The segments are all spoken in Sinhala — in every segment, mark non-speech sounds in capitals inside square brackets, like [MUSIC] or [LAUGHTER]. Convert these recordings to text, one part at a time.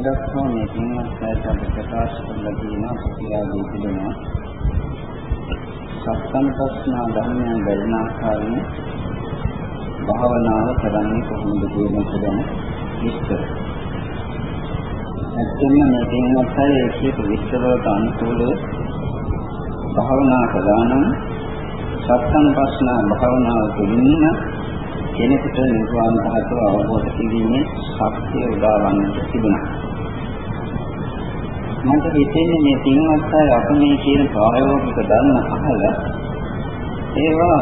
දක්වා මේ පින්වත් අයට ප්‍රකාශ කරලා තියෙන ප්‍රතිආදී තිබෙනවා. සත්සංපස්නා ධර්මයන් බැලන ආකාරයෙන් භාවනාව කරන්නේ කොහොමද කියන එක ගැන විස්තර. ඇත්තම මේ පින්වත් අය ඒක විස්තරවලට අනුකූලව භාවනා කළා නම් සත්සංපස්නා භාවනාව තුළින්ම කෙනෙකුට නිර්වාණ ධාතුව අවබෝධ කිරීමේ ශක්තිය උදාවන්නට තිබුණා. මට හිතෙන්නේ මේ තින්වත් අය අප මේ කියන ප්‍රායෝගික ධර්ම අහලා ඒවා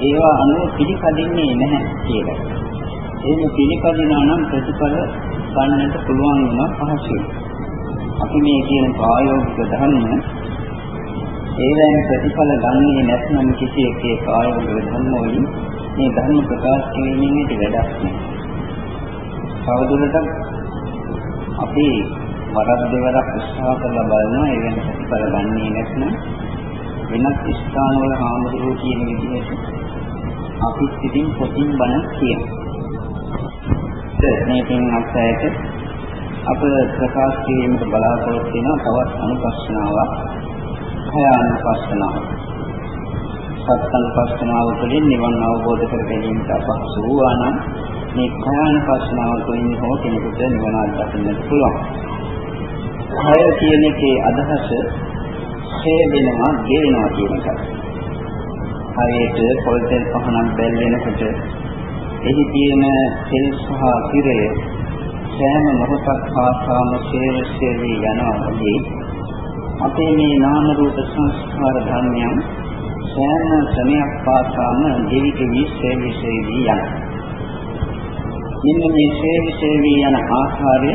ඒවා අනුව පිළිපදින්නේ නැහැ කියලා. එහෙම පිළිපදිනා නම් ප්‍රතිඵල ගන්නට පුළුවන් වෙන පහසුයි. අපි මේ කියන ප්‍රායෝගික ධර්ම ඒවෙන් ප්‍රතිඵල ගන්නේ නැත්නම් කිසි එකේ ප්‍රායෝගික ධර්ම වලින් මේ ධර්ම ප්‍රකාශ කිරීමෙන් ඉති වැඩක් නෑ. තවදුරටත් අපි වරක් දෙවරක් උත්සාහ කරලා බලනවා ඒ වෙන ප්‍රතිඵල ගන්නේ නැත්නම් වෙනත් ස්ථානවල හාමුදුරුවෝ කියන විදිහට අපි ඉතින් පොතින් බණ කියනවා. මේකෙන් අත්හැයට අප ප්‍රකාශ කිරීමට බලාපොරොත්තු වෙන තවත් අනුපස්සනාවක් භය අනුපස්සනාවක්. සත්සංපස්සනාව තුළින් නිවන් අවබෝධ කර ගැනීමට අපහසු වූවා නම් මේ කායන පස්සනාව තුළින් හෝ කෙනෙකුට නිවන අත්දකින්නට පුළුවන්. කය කියන එකේ අදහස ඡේ වෙනවා, ගෙවෙනවා කියන එකයි. හරියට පොල් තෙල් පහනක් බැල්ලෙනකොට එහි තියෙන තෙල් සහ කිරය සෑම මොහොතක් පාසාම ශේෂ්ඨී යනවා වගේ අපේ මේ නාම රූප සංස්කාර ධර්මයන් සෑම ක්‍රමයක් පාසාම ජීවිත විශ්ේෂයේදී යන. මෙන්න මේ ශේෂේවි යන ආකාරය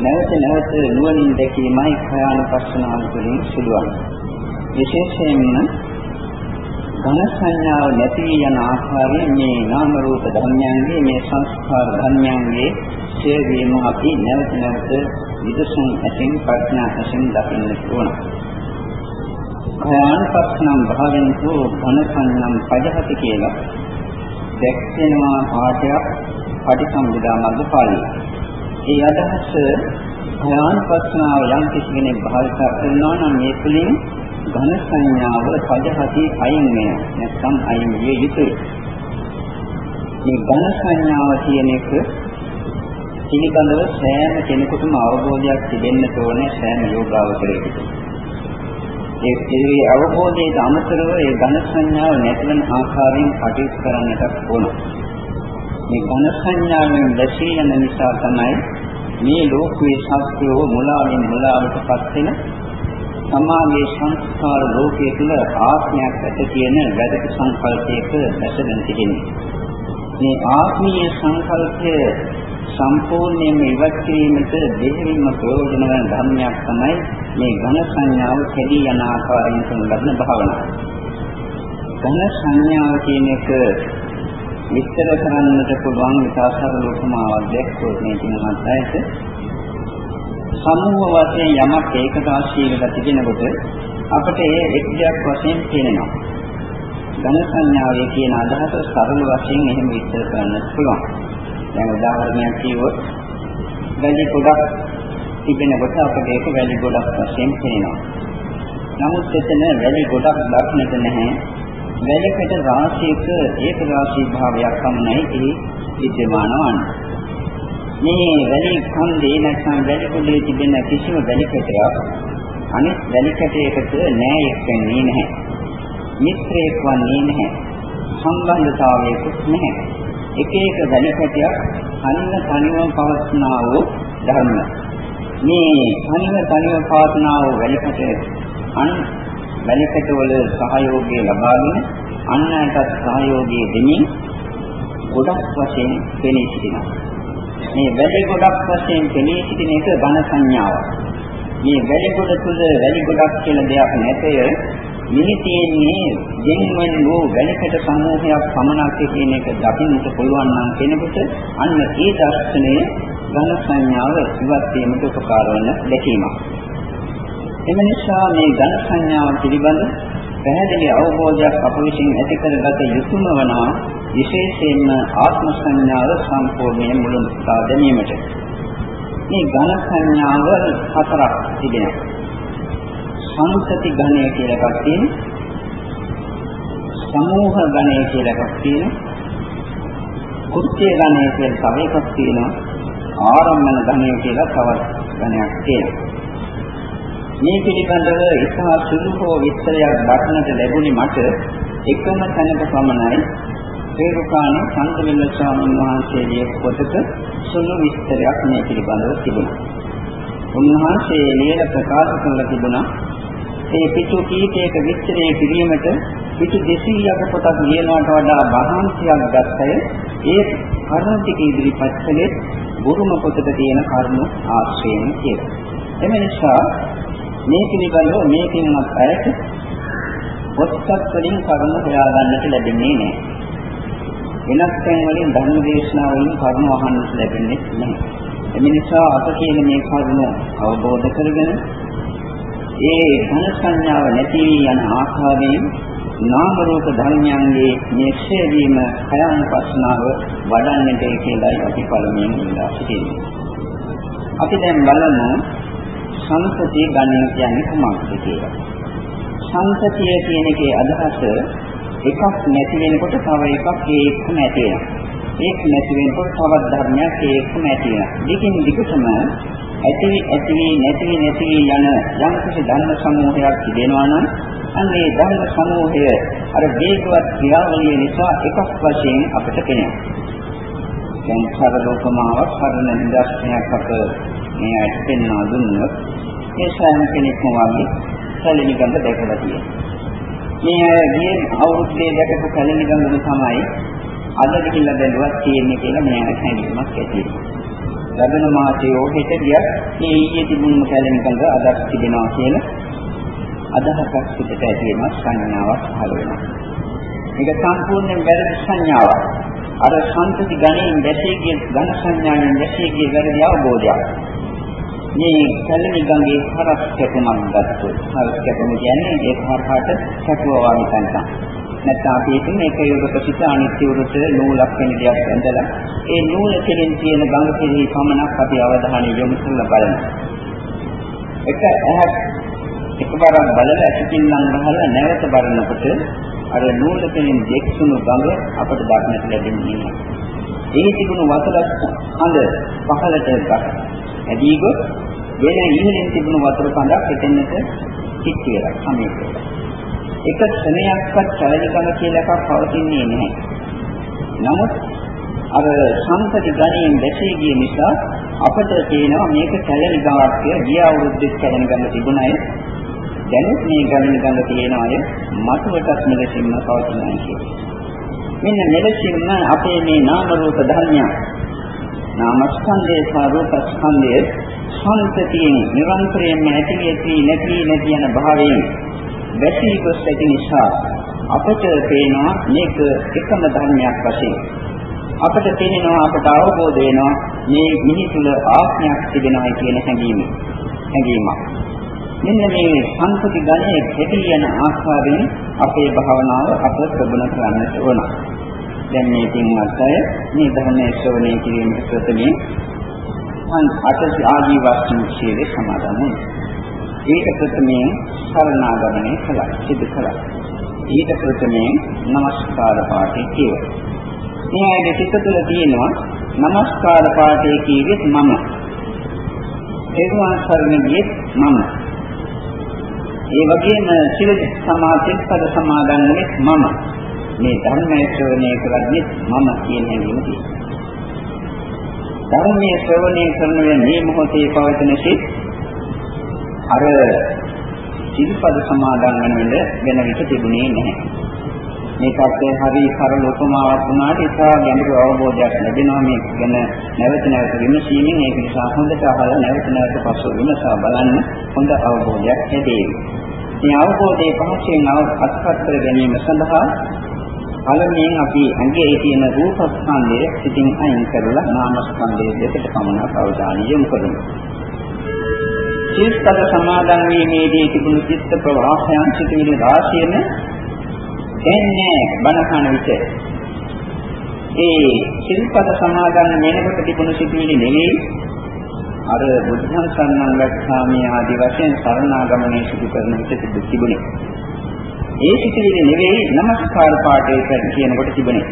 නැවත නැවත නුවණින් දැකීමයි කායानुපස්සනාව තුළින් සිදුවන්නේ. විශේෂයෙන්ම ඝන සංඥාව නැති යන ආකාරයෙන් මේ නාම රූප ධර්මයන්ගේ මේ සංස්කාර ධර්මයන්ගේ ශේවීම අපි නැවත නැවත විදසුන් ඇතින් ප්‍රඥා ඇතින් දකින්නට ඕන. කායानुපස්සනම් භාවෙන්තු ඝන සංඥම් පජහති කියලා දැක්වෙනවා පාඩයක් පටිසම්භිදා මග්ගපාළි. ඒ අදහස ඥානපස්නාව යම් කිසි කෙනෙක් භාවිත කරනවා නම් මේ තුළින් ඝන සංඥාව පදහති අයින් වෙනවා. නැත්නම් අයින් විය යුතුයි. මේ ඝන සංඥාව කියන එක පිළිබඳව සෑම කෙනෙකුටම අවබෝධයක් තිබෙන්න ඕනේ සෑම යෝගාවචරයකට. ඒ පිළිවි අවබෝධයට අමතරව ඒ ඝන සංඥාව නැතිවන ආකාරයෙන් කටයුතු කරන්නට ඕන. මේ ඝන සංඥාවෙන් දැසී යන නිසා තමයි මේ ලෝකයේ සත්‍යෝ මුලාවෙන් මුලාවටපත් වෙන සමාගයේ සංස්කාර ලෝකයේ තුල ආත්මයක් ඇත කියන වැදගත් සංකල්පයක දැසගෙන තිබෙනවා. මේ ආත්මීය සංකල්පය සම්පූර්ණයෙන්ම ඉවත් කිරීමට දෙහිරින්ම ප්‍රයෝජන වන ධර්මයක් තමයි මේ ඝන සංඥාව කැදී යන ආකාරයෙන් කරන ලබන භාවනාව. ඝන සංඥාව කියන එක විස්තර කරන්නට පුළුවන් විකාශන ලෝකමාවක් දැක්කොත් මේ තුනත් ඇයිද සමූහ වශයෙන් යමක් ඒකදාශී වෙලා තිබෙනකොට අපිට ඒ එක් දෙයක් වශයෙන් පේනවා. ඝන සංඥාවේ කියන අදහස සරල වශයෙන් එහෙම විස්තර කරන්න පුළුවන්. දැන් උදාහරණයක් කිව්වොත් වැලි ගොඩක් තිබෙනකොට අපිට ඒක වැලි ගොඩක් වශයෙන් පේනවා. නමුත් එතන වැලි ගොඩක් දක්නට නැහැ. වැලකට රාශියක ඒක රාශී භාවයක් පමණයි ඒ විද්‍යමාන වන්නේ. මේ වැලි කන්දේ නැත්නම් වැලි කුඩේ තිබෙන කිසිම වැලි කැටයක් අනිත් වැලි කැටයකට නෑ එක්කන්නේ නැහැ. මිත්‍රයෙක් වන්නේ නැහැ. සම්බන්ධතාවයකුත් නැහැ. එක එක වැලි කැටයක් අන්න තනිවම පවස්නා වූ ධර්ම. මේ තනිව තනිව පවස්නා වූ වැලි කැටය අන් වැලි කැටවල සහයෝගය ලබාගෙන අන්නටත් සහයෝගය දෙමින් ගොඩක් වශයෙන් පෙනී සිටිනවා. මේ වැලි ගොඩක් වශයෙන් පෙනී සිටින එක ඝන සංඥාවක්. මේ වැලි ගොඩ තුල වැලි ගොඩක් කියලා දෙයක් නැතය. මෙහි තියෙන්නේ දෙන්වන් වූ වැලිකට සමූහයක් පමණක් කියන එක දකින්නට පුළුවන් නම් කෙනෙකුට අන්න ඒ දර්ශනය ඝන සංඥාව ඉවත් වීමට උපකාර වන දෙකීමක්. එම නිසා මේ ඝන සංඥාව පිළිබඳ පැහැදිලි අවබෝධයක් අප විසින් ඇති කරගත යුතුම වනවා විශේෂයෙන්ම ආත්ම සංඥාව සම්පූර්ණයෙන් මුලින්ම ගැනීමට. මේ ඝන සංඥාව හතරක් තිබෙනවා. සංසති ඝණය කියලා එකක් තියෙනවා. සමූහ ඝණය කියලා එකක් තියෙනවා. කුත්‍ය ඝණය කියලා තව එකක් තියෙනවා. ආරම්මන ඝණය කියලා තවත් ඝණයක් තියෙනවා. මේ පිළිබඳව ඉතා සුළු හෝ විස්තරයක් දක්නට ලැබුණේ මට එකම තැනක පමණයි හේරුකාණ සංකල්ප ස්වාමීන් වහන්සේගේ පොතක සුළු විස්තරයක් මේ පිළිබඳව තිබුණා. උන්වහන්සේ ලියලා ප්‍රකාශ කරලා තිබුණා ඒ පිටු කීපයක විස්තරය කිරීමට පිටු 200ක පොතක් ලියනවට වඩා මහන්සියක් ගත්තය ඒ කරුණු ටික ඉදිරිපත් කළේ ගුරුම පොතක තියෙන කරුණු ආශ්‍රයෙන් කියලා. එම නිසා මේ පිළිබඳව මේ පින්වත් අයට පොත්පත් වලින් කරුණු හොයාගන්නට ලැබෙන්නේ නැහැ. වෙනත් තැන් වලින් ධර්ම දේශනා වලින් කරුණු අහන්නට ලැබෙන්නේ නැහැ. එම නිසා අප කියන මේ කරුණ අවබෝධ කරගෙන ඒ ඝන සංඥාව නැති යන ආකාරයෙන් නාම රූප ධර්මයන්ගේ නිශ්චය වීම කයන් පස්නාව වඩන්නට කියලායි අපි පළමුවෙන් ඉල්ලා සිටින්නේ. අපි දැන් බලමු සංසතිය ගණන් කියන්නේ කොහොමද කියලා. සංසතිය කියන එකේ අදහස එකක් නැති වෙනකොට තව එකක් ඒකම ඇති වෙනවා. ඒක නැති වෙනකොට තවත් ධර්මයක් ඒකම ඇති වෙනවා. දෙකින් දිගටම ඇති ඇති නැති නැති යන යම් කිසි ධර්ම සමූහයක් තිබෙනවා නම් අන්නේ ධර්ම සමූහය අර වේගවත් ක්‍රියාවලිය නිසා එකක් වශයෙන් අපිට පෙනෙනවා. දැන් සරලෝකමාවක් සරල නිදර්ශනයක් අප මේ ඇට පෙන්වා දුන්නොත් ඒ සෑම කෙනෙක්ම වගේ සැලෙන ගඳ දැකලා තියෙනවා. මේ අය ගිය අවුරුද්දේ දැකපු කලින් ගඳම තමයි අද ගිහිල්ලා බැලුවත් තියෙන්නේ කියලා මේ අය හැඟීමක් ඇති වෙනවා. ලැබෙන මාසයේ ඕහෙට ගියත් මේ ඊයේ තිබුණු කලින් ගඳ අදත් තිබෙනවා කියලා අදහසක් පිටට ඇති වෙනවා සංඥාවක් පහළ වෙනවා. මේක සම්පූර්ණයෙන් වැරදි සංඥාවක්. අර සංතති ගණයෙන් දැසී ගිය ඝන සංඥාවෙන් දැසී ගිය වැරදි අවබෝධයක්. මේ කැලණි ගඟේ හරස් කැපුමක් ගත්තොත් හරස් කැපුම කියන්නේ ඒ හරහාට කැපුවා වගේ තැනක්. නැත්නම් අපි හිතමු මේක යොදක සිට අනිත්‍ය වෘත නූලක් වෙන දෙයක් ඇඳලා ඒ නූල කෙරෙන් තියෙන ගඟ කෙරෙහි පමණක් අපි අවධානය යොමු කරලා බලනවා. එක ඇහක් එකවරක් බලලා ඇසිතින්නම් ගහලා නැවත බලනකොට අර නූල කෙරෙන් දෙක්සුණු ගඟ අපට දක්නට ලැබෙන්නේ නැහැ. ඒ තිබුණු වතුර හඳ පහළට ගත්තා. ඇදී ගොස් වෙන ඉහළින් තිබුණු වතුර කඳක් එතනට කිච්ච වෙලා සමීප වෙලා. එක ක්ෂණයක්වත් චලනිකම කියලා එකක් පවතින්නේ නැහැ. නමුත් අර සංසති ගණයෙන් දැසී ගිය නිසා අපට තේනවා මේක චලනිකමක් කියලා ගිය අවුරුද්දේ චලනිකම තිබුණාය. දැනුත් මේ ගණන ගන්න තියෙන අය මතුවටත් මෙලෙසින්ම පවතිනවා කියන්නේ. මෙන්න මෙලෙසින්ම අපේ මේ නාම රූප ධර්මයන් නාමස්කන්ධය සහ රූපස්කන්ධය සංතතියෙන් නිරන්තරයෙන්ම ඇති ඇති නැති නැති යන භාවයෙන් වැසී ගොස් ඇති නිසා අපට පේනවා මේක එකම ධර්මයක් වශයෙන් අපට තේරෙනවා අපට අවබෝධ වෙනවා මේ මිහි තුල ආත්මයක් තිබෙනවා කියන හැඟීම හැඟීමක් මෙන්න මේ සංතති ගණයේ කෙටි යන ආකාරයෙන් අපේ භාවනාව අප ප්‍රගුණ කරන්නට ඕන. දැන් මේ පින්වත් අය මේ ධර්මයේ ශ්‍රවණය කිරීම ප්‍රථමයෙන් අන් අට ආදී වස්තුන් සියලේ සමාදන් වුණා. ඒක ප්‍රථමයෙන් සරණාගමනේ කළා සිදු කළා. ඊට ප්‍රථමයෙන් নমස්කාර පාඨය කියවා. මේ ආයේ චිත්ත තුළ තියෙනවා নমස්කාර පාඨය කියවෙත් මම. ඒකම සරණියෙත් මම. ඒ වගේම සිල් සමාධි පද සමාදන් වෙන්නේ මම. මේ ධර්මයේ ශ්‍රවණය කරන්නේ මම කියන හැඟීම තියෙනවා. ධර්මයේ ශ්‍රවණය කරන මේ මොහොතේ පවතින සිත් අර සිල්පද සමාදන් වෙන වෙන විට තිබුණේ නැහැ. මේකත් හරි සරල උපමාවක් වුණාට ඒක ගැඹුරු අවබෝධයක් ලැබෙනවා මේක ගැන නැවත නැවත විමසීමෙන් ඒක නිසා හොඳට අහලා නැවත නැවත පසු විමසා බලන්න හොඳ අවබෝධයක් ලැබේවි. මේ අවබෝධයේ පහසෙන් අත්පත් කර ගැනීම සඳහා පළමුවෙන් අපි ඇඟේ තියෙන රූපස්කන්ධය ඉතින් අයින් කරලා නාමස්කන්ධය දෙකට පමණක් අවධානය යොමු කරමු. චිත්තක සමාදන් වීමේදී තිබුණු චිත්ත ප්‍රවාහයන් සිටින රාශියම එන්නේ බණකන විට ඒ සිල්පද සමාදන් වෙනකොට තිබුණු සිටිවිලි නෙවෙයි අර බුද්ධං සරණං ගච්ඡාමි ආදී වශයෙන් සරණාගමනයේ සිදු කරන විට තිබුණේ. ඒ සිතිවිලි නෙවෙයි নমස්කාර පාඨයට කියනකොට තිබෙනේ.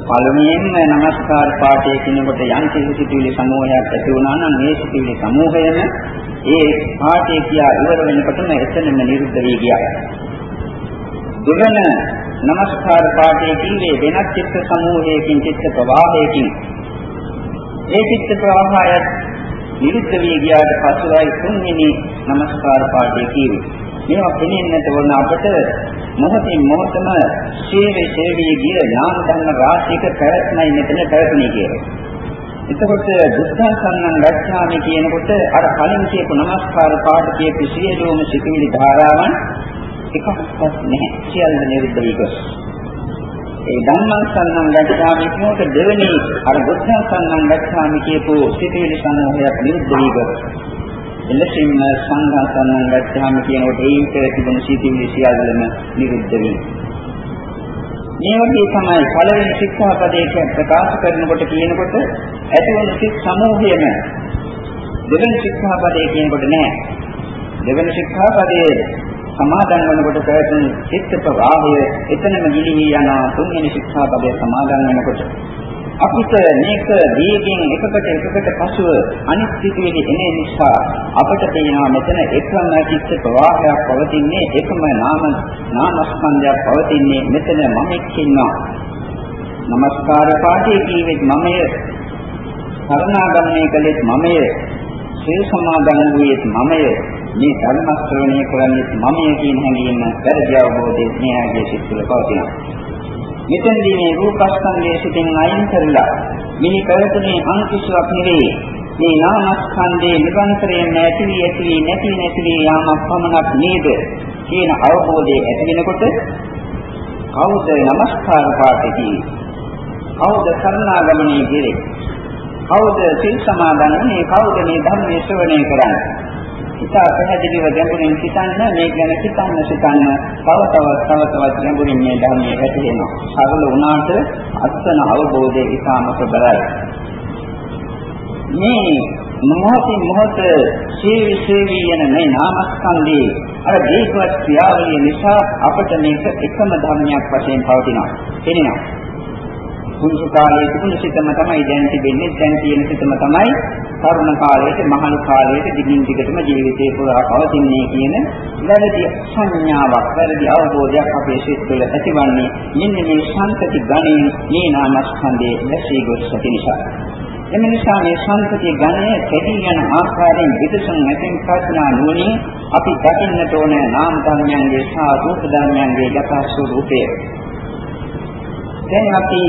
පළමුවෙන්ම নমස්කාර පාඨය කියනකොට යම් සිතිවිලි සමූහයක් ඇති වුණා නම් මේ සිතිවිලි සමූහයම ඒ පාඨය කියා ඉවර වෙනකොටම එතනම නිරුද්ධ වී ගියා. දෙවන নমස්කාර පාඨයේ කිව්වේ වෙනත් චිත්ත සමූහයකින් චිත්ත ප්‍රවාහයකින් ඒ චිත්ත ප්‍රවාහයත් නිරුද්ධ වී ගියාට පසුයි තුන්වෙනි নমස්කාර පාඨය කිව්වේ මේවා පෙනෙන්නට වුණ අපට මොහොතින් මොහොතම ශීවේ ශේවී ගිය ඥාන ධර්ම රාශියක පැවැත්මයි මෙතන පැවතුනේ කියන්නේ. එතකොට බුද්ධං සම්ණං ගච්ඡාමි කියනකොට අර කලින් කියපු নমස්කාර පාඨ කියපු සියලුම සිතිවිලි ධාරාවන් එකක්වත් නැහැ. සියල්ල නිරුද්ධ වී ගොස්. ඒ ධම්මං සම්ණං ගච්ඡාමි කියනකොට දෙවෙනි අර බුද්ධං සම්ණං ගච්ඡාමි කියපු සිතිවිලි සමූහයක් නිරුද්ධ වී ගොස්. එලෙසින්ම සංඝා සම්ණං ගච්ඡාමි කියනකොට ඒකට තිබෙන සිතිවිලි සියල්ලම නිරුද්ධ වී. මේ වගේ තමයි පළවෙනි ශික්ෂාපදයක ප්‍රකාශ කරනකොට කියනකොට ඇතිවන සිත් සමූහයම දෙවෙනි ශික්ෂාපදයේ කියනකොට නෑ. දෙවෙනි ශික්ෂාපදයේ සමාදන් වනකොට පැවතුණු චිත්ත ප්‍රවාහය එතනම ගිලිහී යන තුන්වෙනි ශික්ෂාපදයේ සමාදන් වෙනකොට අපිට මේක දීගෙන් එකකට එකකට පසුව අනිත් සිදුවෙලි එන නිසා අපිට තේනවා මෙතන එකම චිත්ත ප්‍රවාහයක් පවතින්නේ එකම නාම නාමස්කන්ධයක් පවතින්නේ මෙතන මමෙක් ඉන්නවා. නමස්කාර පාඨයේ කීවෙත් මමය. සරණාගමනය කළෙත් මමය. ශ්‍රී සමාදන් වූයේත් මමය. මේ ධර්ම ශ්‍රවණය කරන්නේ මමය කියන හැඟීම වැරදි අවබෝධයේ න්‍යායයේ සිත් තුළ පවතිනවා. මෙතනදී මේ රූපස්කන්ධයේ සිටින් අයින් කරලා මිනි පැවතුනේ අනුකිෂ්වක් නෙවෙයි. මේ නාමස්කන්ධයේ නිරන්තරයෙන් නැති වී ඇති වී නැති නැති වී යාමක් පමණක් නේද කියන අවබෝධය ඇති වෙනකොට කවුද নমස්කාර පාඨකී? කවුද කරුණාගමනයේ ගිරේ කවුද සිල් සමාදන් වුනේ? කවුද මේ ධර්මයේ ශ්‍රවණය කරන්නේ? ඉතා පැහැදිලිව ගැඹුරින් හිතන්න මේ ගැන හිතන්න සිතන්න තව තවත් තව තවත් ගැඹුරින් මේ ධර්මයේ වැටහෙනවා. සරල වුණාට අත්සන අවබෝධයේ ඉතාම ප්‍රබලයි. මේ මොහොතින් මොහොත සීවි සීවි යන මේ නාමස්කන්ධේ අර දීපවත් ක්‍රියාවලිය නිසා අපට මේක එකම ධර්මයක් වශයෙන් පවතිනවා. එනිසා පුංචි කාලයේ තිබුණු සිතම තමයි දැන් තිබෙන්නේ. දැන් තියෙන සිතම තමයි තරුණ කාලයට මහලු කාලයට දිගින් දිගටම ජීවිතේ පුරා පවතින්නේ කියන වැරදි සංඥාවක් වැරදි අවබෝධයක් අපේ සිත් තුළ ඇතිවන්නේ. මෙන්න මේ සංකති ගණයෙන් මේ නාමස්කන්ධයේ දැසී ගොස් ඇති නිසා. එම නිසා මේ සංකතිය ගණය කැදී යන ආකාරයෙන් විදසුන් නැතිව ප්‍රඥා නුවණින් අපි දකින්නට ඕන නාම ධර්මයන්ගේ සහ රූප ධර්මයන්ගේ යථා ස්වરૂපය දැන් අපි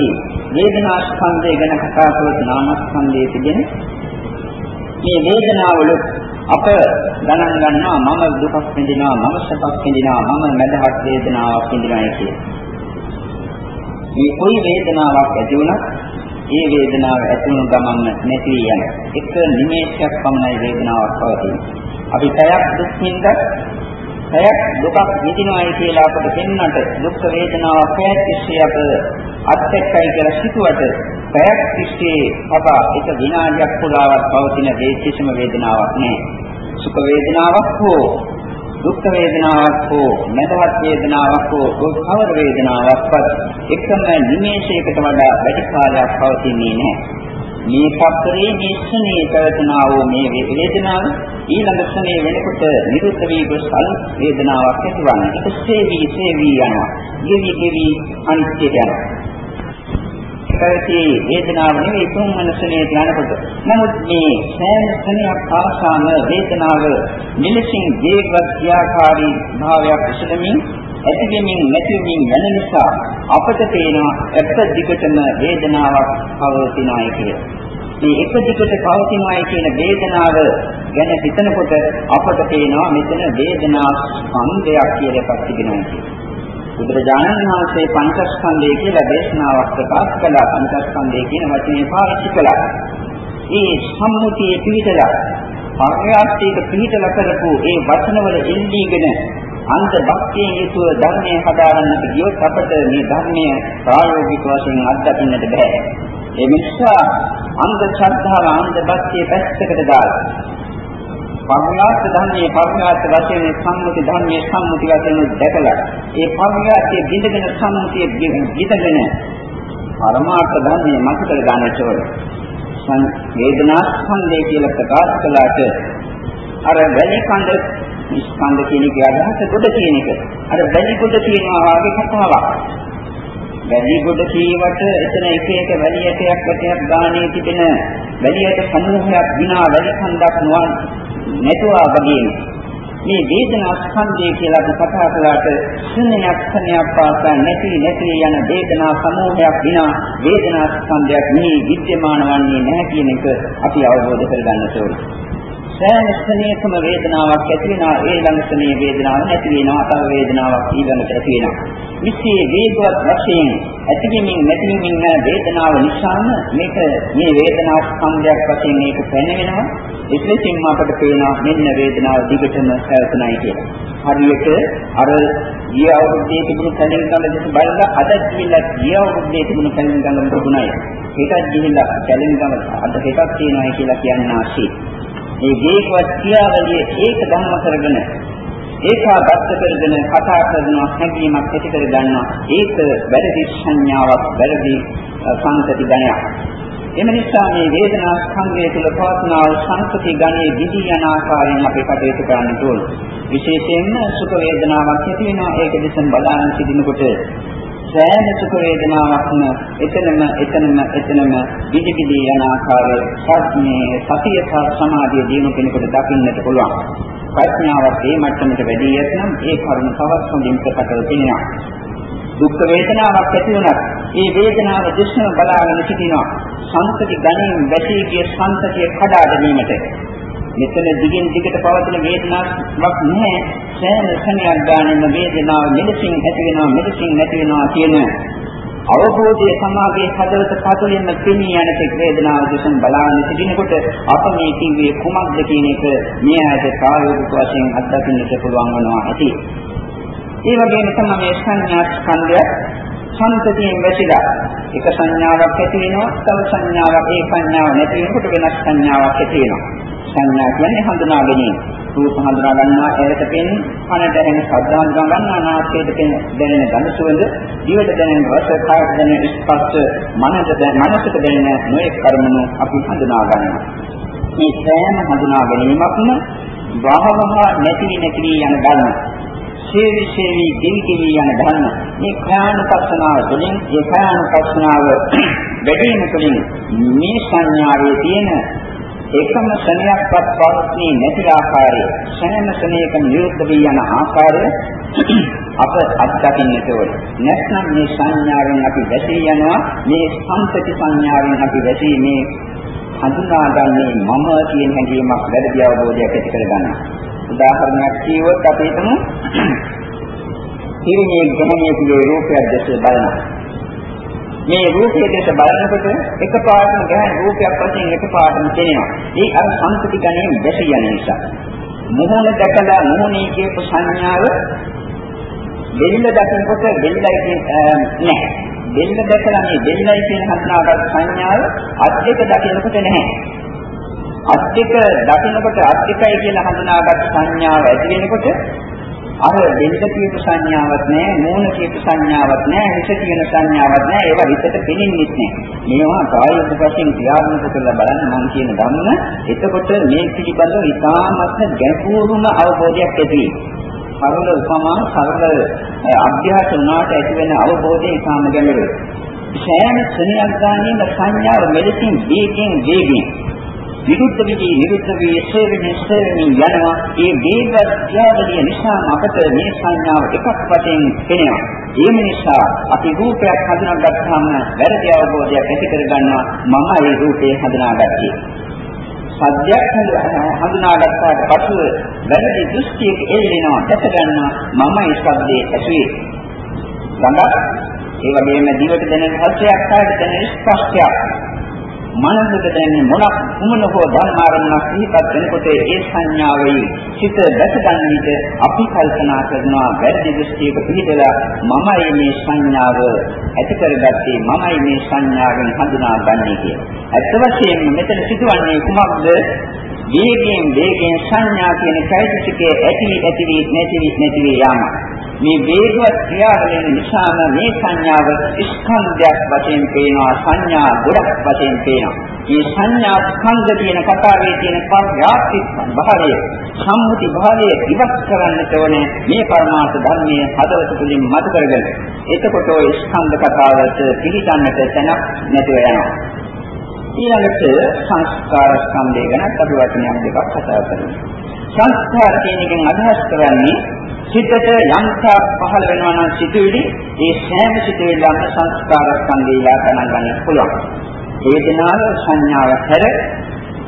වේදනා ස්කන්ධය ගැන කතා කරලා නාමස්කන්ධයේ තිබෙන මේ වේදනාවල අප ගණන් ගන්නවා මම දුකක් විඳිනවා මම සැපක් විඳිනවා මම මැදහත් වේදනාවක් විඳිනවා කියන. මේ කොයි වේදනාවක් ඇති වුණත් ඒ වේදනාව ඇති වුණු ගමන් නැති යන එක නිමේෂයක් පමණයි වේදනාවක් පවතින්නේ. අපි පැයක් දුක් විඳලා පැයක් දුකක් විඳිනවායි කියලා අපට පෙන්වන්නට දුක් වේදනාවක් පැයක් තිස්සේ අප අත්‍යක්කයි කියලා සිටුවට පැයක් තිස්සේ අප එක විනාඩියක් පුරාවත් පවතින දේ කිසිම වේදනාවක් නෑ සුඛ වේදනාවක් හෝ දුක් වේදනාවක් හෝ නැතවත් වේදනාවක් හෝ කවර වේදනාවක්වත් එකම නිමේෂයකට වඩා වැඩි කාලයක් පවතින්නේ නැහැ. මේ පත්‍රයේ නිස්සනේ පැවතුනා වූ මේ වේදනාව ඊළඟ ශ්‍රේ වෙනකොට නිරුද්ධ වී ගොස් අල් වේදනාවක් ඇතිවන්නේ. ඒක සේවි සේවි යනවා. ගෙවි ගෙවි අනිත්‍යයට යනවා. පැවති වේදනාව නෙවෙයි තුන් මනසනේ යනකොට. නමුත් මේ සෑම ක්ෂණයක් පාසාම වේදනාව නිලසින් දීර්ඝ ක්‍රියාකාරී භාවයක් ඉස්සෙමින් ඇතිවෙමින් නැතිවෙමින් යන නිසා අපට පේනවා එක දිගටම වේදනාවක් පවතිනයි කියලා. මේ එක දිගට පවතිනයි කියන වේදනාව ගැන හිතනකොට අපට පේනවා මෙතන වේදනා ස්කන්ධයක් කියලා එකක් තිබෙනවා කියලා. බුදුරජාණන් වහන්සේ පංචස්කන්ධය කියලා දේශනාවක් ප්‍රකාශ කළා. පංචස්කන්ධය කියන වචනේ පාවිච්චි කළා. ඒ සම්මුතියේ පිළිතලා පර්යාප්තියක පිළිතලා කරපු ඒ වචනවල ඉල්ලීගෙන අන්ත භක්තියෙන් යුතුව ධර්මයේ හදාරන්නට ගියොත් අපට මේ ධර්මය ප්‍රායෝගික වශයෙන් අත්දකින්නට බෑ. ඒ නිසා අන්ධ ශ්‍රද්ධාව අන්ධ භක්තිය පැත්තකට දාලා පරිණාත ධර්මයේ පරිණාත වශයෙන් සම්මුති ධර්මයේ සම්මුති වශයෙන් දැකලා ඒ පරිණාතයේ බිඳගෙන සම්මුතිය බිඳගෙන පරමාර්ථ ධර්මයේ මත කර ගන්නට ඕන. වේදනා ස්කන්ධය කියලා ප්‍රකාශ කළාට අර වැලි කඳ ස්කන්ධ කියන එක අදහස කොට කියන එක. අර වැලි කොට කියනවා වගේ කතාවක්. වැලි කොට කීවට එතන එක එක වැලියටයක් වැටයක් ගානේ තිබෙන වැලියට සමූහයක් විනා වැලි කන්දක් නොවන නැතුවා වගේම මේ වේදනා ස්කන්ධය කියලා අපි කතා කළාට ශුන්‍යයක් ශුන්‍යයක් පාසා නැති නැති යන වේදනා සමූහයක් විනා වේදනා ස්කන්ධයක් මේ විද්‍යමාන වන්නේ නැහැ කියන එක අපි අවබෝධ කරගන්න ඕනේ. සෑම ස්ථනයකම වේදනාවක් ඇති වෙනවා. ඒ ළඟ ස්ථනයේ වේදනාවක් නැති වෙනවා තව වේදනාවක් ඊළඟට ඇති වෙනවා. විශ්ේ වේගවත් වශයෙන් ඇතිවීමෙන් නැතිවීමෙන් යන වේදනාව නිසාම මේක මේ වේදනා ස්කන්ධයක් වශයෙන් මේක පැනෙනවා. එතෙසින්ම අපට පේනවා මෙන්න වේදනාව දිගටම පැවතුනයි කියලා. හරියට අර ගිය අවුරුද්දේ තිබුණු කලින් කල දෙස බලලා අද ගිහිල්ලා ගිය අවුරුද්දේ තිබුණු කලින් කල තිබුණයි ඒකත් ගිහිල්ලා කලින් කල අද හෙටක් තියෙනවා කියලා කියන්න ආශී මේ වේගවත් ක්‍රියාවලිය ඒක ධම්ම කරගෙන ඒකාගත කරගෙන කතා කරනවා හැඟීමක් ඇති කර ගන්නවා. ඒක වැරදි සංඥාවක් වැරදි සංකති ගණයක්. එම නිසා මේ වේදනා ස්කන්ධය තුළ පවත්නා සංකති ගණයේ දිදි යන ආකාරයෙන් අපි කටයුතු කරන්න ඕන. විශේෂයෙන්ම සුඛ වේදනාවක් ඇති වෙනවා. ඒක දිසෙන් බලාගෙන සිටිනකොට සෑම සුඛ වේදනාවක්ම එතනම එතනම එතනම විදි විදි යන ආකාරය සත්‍යයේ සතිය සහ සමාධිය දිනු කෙනෙකුට දකින්නට පුළුවන්. ප්‍රඥාවත් මේ මට්ටමට වැඩි යත්නම් ඒ කරුණ තවත් හොඳින් ප්‍රකටව තියෙනවා. දුක් වේදනාවක් ඇති වුණත් ඒ වේදනාව දෘශ්‍යම බලාගෙන සිටිනවා. සංතති ගණයෙන් වැටී ගිය සංතතිය කඩා ගැනීමට මෙතන දිගින් දිගට පවතින වේදනාවක් නැහැ. සෑම ක්ෂණයක් ගානෙම වේදනාව මෙලෙසින් ඇති වෙනවා මෙලෙසින් නැති වෙනවා කියන අවබෝධය සමාගයේ හදවත පතුලින්ම පිණී යන තෙක් වේදනාව දෙසන් බලාගෙන සිටිනකොට අප මේ කිව්වේ කුමක්ද කියන එක මේ ආයත ප්‍රායෝගික වශයෙන් අත්දකින්නට පුළුවන් වෙනවා ඇති. ඒ වගේම තමයි මේ සංඥා ස්කන්ධය සංතතියෙන් වැසිලා එක සංඥාවක් ඇති වෙනවා තව සංඥාවක් ඒ සංඥාව නැති වෙනකොට වෙනස් සංඥාවක් ඇති වෙනවා සංඥා කියන්නේ හඳුනා ගැනීම. රූප හඳුනා ගන්නවා, ඇයට පෙනෙන, කනට ඇහෙන ශබ්ද හඳුනා ගන්නවා, නාසයට දැනෙන ගඳ සුවඳ, දිවට දැනෙන රස, කායට දැනෙන ස්පර්ශ, මනසට මනසට දැනෙන නොයෙක් කර්මණු අපි හඳුනා ගන්නවා. මේ සෑම හඳුනා ගැනීමක්ම වහවහ නැති නැති යන ධර්ම. ශේවි ශේවි දිවිකිවි යන ධර්ම. මේ ඛයානුපස්සනාව තුළින් ඒ ඛයානුපස්සනාව වැඩි වීම තුළින් මේ සංඥාවේ තියෙන එකම ශරණයක්වත් පවත්නේ නැති ආකාරය සෑම ශරණයකම නිරුද්ධ වී යන ආකාරය අප අත්දකින්නට ඕන. නැත්නම් මේ සංඥාවෙන් අපි වැසී යනවා මේ සංසති සංඥාවෙන් අපි වැසී මේ හඳුනාගන්නේ මම කියන හැඟීමක් වැරදි අවබෝධයක් ඇති කරගන්නවා. උදාහරණයක් කියවොත් අපි හිතමු [CLEARS THROAT] ඉරිමේ ගහණයේ රූපයක් දැස බලනවා. මේ රූපයේ දෙස බලනකොට එකපාරටම ගැහෙන රූපයක් වශයෙන් එකපාරටම තේනවා. ඒ අර සංස්කෘති ගණයෙන් දැසී යන නිසා. මොහොන දැකලා මොහොනේ කියපු සංඥාව දෙල්ල දකිනකොට දෙල්ලයි නැහැ. දෙල්ල දැකලා මේ දෙල්ලයි කියන හඳුනාගත් සංඥාව අත් දෙක දකිනකොට නැහැ. අත් දෙක දකිනකොට අත් දෙකයි කියලා හඳුනාගත් සංඥාව ඇති වෙනකොට අර දෙන්න කියපු සංඥාවක් නැහැ, මූණ කියපු සංඥාවක් නැහැ, හිත කියන සංඥාවක් නැහැ. ඒවා හිතට පෙනෙන්නේ නැහැ. මේවා කායික වශයෙන් ක්‍රියාත්මක කරලා බලන්න මම කියන ධම්ම. එතකොට මේ පිළිබඳව ඉතාමත් ගැඹුරුම අවබෝධයක් ඇති සරල උපමා සරල අභ්‍යාස වුණාට ඇති වෙන අවබෝධය ඉතාම ගැඹුරුයි. සෑම ක්ෂණයක් ගානේම සංඥාව මෙලෙසින් වේගෙන් වේගෙන් විරුද්ධ විදී නිරුද්ධ වී ශේවිනි ශේවිනි යනවා. ඒ වේග ක්‍රියාවලිය නිසා අපට මේ සංඥාව එකක් වශයෙන් පෙනෙනවා ඒ නිසා අපි රූපයක් හඳුනාගත්තාම වැරදි අවබෝධයක් ඇති කරගන්නවා. මම ඒ රූපේ හඳුනාගත්තේ. සත්‍යයක් හඳුනාගත්තාට පසුව වැරදි දෘෂ්ටියක එල්ලෙනවා දැක ගන්නවා මම ඒ ශබ්දයේ ඇසුවේ. ගඳක් ඒ වගේම දිවට දැනෙන රසයක් කායට දැනෙන ස්පර්ශයක්. මනසට දැනෙන මොනක් කුමන හෝ ධර්මාරම්මක් සිහිපත් වෙනකොට ඒ සංඥාවේ සිත දැකගන්න විට අපි කල්පනා කරනවා වැරදි දෘෂ්ටියක පිළිදලා මමයි මේ සංඥාව ඇති කරගත්තේ මමයි මේ සංඥාවෙන් හඳුනාගන්නේ කියලා. ඇත්ත වශයෙන්ම මෙතන සිදුවන්නේ කුමක්ද? වේගයෙන් වේගයෙන් සංඥා කියන চৈতසිකයේ ඇති ඇති නැති නැති යාම. මේ වේගවත් ක්‍රියාවලින් නිසාම මේ සංඥාව ස්කන්ධයක් වශයෙන් පේනවා සංඥා ගොඩක් වශයෙන් පේනවා. මේ සංඥා ස්කන්ධ කියන කතාවේ තියෙන පර්යාප්ති භාවය සම්මුති භාවය ඉවත් කරන්නට ඕනේ මේ පරමාර්ථ ධර්මයේ හදවත තුළින් මත කරගෙන. එතකොට ඔය ස්කන්ධ කතාවට පිළිගන්නට තැනක් නැතුව යනවා. ඊළඟට සංස්කාර ස්කන්ධය ගැන අපි වචනයක් දෙකක් කතා කරමු. සංස්කාර කියන එකෙන් අදහස් කරන්නේ සිතට යම්තා පහළ වෙනවා නම් සිතුවිලි ඒ සෑම සිතුවිල්ලක්ම සංස්කාර ස්කන්ධයලා ගණන් ගන්න පුළුවන්. වේදනාව සංඥාව හැර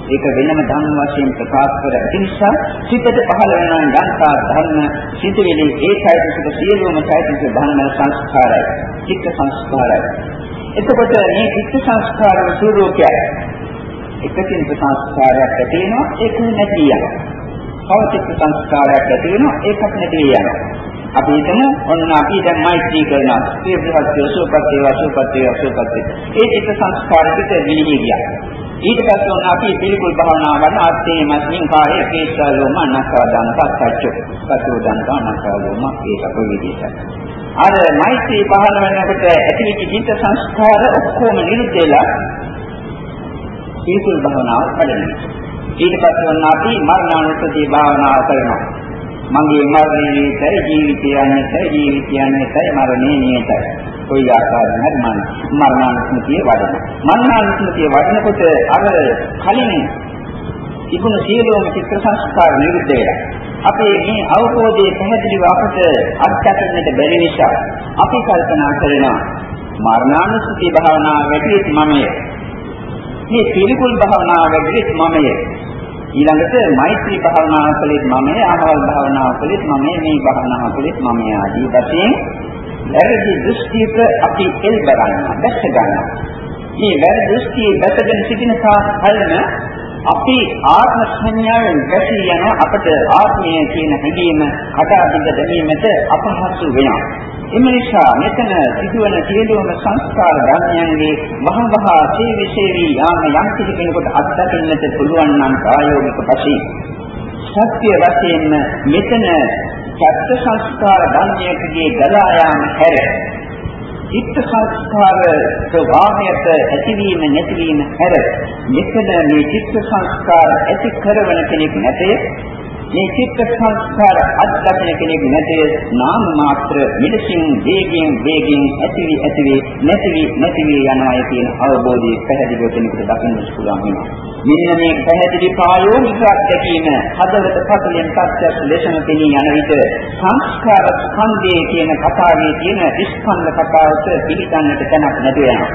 ඒක වෙනම ධර්ම වශයෙන් ප්‍රකාශ කර ඇති නිසා සිතට පහළ වෙන යන්තා ධර්ම සිතුවිලි ඒකයි සිත සියලුම චෛතසික ධර්ම සංස්කාරයි. චිත්ත සංස්කාරයි. එතකොට මේ චිත්ත සංස්කාර ස්වરૂපය එක චිත්ත සංස්කාරයක් ඇති වෙනවා ඒක නැති යනවා. තව චිත්ත සංස්කාරයක් ඇති වෙනවා ඒකත් නැති යනවා. අපි හිතමු ඔන්න අපි දැන් මෛත්‍රී කරනවා. ඒ බ්‍රහස්පති සෝපත්තේ වාසෝපත්තේ වාසෝපත්තේ. ඒ චිත්ත සංස්කාර පිට විලිහි ගියා. ඊට පස්සේ ඔන්න අපි පිළිකුල් භාවනා කරන ආත්තේ මස්මින් කායේ කේසාලෝම අනකාදාන පස්සච්චෝ. සතුදාන අනකාලෝම ඒක කොවිදිහට. අර මෛත්‍රී පහළ වෙනකොට ඇතිවෙච්ච චිත්ත සංස්කාර ඔක්කොම නිරුද්ධ වෙලා සීතුල් භවනාව වැඩෙනවා. ඊට පස්සේ වුණ අපි මරණානුස්සති භාවනාව කරනවා. මගේ මරණය නිතර ජීවිතය නිතර ජීවිතය නිතර මරණය නිතර. කොයි ආකාරයෙන් හරි මම මරණානුස්සතිය වඩනවා. මරණානුස්සතිය වඩනකොට අර කලින් තිබුණු සියලුම චිත්ත සංස්කාර නිරුද්ධ වෙලා අපේ මේ අවබෝධයේ පැහැදිලිව අපට අත්දැකීමට බැරි නිසා අපි කල්පනා කරනවා මරණානුස්සති භාවනාව වැඩිත් මමය. මේ පිළිකුල් භාවනාව වැඩිත් මමය. ඊළඟට මෛත්‍රී භාවනාව කළෙත් මමය, ආහවල් භාවනාව කළෙත් මමය, මේ භාවනාව කළෙත් මමය ආදී වශයෙන් වැරදි දෘෂ්ටියක අපි එල්බරනවා, දැක්ක ගන්නවා. මේ වැරදි දෘෂ්ටියේ දැකගෙන සිටින කාලෙම අපි ආත්ම සංඥාවෙන් ගැසී යන අපට ආත්මය කියන හැඟීම කඩාබිඳ දැමීමට අපහසු වෙනවා. එම නිසා මෙතන සිදුවන සියලුම සංස්කාර ධර්මයන්ගේ මහවහා සේවිසේවි යාම යම් කිසි කෙනෙකුට අත්දකින්නට පුළුවන් නම් ප්‍රායෝගික වශයෙන් සත්‍ය වශයෙන්ම මෙතන සත්‍ය සංස්කාර ධර්මයකගේ ගලා යාම හැර චිත්ත සංස්කාර ස්වභාවයට ඇතිවීම නැතිවීම හැර. මෙතන මේ චිත්ත සංස්කාර ඇති කරවන කෙනෙක් නැතේ මේ චිත්ත සංස්කාර අත්දකින කෙනෙක් නැතේ නාම මාත්‍ර මිදසින් වේගයෙන් වේගයෙන් ඇතිවි ඇතිවි නැතිවි නැතිවි යනවා කියන අවබෝධය පැහැදිලිව කෙනෙකුට දකින්න පුළුවන් වෙනවා. මෙන්න මේ පැහැදිලි ප්‍රායෝගික අත්දැකීම හදවත පතලෙන් ප්‍රත්‍යක්ෂ ලෙසම පෙනී යන විට සංස්කාර ස්කන්ධයේ කියන කතාවේ තියෙන ස්කන්ධ කතාවට පිළිගන්නට තැනක් නැති වෙනවා.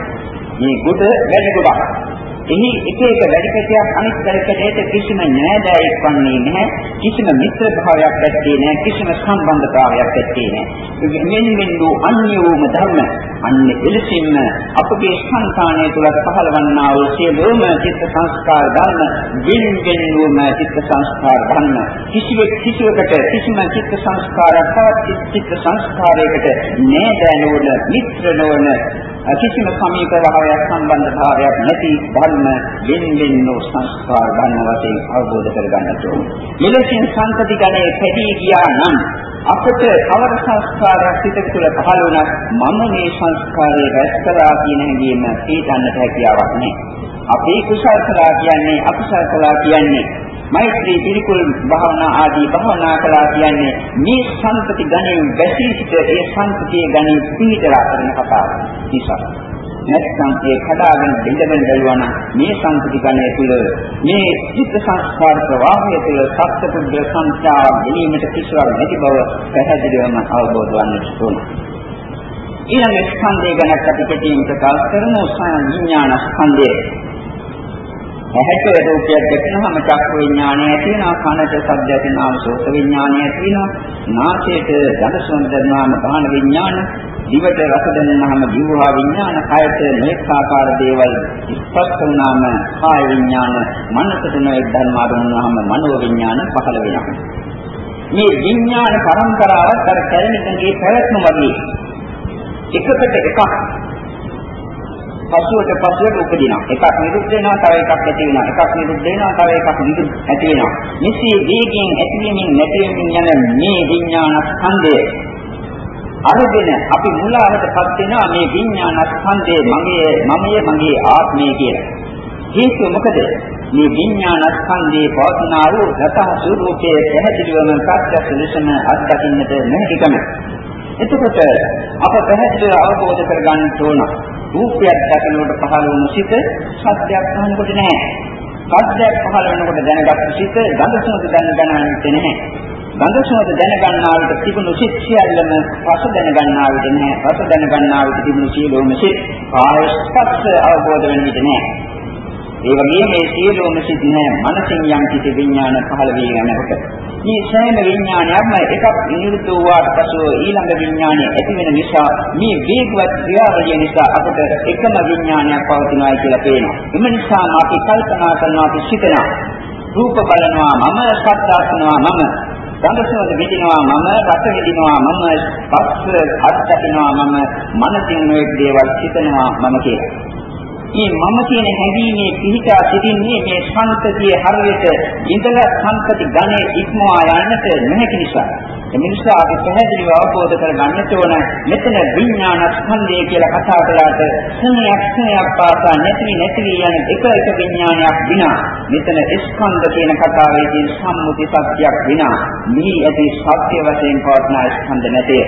මේ කොට වැඩි ගොඩක් එහි එක එක වැඩි කැටයක් අනිත් වැඩිකැටයට කිසිම නෑදෑයෙක් වන්නේ නැහැ. කිසිම මිත්‍ර භාවයක් ඇත්තේ නැහැ. කිසිම සම්බන්ධතාවයක් ඇත්තේ නැහැ. මෙන්න මෙන්න වූ අන්‍ය වූම ධර්ම අන්න එලෙසින්ම අපගේ සංකාණය තුළ පහළවන්නා වූ සියලුම චිත්ත සංස්කාර ධර්ම වින් වින් වූම චිත්ත සංස්කාර ධර්ම. කිසිවෙක් කිසිවකට කිසිම චිත්ත සංස්කාරයක් තවත් චිත්ත සංස්කාරයකට නෑදෑ නොවන මිත්‍ර නොවන කිසිම සමීප භාවයක් සම්බන්ධ භාවයක් නැති ධර්ම වෙන වෙන සංස්කාර ධර්ම වශයෙන් අවබෝධ කරගන්නට ඕනේ. මෙලෙසින් සංකති ගණේ පැටී ගියා නම් අපට කවර සංස්කාරයක් සිත තුළ පහළ වුණත් මම මේ සංස්කාරය රැස් කරා කියන හැඟීම පිටන්නට හැකියාවක් නැහැ. අපේ කුසල් කළා කියන්නේ අකුසල් කළා කියන්නේ මෛත්‍රී පිළිකුල් භාවනා ආදී භාවනා කළා කියන්නේ මේ සංකති ගණයෙන් බැසී සිට ඒ සංකතියේ ගණය පිළිතලා කරන කතාව නිසා නැත්නම් ඒ කඩාගෙන බිඳගෙන බැලුවා මේ සංකති ගණය තුළ මේ චිත්ත සංස්කාර ප්‍රවාහය තුළ සත්පුද්ගල සංස්කාර ගැනීමට කිසිවක් නැති බව පැහැදිලිවම අවබෝධ වන්නට ඕන. ඊළඟ ස්කන්ධය ගැන අපි කෙටියෙන් ප්‍රකාශ කරමු සංඥාන ස්කන්ධය. ඇහැට රූපයක් දැකනහම චක්ක විඥානය ඇති වෙනවා කනට ශබ්ද ඇතිවෙනවා සෝත විඥානය ඇති වෙනවා නාසයට ගඳ සුවඳ දැනෙනවා ගාන විඥාන දිවට රස දැනෙනහම ජීවහා විඥාන කයට මේක ආකාර දේවල් ස්පර්ශ වුණාම කාය විඥාන මනසට නොයෙක් ධර්ම ආරමුණාම මනෝ විඥාන පහළ වෙනවා. මේ විඥාන පරම්පරාවත් අර කැලණිකගේ පැවැත්ම වගේ එකකට එකක් පසුවට පසුවට උපදිනවා. එකක් නිරුද්ධ වෙනවා, තව එකක් ඇති වෙනවා. එකක් නිරුද්ධ වෙනවා, තව එකක් නිරුද්ධ ඇති වෙනවා. මෙසේ වේගයෙන් ඇතිවීමෙන් නැතිවීමෙන් යන මේ විඥාන ස්කන්ධය අරගෙන අපි මුලාවටපත් වෙනවා මේ විඥාන ස්කන්ධය මගේ මමයේ මගේ ආත්මය කියලා. හේතුව මොකද? මේ විඥාන ස්කන්ධයේ පවතිනා වූ රත ස්වરૂපයේ පැහැදිලිවම ප්‍රත්‍යක්ෂ ලෙසම අත්දකින්නට නොහැකිකම. එතකොට අප පැහැදිලිව අවබෝධ කරගන්න ඕන රූපයක් දකිනකොට පහළ වුණු සිත සත්‍යයක් වහනකොට නැහැ. සත්‍යයක් පහළ වෙනකොට දැනගත් සිත ගඳ සුවඳ දැනගන්නන්නේ නැහැ. ගඳ සුවඳ දැනගන්නා විට තිබුණු සිත් සියල්ලම රස දැනගන්නා විට නැහැ. රස දැනගන්නා විට තිබුණු සියලුම සිත් ආය ස්පර්ශ අවබෝධ වෙන විට නැහැ. ඒ වගේම මේ සියලුම සිත් නැහැ මනසින් යම් කිසි විඥාන පහළ වී යනකොට මේ සෑම විඥානයක්ම එකක් නිරුද්ධ වූාට පසු ඊළඟ විඥානය ඇති වෙන නිසා මේ වේගවත් ක්‍රියාවලිය නිසා අපට එකම විඥානයක් පවතිනවා කියලා පේනවා. එම නිසා අපි කල්පනා කරනවා අපි සිතනවා. රූප බලනවා මම සත්‍යාත්මනවා මම ගන්ධසෝද විඳිනවා මම රස විඳිනවා මම ස්පර්ශ අත්දකින්නවා මම මනසින් මේ දේවල් සිතනවා මම කියලා. මේ මම කියන හැඟීමේ පිහිටා සිටින්නේ මේ සංතතිය හරියට ඉඳලා සංතති ගණේ ඉක්මවා යන්නට නොහැකි නිසා. ඒ නිසා අපි පැහැදිලිව අවබෝධ කරගන්නට ඕන මෙතන විඥාන ස්කන්ධය කියලා කතා කළාට ස්නේහයක් ස්නේහයක් පාසා නැති නැති යන එක එක විඥානයක් විනා මෙතන ස්කන්ධ කියන කතාවේ තියෙන සම්මුති සත්‍යයක් විනා මිහි ඇති සත්‍ය වශයෙන් පවත්නා ස්කන්ධ නැතේ.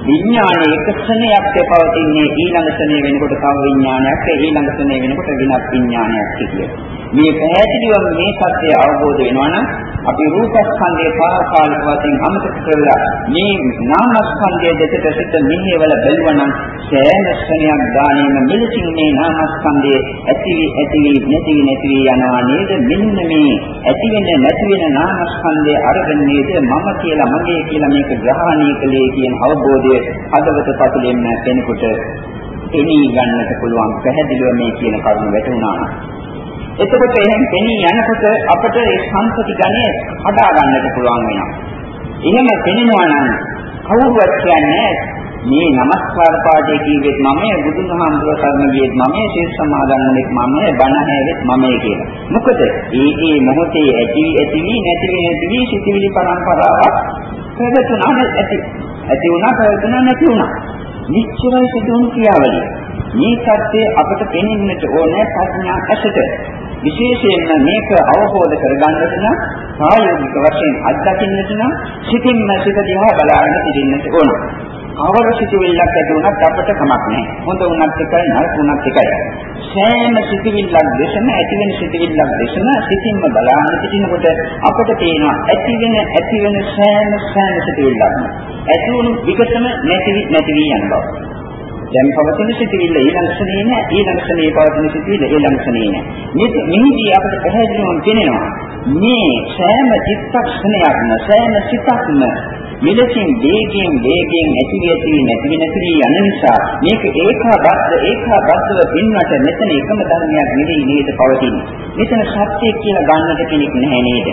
විඥානයේ එක ක්ෂණයක් පවතින්නේ ඊළඟ ක්ෂණය වෙනකොට තව විඥානයක් ඊළඟ ක්ෂණය වෙනකොට වෙනත් විඥානයක් කියලා. මේ පැහැදිලිවම මේ සත්‍ය අවබෝධ වෙනවා නම් අපි රූපස්කන්ධයේ පාරකාලික වශයෙන් අමතක කරලා මේ නාමස්කන්ධයේ දෙකට සිට මෙහෙවල බැලුවනම් සෑම ක්ෂණයක් ගානේම මෙලෙසින් මේ නාමස්කන්ධයේ ඇති වී ඇති වී නැති වී නැති වී යනවා නේද මෙන්න මේ ඇති වෙන නැති වෙන නාමස්කන්ධයේ අරගෙන නේද මම කියලා මගේ කියලා මේක ග්‍රහණය කළේ කියන අවබෝධය හදවත පතුලෙන් කෙනෙකුට එනී ගන්නට පුළුවන් පැහැදිලිව මේ කියන කරුණ වැටුණා. එතකොට එහෙන් පෙනී යනකොට අපට ඒ සංසති ගණය හදා ගන්නට පුළුවන් වෙනවා. එහෙම පෙනෙනවා නම් කවුරුවත් කියන්නේ මේ নমස්කාර පාඩේ කීවෙත් මම බුදුහාමුදුර සරණ ගියෙත් මම ශීර්ෂ සමාදන්නෙත් මම බණ හැවෙත් මම කියලා. මොකද ඒ ඒ මොහොතේ ඇති ඇති නැති නැති සිතිවිලි පරම්පරාවක් ප්‍රගතුනා නැති ඇති වුණා ප්‍රයෝජන නැති වුණා. නිශ්චලයි සිදුවන ක්‍රියාවලිය. මේ සත්‍ය අපට පෙනෙන්නට ඕනේ ප්‍රඥා ඇසට. විශේෂයෙන්ම මේක අවබෝධ කරගන්නට නම් ප්‍රායෝගික වශයෙන් අත්දකින්නට නම් සිතින්ම සිත දිහා බලාගෙන ඉඳින්නට ඕන. කවර සිතුවිල්ලක් ඇති වුණත් අපට කමක් නැහැ. හොඳ වුණත් එකයි නරක වුණත් එකයි. සෑම සිතුවිල්ලක් දෙසම ඇති වෙන සිතුවිල්ලක් දෙසම සිතින්ම බලාගෙන සිටිනකොට අපට තේනවා ඇති වෙන ඇති වෙන සෑම සෑම සිතුවිල්ලක්ම ඇති වුණු විකතම නැති නැති වී යන බව. දැන් පවතින සිතිවිල්ල ඊළඟ ශ්‍රේණිය නෑ ඊළඟ ශ්‍රේණියේ පවතින සිතිවිල්ල ඊළඟ ශ්‍රේණිය නෑ මේ මෙහිදී අපිට පැහැදිලිවම පේනවා මේ සෑම චිත්තක්ෂණයක්ම සෑම සිතක්ම මෙලෙසින් වේගයෙන් වේගයෙන් ඇති ඇති නැති නැති යන නිසා මේක ඒකාබද්ධ ඒකාබද්ධව පින්වට මෙතන එකම ධර්මයක් නෙවෙයි නේද පවතින්නේ. මෙතන සත්‍ය කියලා ගන්නට කෙනෙක් නැහැ නේද?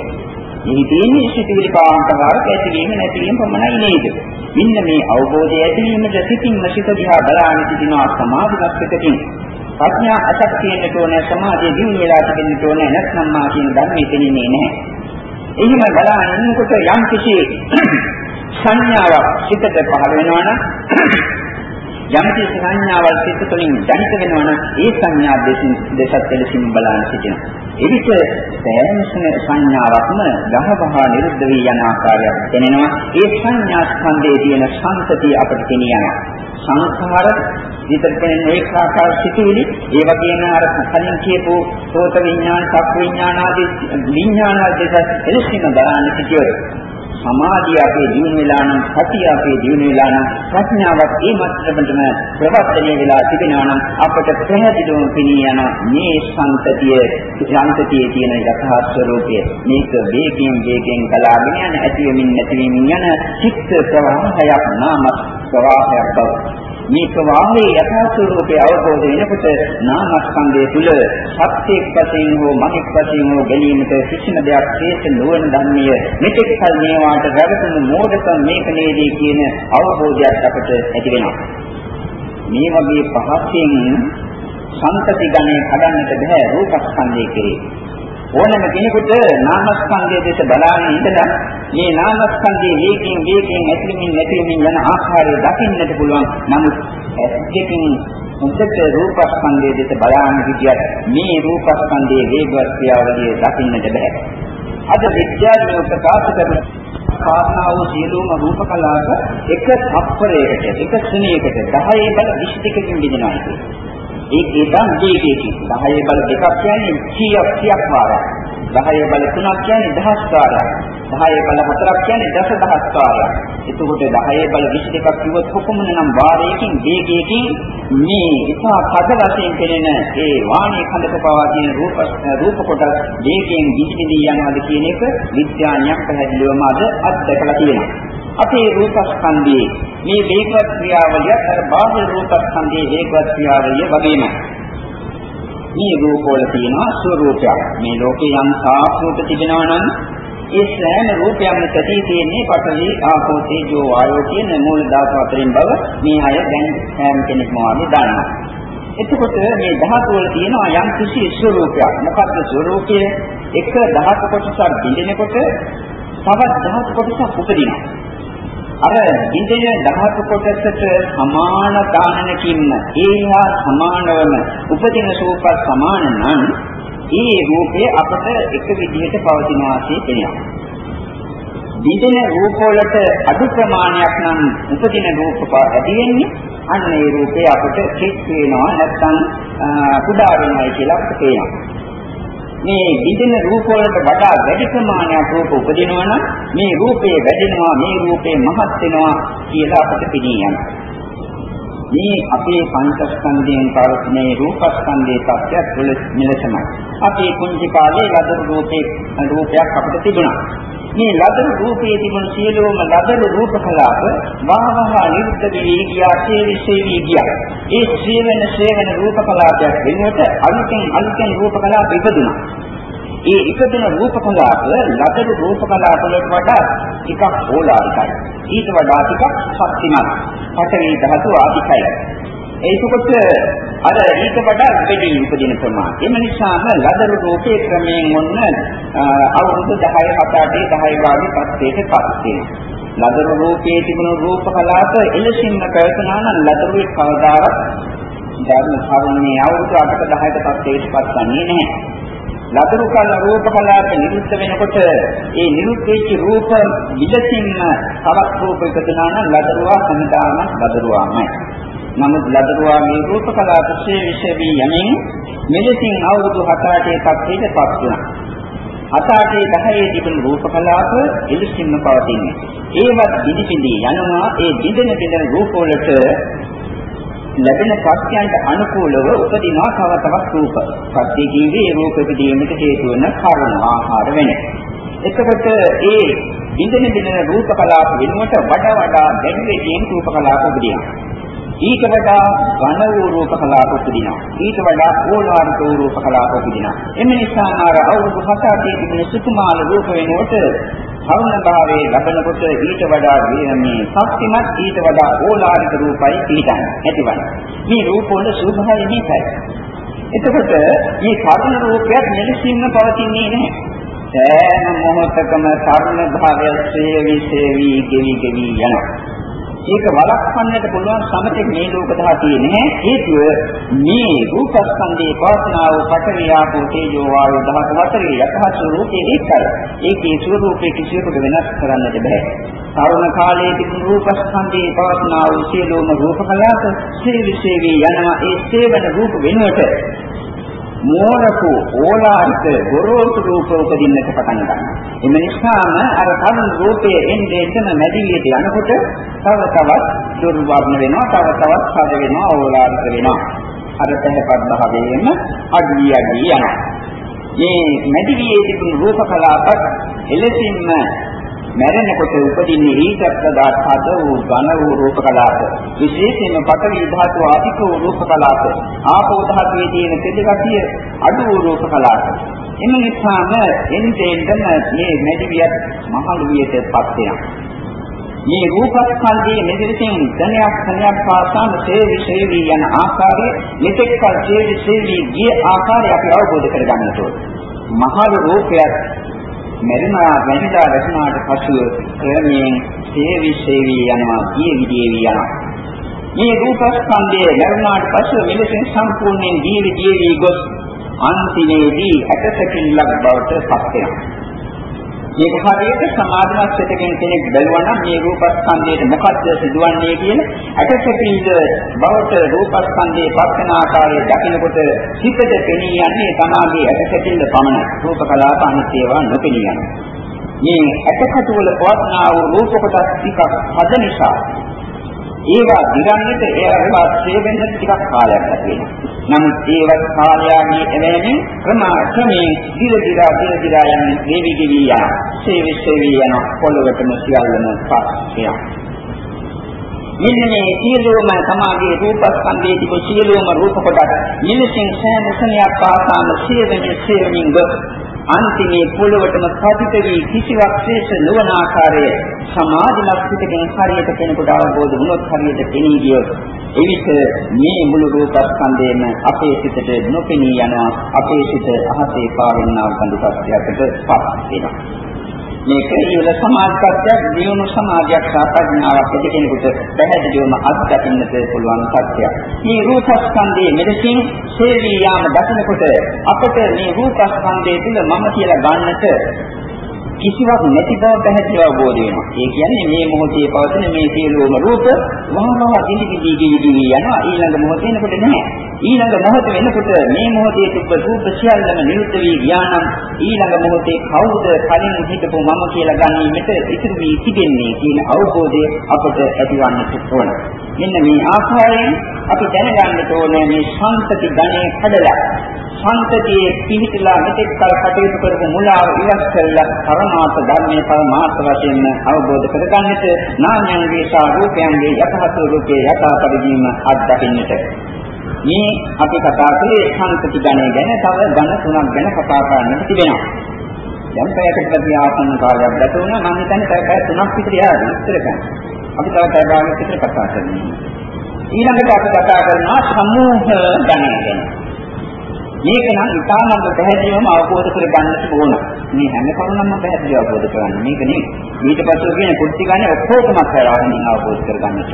මේ තියෙන්නේ සිතිවිලි පාන්තරාවක් ඇතිවීම නැතිවීම පමණයි නේද? මෙන්න මේ අවබෝධය ඇතිවීමට සිතින්ම සිත දිහා බලාගෙන සිටිනවා සමාධිගත පිටකින්. ප්‍රඥා අසක් තියෙන්නට ඕනේ සමාධිය දිනු වෙලා තිබෙන්නට ඕනේ නැත්නම් මා කියන ධර්මයේ තේින්නේ නැහැ. එහෙම බලාගෙන ඉන්නකොට යම් කිසි සංඥාවක් සිතට පහළ වෙනවා නම් යම් කිසි සංඥාවක් සිත තුළින් දැනිත වෙනවා නම් ඒ සංඥා දෙසින් දෙසත් දෙලසින් බලන්න සිටිනවා. එවිට සෑම සංඥාවක්ම ගහවහ නිරුද්ධ වී යන ආකාරයක් දැනෙනවා. ඒ සංඥා ස්කන්ධයේ තියෙන සංතතිය අපට තේනියනවා. සංස්කාර විතරකෙන ඒකාකාර සිතුවිලි ඒ වගේම අර කලින් කියපු සෝත විඥාන, චක්ක විඥාන ආදී විඥාන දෙක එලෙසින් බලන්න සිටියොත් සමාධිය අපේ දිනු වෙලා නම් සතිය අපේ දිනු වෙලා නම් ප්‍රඥාවත් ඒ මට්ටමටම ප්‍රවර්තනය වෙලා තිබෙනවා නම් අපට පැහැදිලිවම පෙනී යන මේ සංතතිය සංතතියේ තියෙන යථා ස්වરૂපය මේක වේගයෙන් වේගයෙන් ගලාගෙන යන ඇතිවෙමින් නැතිවෙමින් යන චිත්ත ප්‍රවාහයක් නාම ප්‍රවාහයක් බව. මේ ප්‍රවාහයේ යථා ස්වરૂපයේ අවබෝධ වෙනකොට නාමස්කන්ධය තුල සත්‍යයක් වශයෙන් හෝ මනික් වශයෙන් හෝ ගැලීමට කිසිම දෙයක් ශේෂ නොවන ධර්මීය මෙතෙක් කල මේවාට රැවටුණු මෝඩකම් මේක නේදී කියන අවබෝධයක් අපට ඇති වෙනවා. මේ වගේ පහසෙන් සම්පති ගණේ කඩන්නට බෑ රූපස්කන්ධය කෙරේ. ඕනම කෙනෙකුට නාමස්කන්ධය දෙස බලාගෙන ඉඳලා මේ නාමස්කන්ධයේ වේගයෙන් වේගයෙන් ඇතිවීම නැතිවීම යන ආකාරය දකින්නට පුළුවන්. නමුත් ඇත්තකින් හොඳට රූපස්කන්ධය දෙස බලාගෙන හිටියත් මේ රූපස්කන්ධයේ වේගවත් ක්‍රියාවලිය දකින්නට බෑ. අද විද්‍යාඥයෝ ප්‍රකාශ කරන කාරණා වූ සියලුම රූප කලාප එක තප්පරයකට එක ශ්‍රේණියකට 10 බල 20 කින් බෙදෙනවා කියන්නේ. ඒකේ තම දීකේකින් 10 බල දෙකක් කියන්නේ 100ක් 100ක් වාරයක් 10 බල තුනක් කියන්නේ දහස් වාරයක් 10 බල හතරක් කියන්නේ දසදහස් වාරයක් එතකොට 10 බල 22ක් කිව්වොත් කොපමණ නම් වාරයකින් වේගයකින් මේ ඉතා පද වශයෙන් පෙනෙන ඒ වාණී කඳක පවා තියෙන රූප රූප කොටස් වේගයෙන් විසිරී යනවාද කියන එක විද්‍යාඥයක් පැහැදිලිවම අද අත්දැකලා තියෙනවා. අපේ රූපස්කන්ධයේ මේ වේගවත් ක්‍රියාවලිය අර බාහිර රූපස්කන්ධයේ වේගවත් ක්‍රියාවලිය වගේම මේ රූපවල තියෙනවා ස්වરૂපයක්. මේ ලෝකේ යම් සාප්‍රූප තිබෙනවා නම් ඒ සෑම රූපයක්ම සැදී තියෙන්නේ පඨවි ආපෝ තේජෝ වායෝ කියන මූල ධාතු අතරින් බව මේ අය දැන් සෑම කෙනෙක්ම වාගේ දන්නවා. එතකොට මේ ධාතු වල තියෙනවා යම් කිසි ස්වરૂපයක්. මොකක්ද ස්වરૂපය? එක ධාතු කොටසක් බිඳිනකොට තවත් ධාතු කොටසක් උපදිනවා. අර ඉන්ද්‍රිය ධාතු කොටසට සමාන ගානනකින් ඒහා සමානවම උපදින රූප සමාන නම් ඒ රූපේ අපට එක විදිහට පවතින වාසිය වෙනවා. දිදෙන රූප වලට අඩු ප්‍රමාණයක් නම් උපදින රූප ඇති වෙන්නේ අන්න ඒ රූපේ අපට කිස් වෙනවා නැත්නම් කුඩා වෙනවා කියලා අපිට පේනවා. මේ විදින රූප වලට වඩා වැඩි ප්‍රමාණයක් රූප උපදිනවා නම් මේ රූපේ වැඩෙනවා මේ රූපේ මහත් වෙනවා කියලා අපිට පිළිගන්න යනවා. මේ අපේ පංචස්කන්ධයෙන් පවතින රූපස්කන්ධයේ තත්ත්වයක් මෙලෙසමයි. අපේ කුංචි කාලේ ලදරු රූපේ රූපයක් අපිට තිබුණා. මේ ලදරු රූපයේ තිබුණු සියලුම ලදරු රූප කලාප වහවහ නිරුද්ධ වී ගියා සේවිසේවි ගියා. ඒ සේවන සේවන රූප කලාපයක් වෙනුවට අලුතෙන් අලුතෙන් රූප කලාප ඉපදුණා. ඒ ඉපදුන රූප කලාප ලදරු රූප කලාප වලට වඩා ටිකක් ඕලාරිකයි. ඊට වඩා ටිකක් ශක්තිමත්. පඨවි ධාතු ආදිකයි. ඒකකොට අර ඊට වඩා වැඩි උපදින ප්‍රමාණය. එම නිසාම ලදරු රූපේ ක්‍රමයෙන් ඔන්න අවුරුදු 10 7 8 10 වාගේ පස්සේට පත් ලදරු රූපයේ තිබුණු රූප කලාප එලෙසින්ම පැවතුනා නම් ලදරුවේ කවදාවත් ධර්ම කරුණේ අවුරුදු 8ක 10ක පස්සේට පත්වන්නේ නැහැ. ලදරු කල රූප කලාප නිරුද්ධ වෙනකොට ඒ නිරුද්ධ වෙච්ච රූප විදසින්ම තවත් රූප එකතුනා නම් ලදරුවා සමදාන ලදරුවාමයි. නමුත් ලදරුවාගේ රූප කලාප ශේෂ වී යමින් මෙලෙසින් අවුරුදු 7-8 තත්ත්වයකට පත් වුණා. අතාටේ 10 තිබෙන රූප කලාප එලෙසින්ම පවතින්නේ. ඒවත් දිදි පිළි යනවා ඒ දිදෙන දිදෙන රූප වලට ලැබෙන සත්‍යයන්ට අනුකූලව උපදිනවා තව තවත් රූප. සත්‍ය ජීවී රූප උපදීමට හේතු වන කර්ම ආහාර වෙන. එතකොට ඒ ඉන්දන බින්දන රූප කලාප වෙනුවට වඩා වඩා වැඩි වෙමින් රූප කලාප උපදිනවා. ඊට වඩා ඝන වූ රූප කලාප උපදිනවා. ඊට වඩා ඕලාරික වූ රූප කලාප උපදිනවා. එම නිසා අර අවුරුදු 7 තිබෙන සුකුමාල රූප වෙනුවට තරුණ භාවයේ ලබනකොට ඊට වඩා මේ ශක්තිමත් ඊට වඩා ඕලාරික රූපයි පිටන්නේ ඇතිවන්නේ. මේ රූප වල ස්වභාවය මේකයි. එතකොට මේ තරුණ රූපයක් මෙලෙසින්ම පවතින්නේ නැහැ. සෑම මොහොතකම තරුණ භාවය ශ්‍රේවි ශ්‍රේවි ගෙවි ගෙවි යනවා. ඒක වළක්වන්නට පුළුවන් සමතේ මේ ලෝක ධාතියේ නැහැ. හේතුව මේ රූපස්කන්ධේ පවස්නාව පඨවි ආපෝ තේජෝ වායු ධාතු හතරේ යථා ස්වરૂපේ ඒකයි. ඒකේ ස්වરૂපේ කිසිවෙකුට වෙනස් කරන්නට බෑ. තරුණ කාලයේ තිබුණු රූපස්කන්ධේ පවස්නාව සියලුම රූප කලාප සේවිසේවි යනවා ඒ සේවන රූප වෙනුවට මෝරකු ඕලාරික ගොරෝසු රූප උපදින්නට පටන් ගන්නවා. එම නිසාම අර කරුණ රූපයේ එන්නේ එතන මැදිවියට යනකොට තව තවත් දුර්වර්ණ වෙනවා, තව තවත් හද වෙනවා, ඕලාරික වෙනවා. අර තැහැපත් භාවයෙන්ම අඩිය අඩිය යනවා. මේ මැදිවියේ තිබුණු රූප කලාපත් එලෙසින්ම මැරෙනකොට උපදින්නේ ඊටත් වඩා හද වූ ඝන වූ රූප කලාප. විශේෂයෙන්ම පඨවි ධාතුව අධික වූ රූප කලාප. ආපෝ ධාතුවේ තියෙන තෙදගතිය අඩු වූ රූප කලාප. එම නිසාම එන්ටෙන්ටම මේ මෙදිවියත් මහලු වියටපත් වෙනවා. මේ රූපස්කන්ධයේ මෙදිරින් ධනයක් ධනයක් පාසාම සේවි සේවි යන ආකාරය මෙතෙක් කල සේවි සේවි ගිය ආකාරය අපි අවබෝධ කරගන්නට ඕනේ. මහලු රූපයක් මෙරිමා වැනිදා රචනාට පසුව ක්‍රමයෙන් සේවි සේවි යනවා ගිය විදියේ යනවා. මේ රූපස්කන්ධයේ මරුණාට පසුව මෙලෙසින් සම්පූර්ණයෙන් දීවි දීවි ගොස් අන්තිමේදී ඇටසැකිල්ලක් බවට පත් වෙනවා. මේක හරියට සමාධිමත් සිතකින් කෙනෙක් බැලුවා නම් මේ රූපස්කන්ධයට මොකද්ද සිදුවන්නේ කියන අටසැපින්ද බවට රූපස්කන්ධයේ පස්සන ආකාරය දකිනකොට හිතට පෙනී යන්නේ තමාගේ අටසැපින්ද පමණයි. රූප කලාප අනිත්‍යවා නොපෙනී යනවා. මේ අටසැපි වල පවත්නා වූ රූප කොටස් ටිකක් හද නිසා ඒවා දිගන්නට ඒවා ඡේදෙන්න ටිකක් කාලයක් ගත වෙනවා. නමුත් ඒවත් කාලයගේ එවැනි ක්‍රමාක්‍රමයෙන් දිර දිරා දිර දිරා යන දේවි ගෙවි යන සේවි සේවි යන පොළොවටම සියල්ලම පස් වෙනවා. මෙන්න මේ සියලුම සමාගයේ රූපස්කන්ධයේ තිබු සියලුම රූප කොටස් මිනිසින් සෑම සෙනයක් පාසාම සියවෙන සියවෙනින් අන්තිමේ පොළොවටම පතිත වී කිසිවක් ශේෂ නොවන ආකාරයේ සමාධිමත් පිටකින් හරියට කෙනෙකුට අවබෝධ වුණොත් හරියට පෙනී ගියොත් එවිට මේ මුළු රූපස්කන්ධයම අපේ සිතට නොපෙනී යනවා අපේ සිත අහසේ පාවෙනා බඳු සත්‍යයකට පත් වෙනවා. මේක ඉවල සමාධිපත්‍යක් දියුණු සමාධියක් සහ ප්‍රඥාවක් ඇති කෙනෙකුට පැහැදිලිවම අත්දකින්නට පුළුවන් සත්‍යයක්. මේ රූපස්කන්ධයේ මෙලෙසින් සේවී යාම දකිනකොට අපට මේ රූපස්කන්ධයේ තුල මම කියලා ගන්නට කිසිවක් නැති බව පැහැදිලිව අවබෝධ වෙනවා. ඒ කියන්නේ මේ මොහොතේ පවතින මේ සියලුම රූප වහවහ දිවි දිවි දිවි දිවි යනවා ඊළඟ මොහොතේ එනකොට නැහැ. ඊළඟ මොහොත වෙනකොට මේ මොහොතේ තිබ්බ රූප සියල්ලම නිරුද්ධ වී ගියානම් ඊළඟ මොහොතේ කවුද කලින් හිටපු මම කියලා ගන්නීමට ඉතිරි වී තිබෙන්නේ කියන අවබෝධය අපට ඇතිවන්නට ඕන. මෙන්න මේ ආකාරයෙන් අපි දැනගන්න ඕනේ මේ ශාන්තති ගණේ කඩලා සංතතියේ පිහිටලා මෙතෙක් කල කටයුතු කරපු මුලාව ඉවත් කරලා පරමාර්ථ ධර්මයේ පරමාර්ථ වශයෙන් අවබෝධ කරගන්නට නාමයන්ගේ සහ රූපයන්ගේ යථාර්ථ රූපයේ යථාපරිදීම අත්දකින්නට මේ අපි කතා කළේ සංතති ගණය ගැන තව ගණ තුනක් ගැන කතා කරන්නට තිබෙනවා. දැන් පැයකට ප්‍රති ආසන්න කාලයක් ගත වුණා මම හිතන්නේ පැය තුනක් විතර යාදී විතර ගන්න. අපි තව පැය භාගයක් විතර කතා කරනවා. ඊළඟට අපි කතා කරනවා සමූහ ගණය ගැන. මේක නම් ඉතාමත් පැහැදිලිවම අවබෝධ කරගන්නට ඕන. මේ හැම කරුණක්ම පැහැදිලිව අවබෝධ කරගන්න. මේක නෙවෙයි. ඊට පස්සේ කියන කුටි ගන්න ඔක්කොම කරවගෙන අවබෝධ කරගන්නට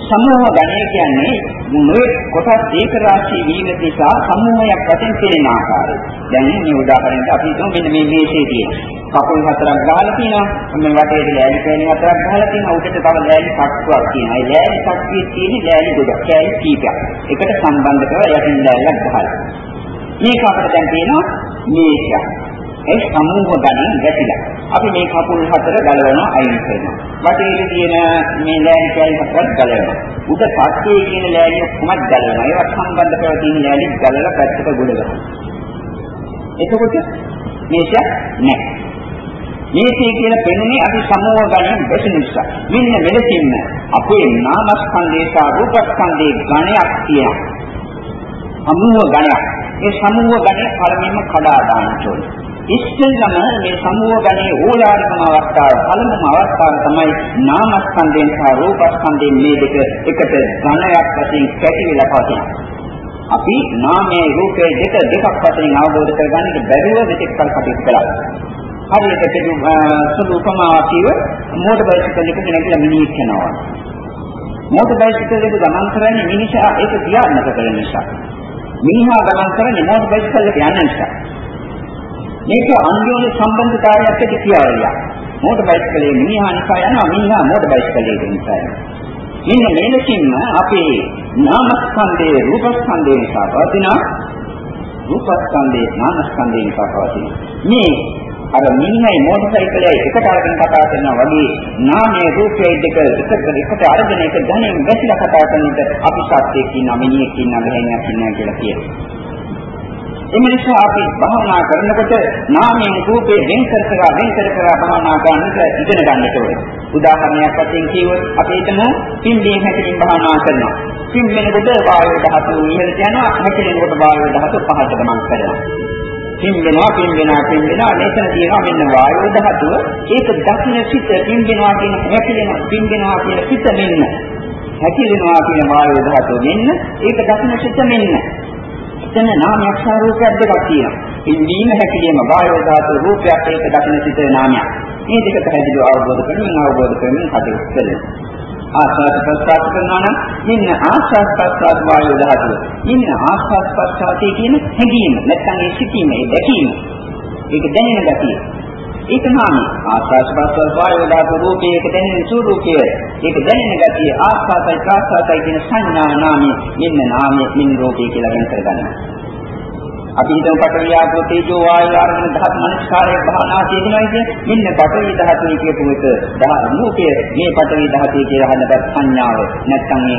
සමූහ ගණය කියන්නේ මොයේ කොටස් ඒක රාශී වීම නිසා සමූහයක් වශයෙන් තේරෙන ආකාරය. දැන් මේ උදාහරණයක් අපි හිතමු මෙන්න මේ මේෂේ තියෙන. කකුල් හතරක් ගහලා තියෙනවා. මේ වටේට ලෑලි පෑලි හතරක් ගහලා තියෙනවා. උඩට තව ලෑලි කට්ටුවක් තියෙනවා. ඒ ලෑලි කට්ටුවේ තියෙන ලෑලි ගොඩක් ලෑලි කීපයක්. එකට සම්බන්ධ කරලා යටින් ලෑල්ලක් ගහලා. මේක අපිට දැන් තියෙනවා මේෂයක්. ඒ සමූහ ගණන් ගැටිලා. අපි මේ කකුල් හතර ගලවනවා අයින් කරනවා. වටේ තියෙන මේ ලෑලි කැලි හතරක් ගලවනවා. උඩ පස්සේ කියන ලෑලි ඔක්කොම ගලවනවා. ඒවත් සම්බන්ධ කරලා තියෙන ලෑලි ගලලා පැත්තක ගොඩ ගන්නවා. එතකොට මේෂයක් නැහැ. මේකේ කියලා පෙන්නේ අපි සමෝහ ගණන් දැසෙන නිසා. මෙන්න මෙලෙසින්ම අපේ නාමස්කන්ධේ සහ රූපස්කන්ධේ ගණයක් තියෙනවා. සමූහ ගණයක්. ඒ සමූහ ගණය පළමුවෙන්ම කඩා දාන්න ඕනේ. ඉස්සෙල්ලම මේ සමූහ ගණයේ ඕලාරිකම අවස්ථාව පළමුම අවස්ථාව තමයි නාමස්කන්ධයෙන් සහ රූපස්කන්ධයෙන් මේ දෙක එකට ඝණයක් වශයෙන් කැටි වෙලා පවතිනවා. අපි නාමයේ රූපයේ දෙක දෙකක් වශයෙන් අවබෝධ කරගන්නට බැරුව මෙතෙක් කල් කටයුතු කළා. හරියට කෙටු සුදු උපමාවක් කිව්ව මෝටර් බයිසිකල් එකක නැගිලා මිනිහෙක් යනවා. මෝටර් බයිසිකල් එක ගමන් කරන්නේ මිනිසා ඒක ක්‍රියාත්මක කරන නිසා. මිනිහා ගමන් කරන්නේ මෝටර් බයිසිකල් එක යන නිසා. මේක අන්‍යෝන්‍ය සම්බන්ධතාවයක් ඇති කියාවිලා. මෝටර් බයිසිකලේ මිනිහා නිසා යනවා මිනිහා මෝටර් බයිසිකලේ නිසා යනවා. මෙන්න මේ ලෙසින්ම අපේ නාමස්කන්ධයේ රූපස්කන්ධය නිසා පවතින රූපස්කන්ධයේ නාමස්කන්ධය නිසා පවතින මේ අර මිනිහයි මෝටර් සයිකලයයි එකට අරගෙන කතා කරනවා වගේ නාමයේ රූපයේ දෙක එකට එකට අරගෙන එක ධනෙන් ගැසිලා කතා කරනකොට අපි සත්‍යයක් ඉන්නා මිනිහෙක් ඉන්නා බහැණියක් ඉන්නා කියලා කියනවා. එම නිසා අපි භාවනා කරනකොට නාමයෙන් රූපේ වෙන් කර කර වෙන් කර කර භාවනා කරන්නට ඉගෙන ගන්නට ඕනේ. උදාහරණයක් වශයෙන් කිව්වොත් අපි හිතමු පිම්බීම හැකලින් භාවනා කරනවා. පිම්බෙනකොට වායු ධාතු ඉහළට යනවා, හැකලෙනකොට වායු ධාතු පහළට ගමන් කරනවා. පිම්බෙනවා පිම්බෙනවා පිම්බෙනවා මෙතන තියෙනවා මෙන්න වායු ධාතුව. ඒක දක්ෂින සිත පිම්බෙනවා කියන හැකිලෙනවා පිම්බෙනවා කියන සිත මෙන්න. හැකිලෙනවා කියන වායු ධාතුව මෙන්න. ඒක දක්ෂින සිත මෙන්න. එතන නාමයක් සහ රූපයක් දෙකක් තියෙනවා. පිම්බීම හැකිලීම වායු ධාතුව රූපයක්. ඒක දක්ෂින සිත නාමයක්. මේ දෙක පැහැදිලිව අවබෝධ කරගන්න අවබෝධ කරගන්න කටයුතු කරනවා. ආස්වාද ප්‍රසආස කරනවා නම් ඉන්න ආස්වාද ප්‍රසආස වායු ධාතුව. ඉන්න ආස්වාද ප්‍රසආසයේ කියන හැඟීම නැත්නම් ඒ සිටීම ඒ දැකීම. ඒක දැනෙන ගතිය. ඒක නාමය. ආස්වාද ප්‍රසආස වායු ධාතුව රූපේ ඒක දැනෙන ස්වરૂපය. ඒක දැනෙන ගතිය ආස්වාදයි ප්‍රසආසයි කියන සංඥා නාමය. ඉන්න නාමය මින් රූපේ කියලා වෙන කරගන්නවා. අපි හිතමු පඨවි ආපෝ තේජෝ වායු ආරම්භන ධාතු මනස්කාරයේ භාවනා කියනවා කියන්නේ මෙන්න පඨවි ධාතුවේ කියපු එක රූපය මේ පඨවි ධාතුවේ කියලා හඳපත් සංඥාව නැත්නම් මේ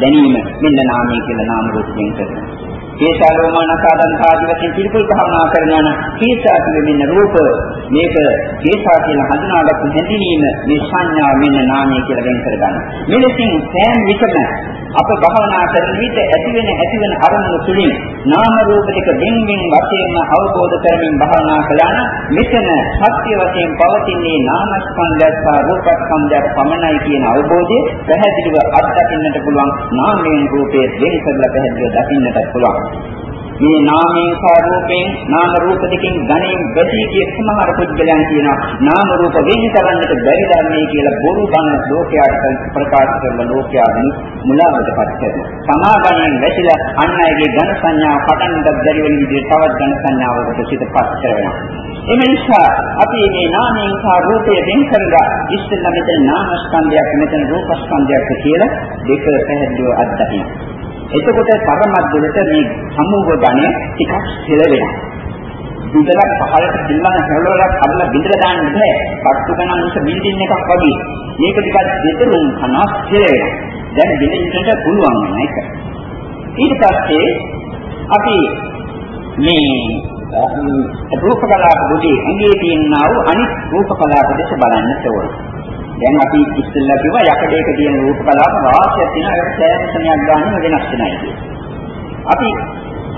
දැනීම මෙන්න නාමය කියලා නාම රූපයෙන් කරනවා. කේශාලෝමානකාදන් ආදී වශයෙන් පිළිකුල් භාවනා කරනවා නම් කේශා කියන මෙන්න රූප මේක කේශා කියලා හඳුනාගත්තු හැඳිනීම මේ සංඥා මෙන්න නාමය කියලා වෙන් කරගන්නවා. මෙලෙසින් සෑම විටම අප භාවනා කරන විට ඇතිවෙන ඇතිවෙන අරමුණු තුලින් නාම රූප දෙක වෙන් වෙන් වශයෙන්ම අවබෝධ කරමින් භාවනා කළා නම් මෙතන සත්‍ය වශයෙන් පවතින්නේ නාමස්කන්ධය සහ රූපස්කන්ධය පමණයි කියන අවබෝධය පැහැදිලිව අත්දකින්නට පුළුවන් නාමයෙන් රූපයේ වෙන් කරලා පැහැදිලිව දකින්නට පුළුවන් මේ නාමයෙන් ස්වરૂපයෙන් නාම රූප දෙකෙන් ගණයෙන් බැදී කිය සමහර පුද්ගලයන් කියනවා නාම රූප වෙන් කරන්නට බැරි ධර්මයේ කියලා බොරු බණ ලෝකයට ප්‍රකාශ කරන ලෝකයා මුලාවටපත් කරනවා. සමාගමෙන් වැසිලා අන් අයගේ ඝන සංඥාව පටන්ගත් බැරි වෙන විදිහට තවත් ඝන සංඥාවකට සිතපත් කරනවා. එම නිසා අපි මේ නාමයෙන් සහ රූපය වෙන් කරලා ඉස්සෙල්ලා මෙතන නාම ස්කන්ධයක් මෙතන රූප ස්කන්ධයක් කියලා දෙක පැහැදිලිව අත්දකිනවා. එතකොට තරමක් දුරට මේ සමූහ ගණය ටිකක් සිල වෙනවා. විදලක් පහලට දිල්ලන හැලවලක් අදලා බින්දලා දාන්න බෑ. පත්තු ගණන් උස බිල්ඩින් එකක් වගේ. මේක ටිකක් දෙතරුම් කනවා සිල වෙනවා. දැන් බිල්ඩින්ට පුළුවන් වෙන එක. ඊට පස්සේ අපි මේ රූප කලාප දුටි ඇඟේ තියෙනා වූ අනිත් රූප කලාප දෙස බලන්නට ඕනේ. දැන් අපි ඉස්සෙල්ලා කිව්වා යකඩයක තියෙන රූප කලාප රාශියක් තියෙනවා ඒකට සෑම සමයක් ගන්න වෙනස් වෙනයි කියන්නේ. අපි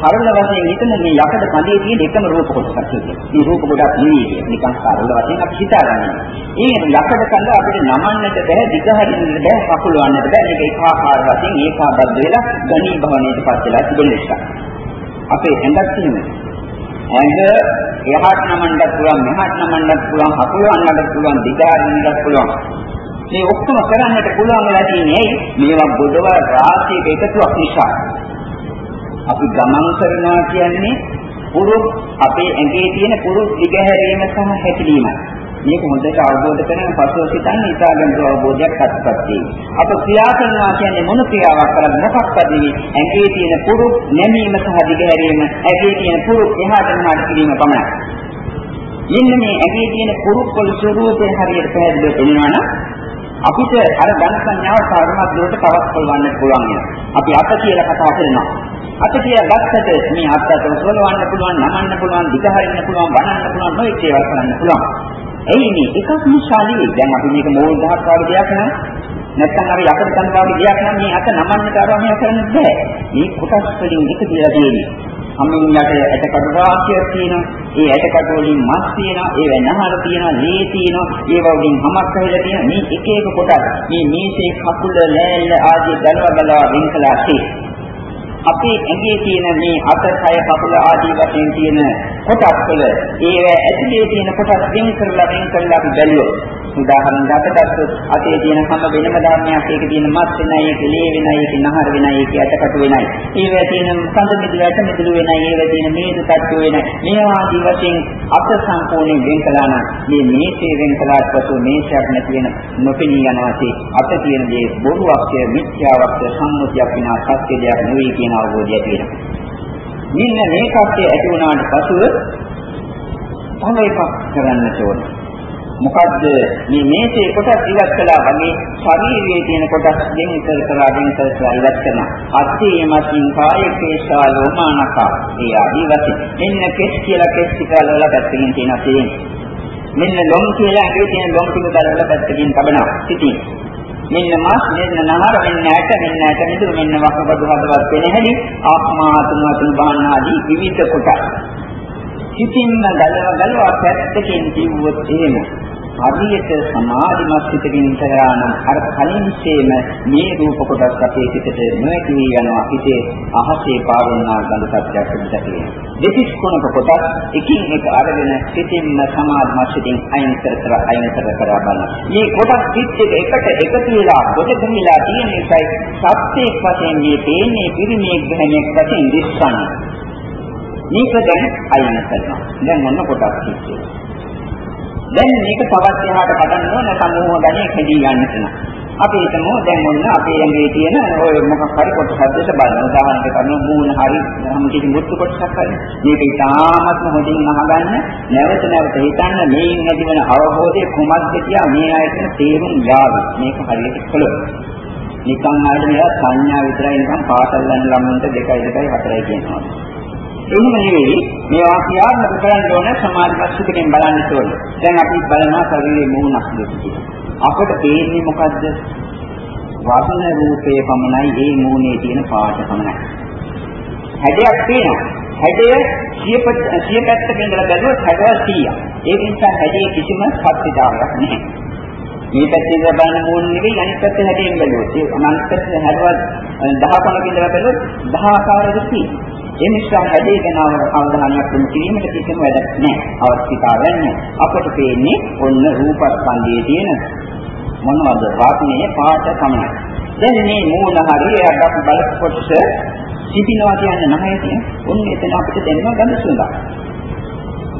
සරල වශයෙන් හිතමු මේ යකඩ කඳේ තියෙන එකම රූප කොටසක් කියන්නේ. මේ රූප ගොඩක් නෙවෙයි නිකන් සරල වශයෙන් අපි හිතාගන්න. ඒ යකඩ කඳ අපිට නමන්නට බෑ, දිගහරින්නට බෑ, කකුලවන්නට බෑ. මේක ඒකාකාර වශයෙන් ඒකාබද්ධ වෙලා ගණී භවණයටපත් වෙලා තිබෙන නිසා. අපේ ඇඟක් තියෙනවා ඇඟ එහාට නමන්නත් පුළුවන් මෙහාට නමන්නත් පුළුවන් හකුලවන්නත් පුළුවන් දිගාරින්නත් පුළුවන්. මේ ඔක්කොම කරන්නට පුළුවන් වෙලා තියෙන්නේ මේවා බොදව රාශියක එකතුවක් නිසා. අපි ගමන් කරනවා කියන්නේ පුරුක් අපේ ඇඟේ තියෙන පුරුක් දිගහැරීම සහ හැකිලීමයි. මේක හොඳට අවබෝධ කරගෙන පසුව සිතන්නේ ඉතාලෙන් අවබෝධයක් අත්පත්ති. අප ක්‍රියා කරනවා කියන්නේ මොන ක්‍රියාවක් කරද මොකක්ද මේ ඇඟේ තියෙන පුරු නැමීම සහ දිගහැරීම ඇඟේ තියෙන පුරු එහාට මෙහාට කිරීම පමණයි. මෙන්න මේ ඇඟේ තියෙන පුරුක් වල ස්වરૂපය හරියට පැහැදිලිව වෙනවා නම් අපිට අර ධන සංඥාව සාධනක් දුරට පවත් කරවන්න පුළුවන් වෙනවා. අපි අත කියලා කතා කරනවා. අත කියලා ගත්තට මේ අත්ත තොලවන්න පුළුවන්, නමන්න පුළුවන්, දිගහරින්න පුළුවන්, වණන්න පුළුවන්, නොයෙක් ඒවා කරන්න පුළුවන්. එයි මේ එකක් නිසාලී දැන් අපි මේක මෝල් දහක් වගේ දෙයක් නම් නැත්නම් අර යකඩ කන් වගේ දෙයක් නම් මේ අත නමන්නට ආරම්භය කරන්න බෑ. මේ කොටස් වලින් එක කියලා තියෙන්නේ. හම්මින් යට ඇටකඩ රාශියක් තියෙනවා. ඒ ඇටකඩ වලින් මස් තියෙනවා. ඒ වෙනහර තියෙනවා, ලේ තියෙනවා. ඒ වගේම හමක් ඇවිල්ලා තියෙනවා. මේ එක එක කොටස්. මේ මේසේ කකුල, ලෑල්ල ආදී ගලව ගලව වෙන් කළා තියෙනවා. අපේ ඇඟේ තියෙන මේ අත, කය, කකුල ආදී වශයෙන් තියෙන කොටස් වල ඒ ඇතුලේ තියෙන කොටස් වෙන් කරලා වෙන් කරලා අපි බැලුවොත් උදාහරණ ගතගත්තොත් අතේ තියෙන හැම වෙනම ධර්මයක් ඒකේ තියෙන මස් වෙනයි ඒකේ ලේ වෙනයි ඒකේ නහර වෙනයි ඒකේ ඇටකටු වෙනයි. ඒවැ තියෙන සඳ මිදුල ඇට මිදුල වෙනයි ඒවැ තියෙන මේද තට්ටු වෙනයි. මේ ආදී වශයෙන් අත සම්පූර්ණයෙන් වෙන් කළා නම් මේ මේසේ වෙන් කළාට පසු මේසයක් නැති වෙන නොපෙනී යනවාසේ අත තියෙන දේ බොරුවක්ය මිත්‍යාවක්ය සම්මුතියක් විනා සත්‍ය දෙයක් නෙවෙයි කියන අවබෝධය තියෙනවා. මෙන්න මේ කප්පේ ඇති වුණාට පසුව තව එකක් කරන්න ඕනේ. මොකද්ද? මේ මේසේ කොටස් ඉවත් කළා වගේ ශරීරයේ තියෙන කොටස් දෙන් ඉතර කරලා දෙන් ඉතර කරලා ඉවත් කරනවා. අත්ථේ මතින් කාය කේශා ලෝමානක. ඒ ආදී වශයෙන්. මෙන්න කෙස් කියලා කෙස් ටික වල පැත්තකින් තියෙනවා තියෙන්නේ. මෙන්න ලොම් කියලා ඇඟේ තියෙන ලොම් ටික බලලා පැත්තකින් තබනවා. සිටින් මෙන්න මාස් මෙන්න නහර මෙන්න ඇට මෙන්න ඇට මිදුළු මෙන්න වකබඩු හදවත් වෙන හැටි ආත්මාතුම තුන් බාහන ආදී විවිධ කොටස්. සිතින්ම ගලව ගලව පැත්තකින් කිව්වොත් එහෙම හරියට සමාධිමත් සිතකින් කරා නම් අර කලින්සේම මේ රූප කොටස් අපේ සිතට නොඇති යනවා හිතේ අහසේ පාවෙනා ගඳ සත්‍යයක් විදිහට දෙතිස් කොනක කොටස් එකින් එක අරගෙන සිතින්ම සමාධිමත් සිතින් අයින් කර කර අයින් කර කර බලන. මේ කොටස් සිත් එක එකට එකතු වෙලා කොට ගමිලා තියෙන එකයි සත්‍යයක් වශයෙන් මේ තේන්නේ පිරිමියෙක් ගැහෙනෙක් වශයෙන් දිස්සන්නේ මේක දැන් අයින් කරනවා. දැන් මොන කොටස් කිව්වේ දැන් මේක තවත් එහාට කඩන්න ඕන සමූහ ගණේ කැදී යන්න තියෙනවා. අපි හිතමු දැන් ඔන්න අපේ ඇඟේ තියෙන ඔය මොකක් හරි කොටසක් දෙස බලන උදාහරණයක් කරන මූණ හරි හැම කිසි මුත්තු කොටසක් හරි. මේක ඉතාමත්ම හොඳින් අහගන්න නැවත නැවත හිතන්න මේන් ඇතිවන අවබෝධය කුමක්ද කියලා මේ ආයතන තේරුම් යාවි මේක හරියට කළොත්. නිකන් ආයෙත් මේවා සංඥා විතරයි නිකන් පාටල් ගන්න ළමුන්ට 2යි 2යි 4යි කියනවා. එහෙම නෙවෙයි මේවා ක්‍රියාත්මක කරන්න ඕන සමාධි පස්සකින් බලන්න ඕනේ. දැන් අපි බලනවා ශරීරයේ මූණක් දෙක අපට පේන්නේ මොකද්ද? වර්ණ රූපයේ පමණයි මේ මූණේ තියෙන පාට පමණයි. හැඩයක් තියෙනවා. හැඩය සිය පැත්තකින් ඉඳලා බැලුවොත් හැඩය 100ක්. ඒ නිසා හැඩයේ කිසිම සත්‍යතාවයක් නැහැ. මේ පැත්තේ ඉඳලා බලන මූණ නෙවෙයි අනිත් පැත්තේ හැඩයෙන් බැලුවොත් ඒ අනිත් පැත්තේ හැඩවත් 10 කලකින් ඉඳලා බැලුවොත් 10 ආකාරයක තියෙනවා. ඒ නිසා හැදේ ගැන අවධානයක් යොමු කිරීමට කිසිම වැඩක් නැහැ. අවශ්‍යතාවයක් නැහැ. අපට පේන්නේ ඔන්න රූපස්කන්ධයේ තියෙන මොනවද? වාක්‍යයේ පාට තමයි. දැන් මේ මූල හරියට අපි බලපු කොටස සිටිනවා කියන්නේ නැහැ කියන. ඔන්න එතන අපිට දැනෙන ගඳ සුවඳක්.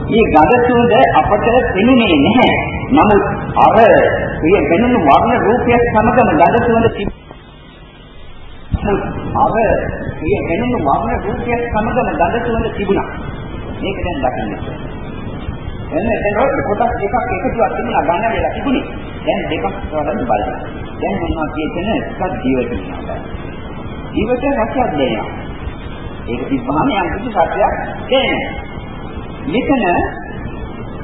මේ ගඳ සුවඳ අපට පෙනුනේ නැහැ. නමුත් අර මේ වෙනුණු වර්ණ රූපයක් සමගම ගඳ සුවඳ අර මේ වෙනම වර්ණ රූපයක් සමගම ගඳ සුවඳ තිබුණා. මේක දැන් දකින්න. එන්න එතන කොටස් දෙකක් එකතුවක් තිබුණා ගන්න වෙලා තිබුණේ. දැන් දෙකක් වඩා බලන්න. දැන් මොනවා කියතන එකක් ජීවිත වෙනවා. ජීවිතේ රසයක් දෙනවා. ඒක තිබ්බහම යම් කිසි සත්‍යයක් දෙනවා. මෙතන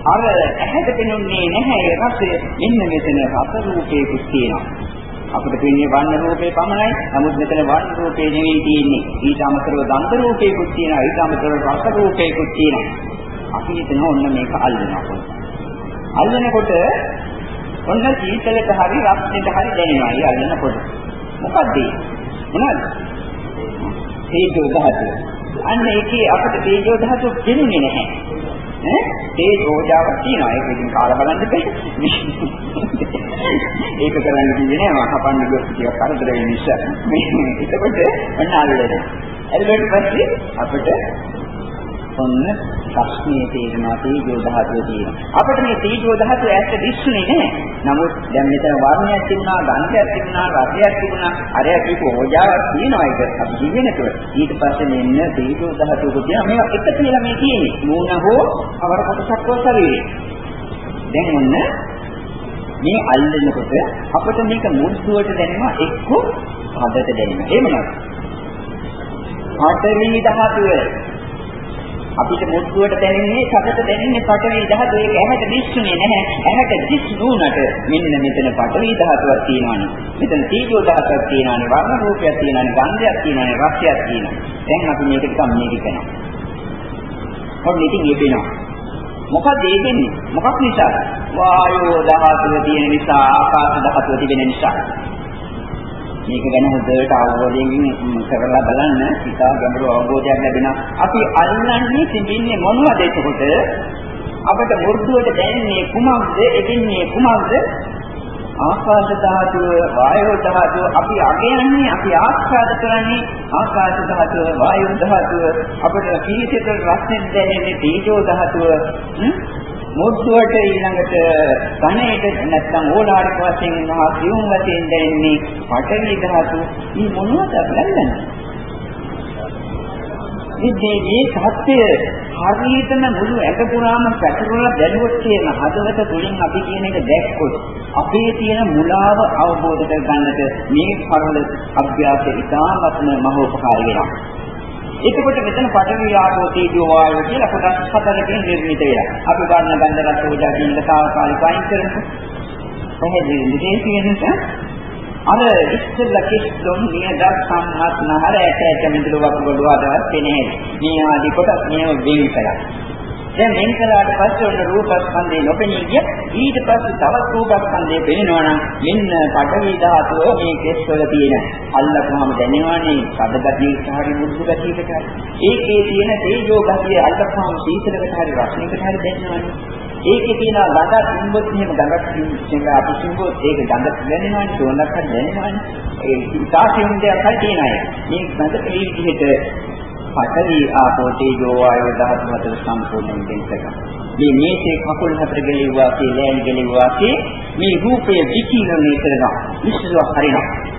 අර ඇහැට පෙනුනේ නැහැ ඒ රසය මෙන්න මෙතන රස රූපයකුත් තියෙනවා. අපිට පේන්නේ වර්ණ රූපේ පමණයි. නමුත් මෙතන වර්ණ රූපේ නෙවෙයි තියෙන්නේ. ඊට අමතරව දන්ත රූපේකුත් තියෙනවා. ඊට අමතරව රස රූපේකුත් තියෙනවා. අපි හිතන ඔන්න මේක අල්ලනවා. අල්ලනකොට ඔන්න සීතලට හරි රස්නෙට හරි දැනෙනවා. ඒ අල්ලනකොට. මොකද්ද මොනවද? තේජෝ ධාතුව. අන්න ඒකේ අපිට තේජෝ ධාතුව දෙන්නේ නැහැ. ඈ ඒ ඕජාවක් තියෙනවා. ඒක ඉතින් කාලා බලන්න බෑ. ඒක කරන්න කිව්වේ නෑ මම හපන්න ගියොත් ටිකක් කරදර වෙන නිසා. එතකොට ඔන්න අල්ලගෙන. එතකොට පස්සේ අපිට ඔන්න ප්‍රශ්නේ තේරෙනවා තීජෝ ධාතුව තියෙනවා. අපිට මේ තීජෝ ධාතුව ඇත්ත දිස්සුනේ නෑ. නමුත් දැන් මෙතන වර්ණයක් තිබුණා, ගන්ධයක් තිබුණා, රසයක් තිබුණා. අරය කීප ඕජාවක් තියෙනවා ඒක අපි ජීවෙනකොට. ඊට පස්සේ මෙන්න තීජෝ ධාතුව කියනවා මේවා එක කියලා මේ තියෙන්නේ. මූණ හෝ අවර කොටසක් හෝ ශරීරේ. දැන් ඔන්න මේ අල්ලනකොට අපිට මේක මුද්දුවට දැනෙනවා එක්ක හදට දැනෙනවා. එහෙම නැත්නම් පඨවි ධාතුව අපිට මුද්දුවට දැනෙන්නේ සතට දැනෙන්නේ පඨවි ධාතුව ඒක ඇහැට දිස්සුනේ නැහැ. ඇහැට දිස්සුනට මෙන්න මෙතන පඨවි ධාතුවක් තියෙනවානේ. මෙතන තීජෝ ධාතුවක් තියෙනවානේ. වර්ණ රූපයක් තියෙනවානේ. ගන්ධයක් තියෙනවානේ. රසයක් තියෙනවා. දැන් අපි මේකට සම්මේලී කරනවා. ඔන්න ඉතින් මේ වෙනවා. මොකද ඒ දෙන්නේ? මොකක් නිසාද? වායෝ ධාතුව තියෙන නිසා, ආකාශ ධාතුව තිබෙන නිසා. මේක ගැන හොඳට අවබෝධයෙන් කරලා බලන්න ඉතා ගැඹුරු අවබෝධයක් ලැබෙනවා. අපි අල්ලන්නේ තිබින්නේ මොනවද එතකොට? අපිට වෘද්ධුවට දැනෙන්නේ කුමක්ද? එදින්නේ කුමක්ද? ආකාශ ධාතුව, වායෝ ධාතුව අපි අගයන්නේ, අපි ආස්වාද කරන්නේ ආකාශ ධාතුව, වායෝ ධාතුව, අපිට කීසිත රස්නෙත් දැනෙන්නේ තීජෝ ධාතුව. මුද්දුවට ඊළඟට ධනයට නැත්නම් ඕලාරික වශයෙන් මහා සියුම් වශයෙන් දැනෙන්නේ පඨවි ධාතුව. මේ මොනවද බලන්නේ? ඉතින් මේ සත්‍ය හරියටම මුළු ඇඟ පුරාම පැටරලා දැනුවොත් කියන හදවත තුලින් අපි කියන එක දැක්කොත් අපේ තියෙන මුලාව අවබෝධ කරගන්නට මේ පරල අභ්‍යාසය ඉතාමත්ම මහෝපකාරී වෙනවා. එතකොට මෙතන පඨවි ආපෝ තේජෝ වායෝ කියලා කොටස් හතරකින් නිර්මිත වෙලා. අපි ගන්න ගන්ධ රස ඕජා කියන තාවකාලික වයින් කරමු. කොහේද මේ කියන්නේ? අර ඉස්සෙල්ලා කිස්තුම් නියද සම්හත් නහර ඇට ඇට මිදුළු වකුගඩු ආදවත් පෙනේ. මේ ආදී කොටස් මේව වෙන් කළා. දැන් වෙන් කළාට පස්සේ ඔන්න රූපස්කන්ධේ නොපෙනී ගිය ඊට පස්සේ තවත් රූපස්කන්ධේ පෙනෙනවා නම් මෙන්න පඨවි ධාතුව මේ කෙස්වල තියෙන අල්ලපුවාම දැනෙනවානේ. සදගතිය සාරි මුද්දු ගතියකට ඒකේ තියෙන තේජෝ ගතිය අල්ලපුවාම සීතලකට හරි රසණයකට හරි දැනෙනවානේ. ඒකේ තියෙන ගඳ සිඹොත් එහෙම ගඳක් සිඹ අපි සිඹොත් ඒක ගඳ දැනෙනවනේ සුවඳක් හරි දැනෙනවනේ. ඒ ඉතාසියුම් දෙයක් හරි තියෙනයි මේ ගඳ මේ විදිහට පඨවි ආපෝ තේජෝ වායෝ ධාතු හතර සම්පූර්ණයෙන් දෙන්නක මේ මේසේ කකුල් හතර ගෙලිව්වා කියලා ගෙලිව්වා මේ රූපය විචිරණය කරනවා විශ්ව හරිනවා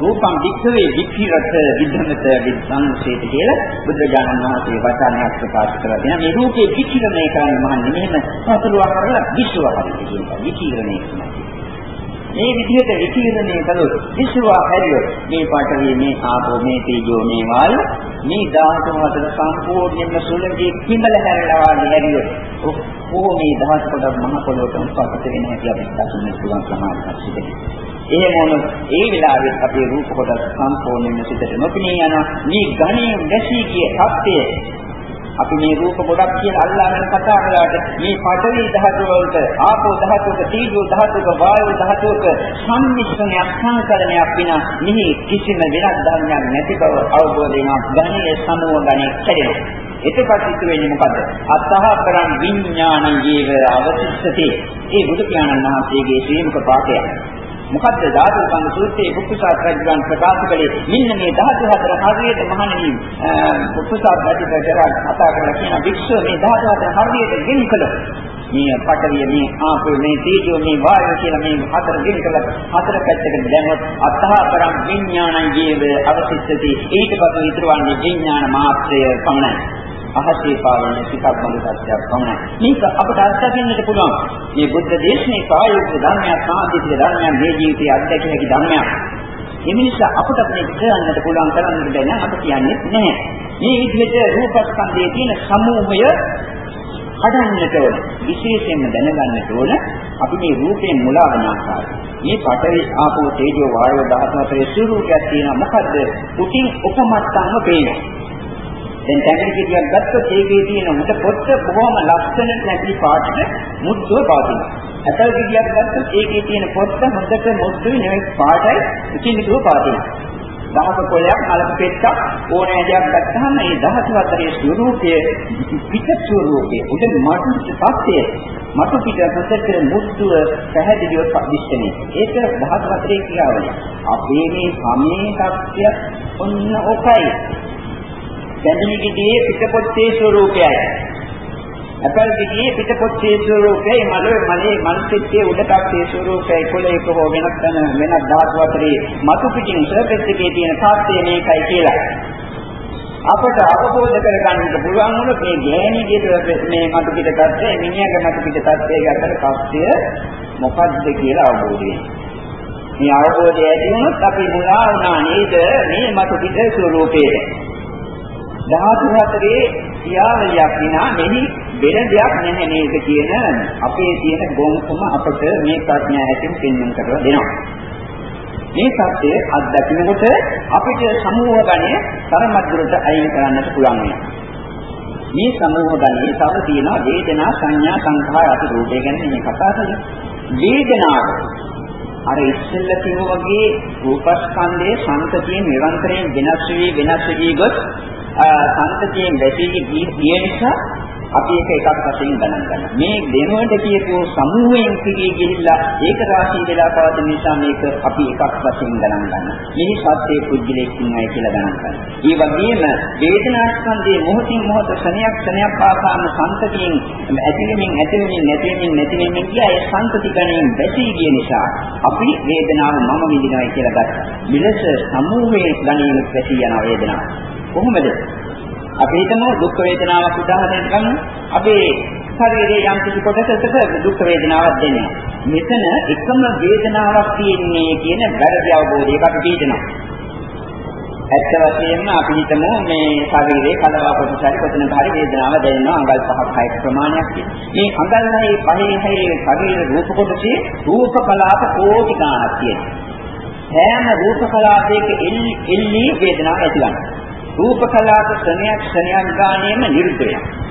රූපං වික්ඛවේ වික්ඛිරත විද්ධමත විද්ධංසේත කියලා බුදුරජාණන් වහන්සේ වචනයක් ප්‍රකාශ කරලා තියෙනවා. මේ රූපේ විචිරණය කරන්න මහන්නේ මෙහෙම සතුරුවක් කරලා විශ්ව හරියට කියනවා. විචිරණය කියනවා. මේ විදිහට විචිරණය කළොත් විශ්ව හැරියොත් මේ පාඨවේ මේ ආපෝ මේ තේජෝ මේ වායු මේ ධාතු හතර සම්පූර්ණයෙන්ම සුළඟේ කිඹල හැරලා වගේ හැරියොත් ඔක්කොම මේ ධාතු කොට මහ පොළොවට උත්පත් වෙන හැටි අපිට දකින්න පුළුවන් සමාජයක් සිටිනවා. එහෙම වුණොත් ඒ වෙලාවෙත් අපේ රූප කොටස් සම්පූර්ණයෙන්ම සිතට නොපෙනී යනවා. මේ ඝණයෙන් දැසී ගිය සත්‍යය අපි මේ රූප ගොඩක් කියලා අල්ලාගෙන කතා කළාට මේ පඨවි ධාතු වලට ආපෝ ධාතුක තීජෝ ධාතුක වායු ධාතුක සම්මිශ්‍රණයක් සංකලනයක් විනා මෙහි කිසිම වෙනස් ධර්මයක් නැති බව අවබෝධ වෙනවා ඝණයේ සමෝහ ඝණයේ කැඩෙනවා එතකොට ඉතුරු වෙන්නේ මොකද? අත්හපරං විඥානං ජීව අවතිස්සති. ඒ බුදු පියාණන් වහන්සේගේ ශ්‍රේමක පාඨය. මොකද්ද? ධාතු සංග සූත්‍රයේ පුත්සාත් රජුන් ප්‍රකාශ කළේ මෙන්න මේ ධාතු හතර හරියට මහණෙනි පුත්සාත් රජුට කතා කරලා කියන වික්ෂෝ මේ ධාතු හතර හරියට ගෙන් කළොත් මේ පඨවිය මේ ආපෝ මේ තේජෝ මේ වායෝ කියලා මේ හතර ගෙන් කළා හතර පැත්තකට දැම්මොත් අත්හා පරම් විඥානං ජීව අවසිස්සති ඊට පස්සේ ඉතුරු වන්නේ විඥාන මාත්‍රය පමණයි. අහසේ පාවෙන ටිකක් බඳු සත්‍යයක් පමණයි. මේක අපට අත්දකින්නට පුළුවන්. මේ බුද්ධ දේශනේ කායික ධර්මයක්, සාහිත්‍ය ධර්මයක්, මේ ජීවිතයේ අත්දැකිය හැකි ධර්මයක්. ඒ නිසා අපට මේක කරන්නට පුළුවන් කරන්නට බැහැ නේද? අප කියන්නේ නැහැ. මේ විදිහට රූපස්කන්ධයේ තියෙන සමූහය හදන්නට ඕන. විශේෂයෙන්ම දැනගන්නට ඕන අපි මේ රූපයෙන් මුලා වන ආකාරය. මේ පඨවි ආපෝ තේජෝ වායෝ ධාතු අතරේ ස්වરૂපයක් තියෙනවා. මොකද්ද? උකින් උපමත්තන්ව පේනවා. දැන් තැඟිලි කිටියක් ගත්තොත් ඒකේ තියෙන මුට පොත්ත බොහොම ලස්සනට නැති පාටට මුද්දුව පවතිනවා. ඇතල් කිටියක් ගත්තොත් ඒකේ තියෙන පොත්ත හොඳට මුද්දුයි නෙවෙයි පාටයි ඉතිනිදුව පවතිනවා. දහස කොලයක් අලක පෙත්තක් ඕනෑ දෙයක් ගත්තාම ඒ දහස අතරේ ස්වરૂපයේ පිට ස්වરૂපයේ උඩ මතු පස්සේ මතු පිට හොඳට මුද්දුව පැහැදිලිව දිස්සනේ. ඒක දහස් අතරේ ක්‍රියාවලිය. අපේ මේ සමේ තත්ත්වය ඔන්න ඔකයි. බැඳුනි ගෙඩියේ පිටපොත්තේ ස්වરૂපයයි. අපල් ගෙඩියේ පිටපොත්තේ ස්වરૂපයයි මලේ මලේ මල්පෙත්තේ උඩටත්තේ ස්වરૂපයයි කොළේක හෝ වෙනත් තැන වෙනත් ධාතු අතරේ මතු පිටින් සරපෙත්තේ තියෙන තාත්තේ මේකයි කියලා. අපට අවබෝධ කරගන්නට පුළුවන් වුණොත් මේ ගෑණිගේ මේ මතු පිට තත්ත්වය මිනිහාගේ මතු පිට තත්ත්වය අතර පස්සය මොකද්ද කියලා අවබෝධ වෙනවා. මේ අවබෝධය ඇති වුණොත් අපි මුලා වුණා නේද මේ මතු පිට ස්වરૂපයේ. ධාතු හතරේ ක්‍රියාවලියක් විනා මෙහි වෙන දෙයක් නැහැ නේද කියන අපේ තියෙන ගොන්කම අපට මේ ප්‍රඥා ඇතින් පෙන්වන්න කරලා දෙනවා. මේ සත්‍යය අත්දකින්නකොට අපිට සමූහ ගණය තරමද්දුරට අයින් කරන්නට පුළුවන් වෙනවා. මේ සමූහ ගණයේ තව තියෙනවා වේදනා සංඥා සංඛාර අති රූපය ගැන මේ කතා කරන්නේ. වේදනාව අර ඉස්සෙල්ල කිව්වා වගේ රූපස්කන්ධයේ සංතතියෙන් නිරන්තරයෙන් වෙනස් වී වෙනස් වී ගොස් සංතතියෙන් වැටී ගිය නිසා අපි එක එකක් වශයෙන් ගණන් ගන්නවා. මේ දෙනුවට කියපු සමූහයෙන් පිටී ගිහිල්ලා ඒක රාශී වෙලා පවතින නිසා මේක අපි එකක් වශයෙන් ගණන් ගන්නවා. මෙහි සත්‍යයේ පුද්ගලෙක් ඉන්නයි කියලා ගණන් ගන්නවා. ඒ වගේම වේදනාස්කන්ධයේ මොහොතින් මොහොත ක්ෂණයක් ක්ෂණයක් පාපාන සංතතියෙන් ඇතිවෙමින් ඇතිවෙමින් නැතිවෙමින් නැතිවෙමින් කියලා ඒ සංතති ගණයෙන් වැටී ගිය නිසා අපි වේදනාව මම විඳිනවා කියලා ගත්තා. මෙලෙස සමූහයේ ගණයෙන් වැටී යන වේදනාව. කොහොමද? අපි හිතමු දුක් වේදනාවක් උදාහරණයක් ගමු. අපේ ශරීරයේ යම් කිසි කොටසකට දුක් වේදනාවක් දෙනවා. මෙතන එකම වේදනාවක් තියෙන්නේ කියන වැරදි අවබෝධයක අපි හිතනවා. ඇත්ත වශයෙන්ම අපි හිතමු මේ ශරීරයේ කලවා කොටසට කොතනක හරි වේදනාවක් දැනෙනවා අඟල් පහක් හයක් ප්‍රමාණයක් මේ අඟල් හයේ පහේ හයේ ශරීර රූප කොටසේ රූප කලාප කෝටි ගණනක් තියෙනවා හැම රූප කලාපයක එල්ලී වේදනාවක් ඇතිවනවා රූප කලාප ක්ෂණයක් ක්ෂණයක් ගානෙම නිරුද්ධ වෙනවා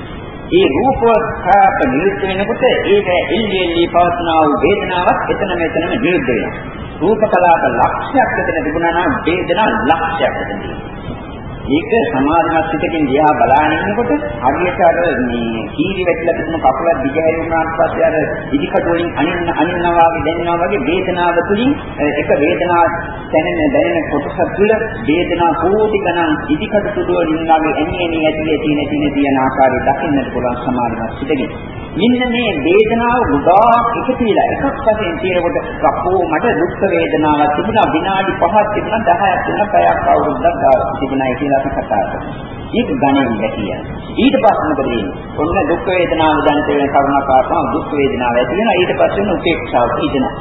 ඒ රූප කාප නිරුද්ධ වෙනකොට ඒක එල්ලී එල්ලී පවත්නා වූ වේදනාවක් එතන මෙතනම නිරුද්ධ වෙනවා. රූප කලාප ලක්ෂයක් එතන තිබුණා නම් වේදනා ලක්ෂයක් එතන තියෙනවා ඒක සමාධිමත් සිතකින් දිහා බලාගෙන ඉන්නකොට හරියට අර මේ කීරි වැටිලා තිබුණු කකුල දිගහැරි වුණාට පස්සේ අර ඉදිකට වලින් අනින්න අනින්නවා වගේ දැනෙනවා වගේ වේදනාව තුළින් එක වේදනාවක් දැනෙන දැනෙන කොටස තුළ වේදනා කෝටි ගණන් ඉදිකට තුඩු වලින් වගේ එන්නේ එන්නේ ඇති ඇති නැති නැති යන ආකාරය දකින්නට පුළුවන් සමාධිමත් සිතකින්. මෙන්න මේ වේදනාව ගොඩාක් එකතු වෙලා එකක් වශයෙන් තියෙනකොට අපෝ මට දුක් වේදනාවක් තිබුණා විනාඩි 5ක් තිබුණා 10ක් තිබුණා පැයක් අවුරුද්දක් ගාව තිබුණා කියලා අපි කතා කරනවා. ඒක ගණන් ගැටිය. ඊට පස්සේ මොකද වෙන්නේ? ඔන්න දුක් වේදනාව දැනට වෙන කරුණාකාරකම දුක් වේදනාව ඇති වෙනවා. ඊට පස්සේ උපේක්ෂාව පිටිනවා.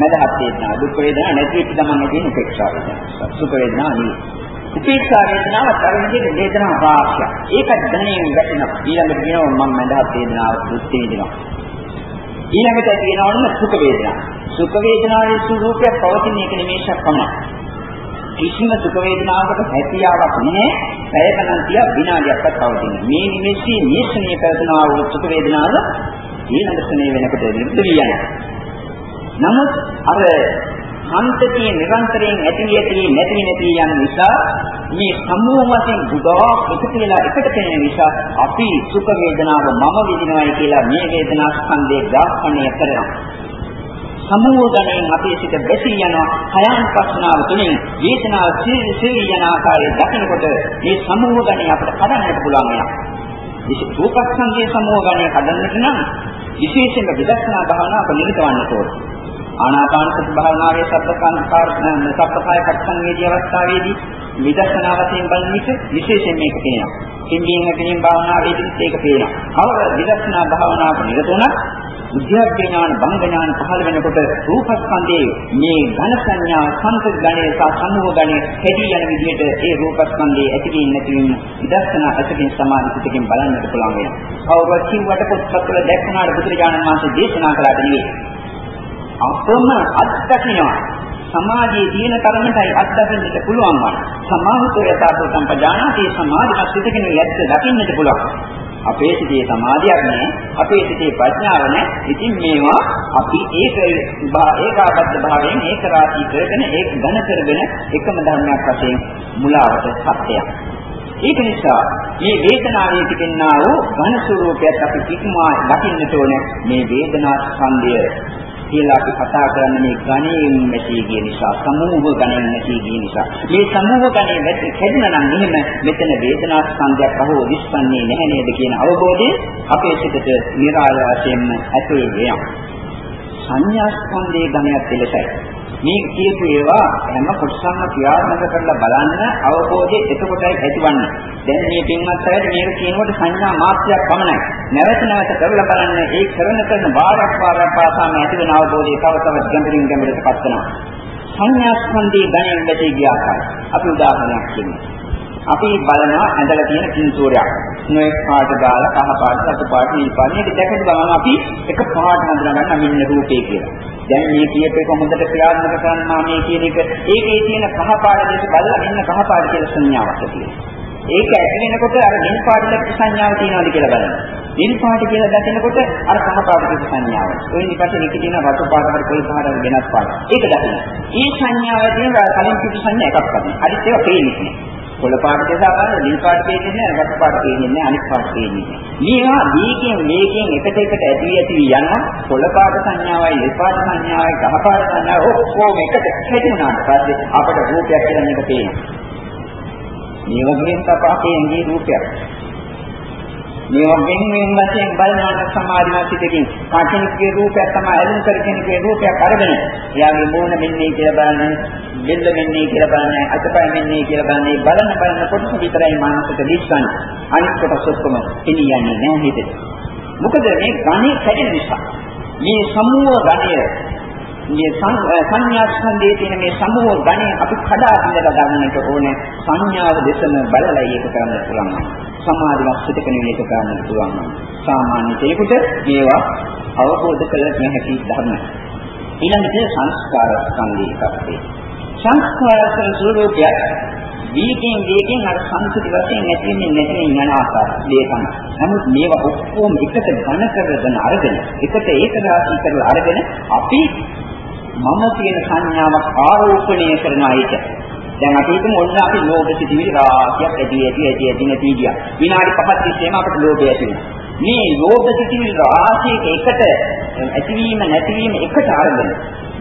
මදහත් වේදනාව දුක් වේදනාව නැති වෙච්ච ගමන් තියෙන උපේක්ෂාව. සුඛ වේදනාව නෙවෙයි. උපේක්ෂා වේදනාව තරංගයේ වේදනා රාශිය. ඒකත් දැනෙන් වැටෙනවා. ඊළඟට කියනවා මම මදහත් වේදනාව දුක් වේදනාව. ඊළඟට තියෙනවා සුඛ වේදනාව. සුඛ වේදනාවේ ස්වરૂපය පවතින එක නිමේෂයක් පමණයි. කිසිම සුඛ වේදනාවකට හැකියාවක් නැහැ. පැයකනම් තියා විනාඩියක්වත් පවතින. මේ නිමේෂී නිශ්චනීය පැවතුනා වූ සුඛ වේදනාව ඊළඟ ස්නේ වෙනකොට නිරුද්ධ වී යනවා. නමුත් අර හන්තකේ නිරන්තරයෙන් ඇති ඇති නැති නැති යන නිසා මේ සම්මෝහ වශයෙන් ගොඩාක් එකතු වෙලා එකට පෙනෙන නිසා අපි සුඛ වේදනාව මම විඳිනවායි කියලා මේ වේදනා ස්කන්ධේ ග්‍රහණය කරනවා. සමෝධණයෙන් අපේ සිත බැසී යනවා හයන්පස්නාව තුළින් වේදනාව සිරි යන ආකාරය දකිනකොට මේ සමෝධණය අපිට හදන්නට පුළුවන් වෙනවා. විශේෂ රූපස්කන්ධයේ සමෝධණය හදන්නට නම් විශේෂයෙන්ම විදර්ශනා භාවනාව නිරතවන්නට ඕනේ. ආනාපාන සති භාවනාවේ සබ්බකාන්තාර සබ්බකාය පරිසංවේදී අවස්ථාවේදී විදර්ශනා වශයෙන් බලන විට විශේෂයෙන් මේක පේනවා. සිංහයෙන් හැකලින් භාවනාවේදී ඒක පේනවා. අවර විදර්ශනා භාවනාවක නිරතුණා විද්‍යාඥ ඥාන භංග ඥාන පහළ වෙනකොට රූපස්කන්ධයේ මේ ඝන සංඥා සංකල්ප ගණය සහ සම්මෝහ ගණය හැදී යන විදිහට ඒ රූපස්කන්ධයේ ඇතිවීම නැතිවීම විදර්ශනා අසකින් සමාධිතකින් බලන්නට පුළුවන් වෙනවා. කවුරුත් කිව්වට පොත්පත්වල දැක්වුණාට බුදුරජාණන් වහන්සේ දේශනා කළාට නෙවෙයි. අපම අත්දකිනවා. සමාජයේ තියෙන තරමටයි අත්දකින්නට පුළුවන් වань. සමාහිතෝ යථාර්ථ සම්පජානාති සමාධිමත් සිතකින් යැත්ත දකින්නට පුළුවන්. අපේ සිතේ සමාධියක් නැහැ අපේ සිතේ ප්‍රඥාව නැහැ ඉතින් මේවා අපි ඒක ඒකාබද්ධ භාවයෙන් ඒක රාශී කරගෙන ඒක ඝන කරගෙන එකම ධර්මයක් වශයෙන් මුලාවට සත්‍යයක් ඒක නිසා මේ වේදනාවේ තිබෙනා වූ ඝන ස්වરૂපයක් අපි ඉක්මවා දකින්නට ඕනේ මේ වේදනා ස්කන්ධය කියලා අපි කතා කරන්නේ මේ ගණයෙන් නැති ගිය නිසා සමූහ ගණයෙන් නැති ගිය නිසා. මේ සමූහ ගණයෙන් නැති කැඩුණා නම් එහෙම මෙතන වේදනා ස්කන්ධයක් අහෝ විශ්වන්නේ නැහැ නේද කියන අවබෝධය අපේ සිතට નિરાයාසයෙන්ම ඇතුල් වෙනවා. සංඥා ස්කන්ධයේ ගණයක් දෙලසයි මේ කියපු ඒවා හැම කොටසක්ම ක්‍රියාත්මක කරලා බලන්න අවබෝධය එතකොටයි ඇතිවන්නේ. දැන් මේ පින්වත් අයට මේක කියනකොට සංඥා මාත්‍රයක් පමණයි. නැවත නැවත කරලා බලන්න ඒ කරන කරන වාරක් වාරක් පාසාම ඇතිවන අවබෝධය තව තවත් ගැඹුරින් ගැඹුරටපත් වෙනවා. සංඥා ස්කන්ධයේ ගණන් වැටී ගිය ආකාරය. අපි උදාහරණයක් කියමු. අපි බලනවා ඇඳලා තියෙන පින්තූරයක්. නොඑක් පාට දාලා කහ පාට, රතු පාට, නිල් පාට මේක දැකලා ගමන් අපි එක පාට හඳුනා ගන්න මෙන්න රූපේ කියලා. දැන් මේ කියප එක හොඳට ක්‍රියාත්මක කරනවා මේ කියන එක ඒකේ තියෙන කහ පාට දෙක බලලා මෙන්න කහ පාට කියලා සංඥාවක් තියෙනවා. ඒක ඇති වෙනකොට අර නිල් පාටට සංඥාව තියනවාද කියලා බලන්න. නිල් පාට කියලා දැකනකොට අර කහ පාටට සංඥාව. ඔය නිපට නික තියෙන රතු පාට හරි කොයි පාට හරි වෙනස් පාට. ඒක දකින්න. මේ සංඥාව තියෙන කලින් පිටු සංඥා එකක් ගන්න. හරිත් ඒවා පේන්නේ නැහැ. කොළ පාට දෙසා බලන නිල් පාට පේන්නේ නැහැ, රතු පාට පේන්නේ නැහැ, අනිත් පාට පේන්නේ නැහැ. මේවා දීකෙන් මේකෙන් එකට එකට ඇති ඇති යනවා. කොළ පාට සංඥාවයි, නිල් පාට සංඥාවයි, ගහ පාට සංඥාවයි ඔක්කොම එකට හැදුනාට පස්සේ අපට රූපයක් කියලා මේක පේනවා. මේ වගේ තමයි අපේ ඇඟේ රූපයක්. මේවා වෙන වෙන වශයෙන් බලනකොට සමාධිමත් සිතකින් කෙනෙකුගේ රූපයක් තමයි අලුම් කර කෙනෙකුගේ රූපයක් අරගෙන එයාගේ මූණ මෙන්නේ කියලා බලන්නේ බෙල්ල මෙන්නේ කියලා බලන්නේ අතපය මෙන්නේ කියලා බලන්නේ බලන බලන කොටස විතරයි මානසික දිස්සන්නේ. අනිත් කොටස් ඔක්කොම එළියන්නේ නැහැ හිතේ. මොකද මේ ගණේ කැඩෙන නිසා මේ සමූහ ගණය මේ සංඥා ස්කන්ධයේ තියෙන මේ සමූහ ගණය අපි කඩා බිඳලා ගන්නට ඕනේ. සංඥාව දෙසම බලලා ඒක කරන්න පුළුවන්. සමාධියක් සිටක නෙවෙයි ඒක කරන්න පුළුවන්. සාමාන්‍ය කෙනෙකුට මේවා අවබෝධ කළ නොහැකි ධර්ම. ඊළඟට සංස්කාර ස්කන්ධය එකක් සංස්කාර ස්වરૂපය වීකින් වීකින් අර සංස්කෘති වශයෙන් නැති වෙන්නේ නැති වෙන යන ආකාරය දෙකම. නමුත් මේවා ඔක්කොම එකට ඝන කරගෙන අරගෙන එකට ඒක රාශී කරලා අරගෙන අපි මම කියන සංඥාවක් ආරෝපණය කරන අයට දැන් අපි හිතමු ඔන්න අපි ලෝභ සිටිවිලි රාශියක් ඇති ඇති ඇති ඇති නැති ගියා. විනාඩි 5ක් තිස්සේම අපිට ලෝභය ඇති වෙනවා. මේ ලෝභ සිටිවිලි රාශියක එකට ඇතිවීම නැතිවීම එකට අරගෙන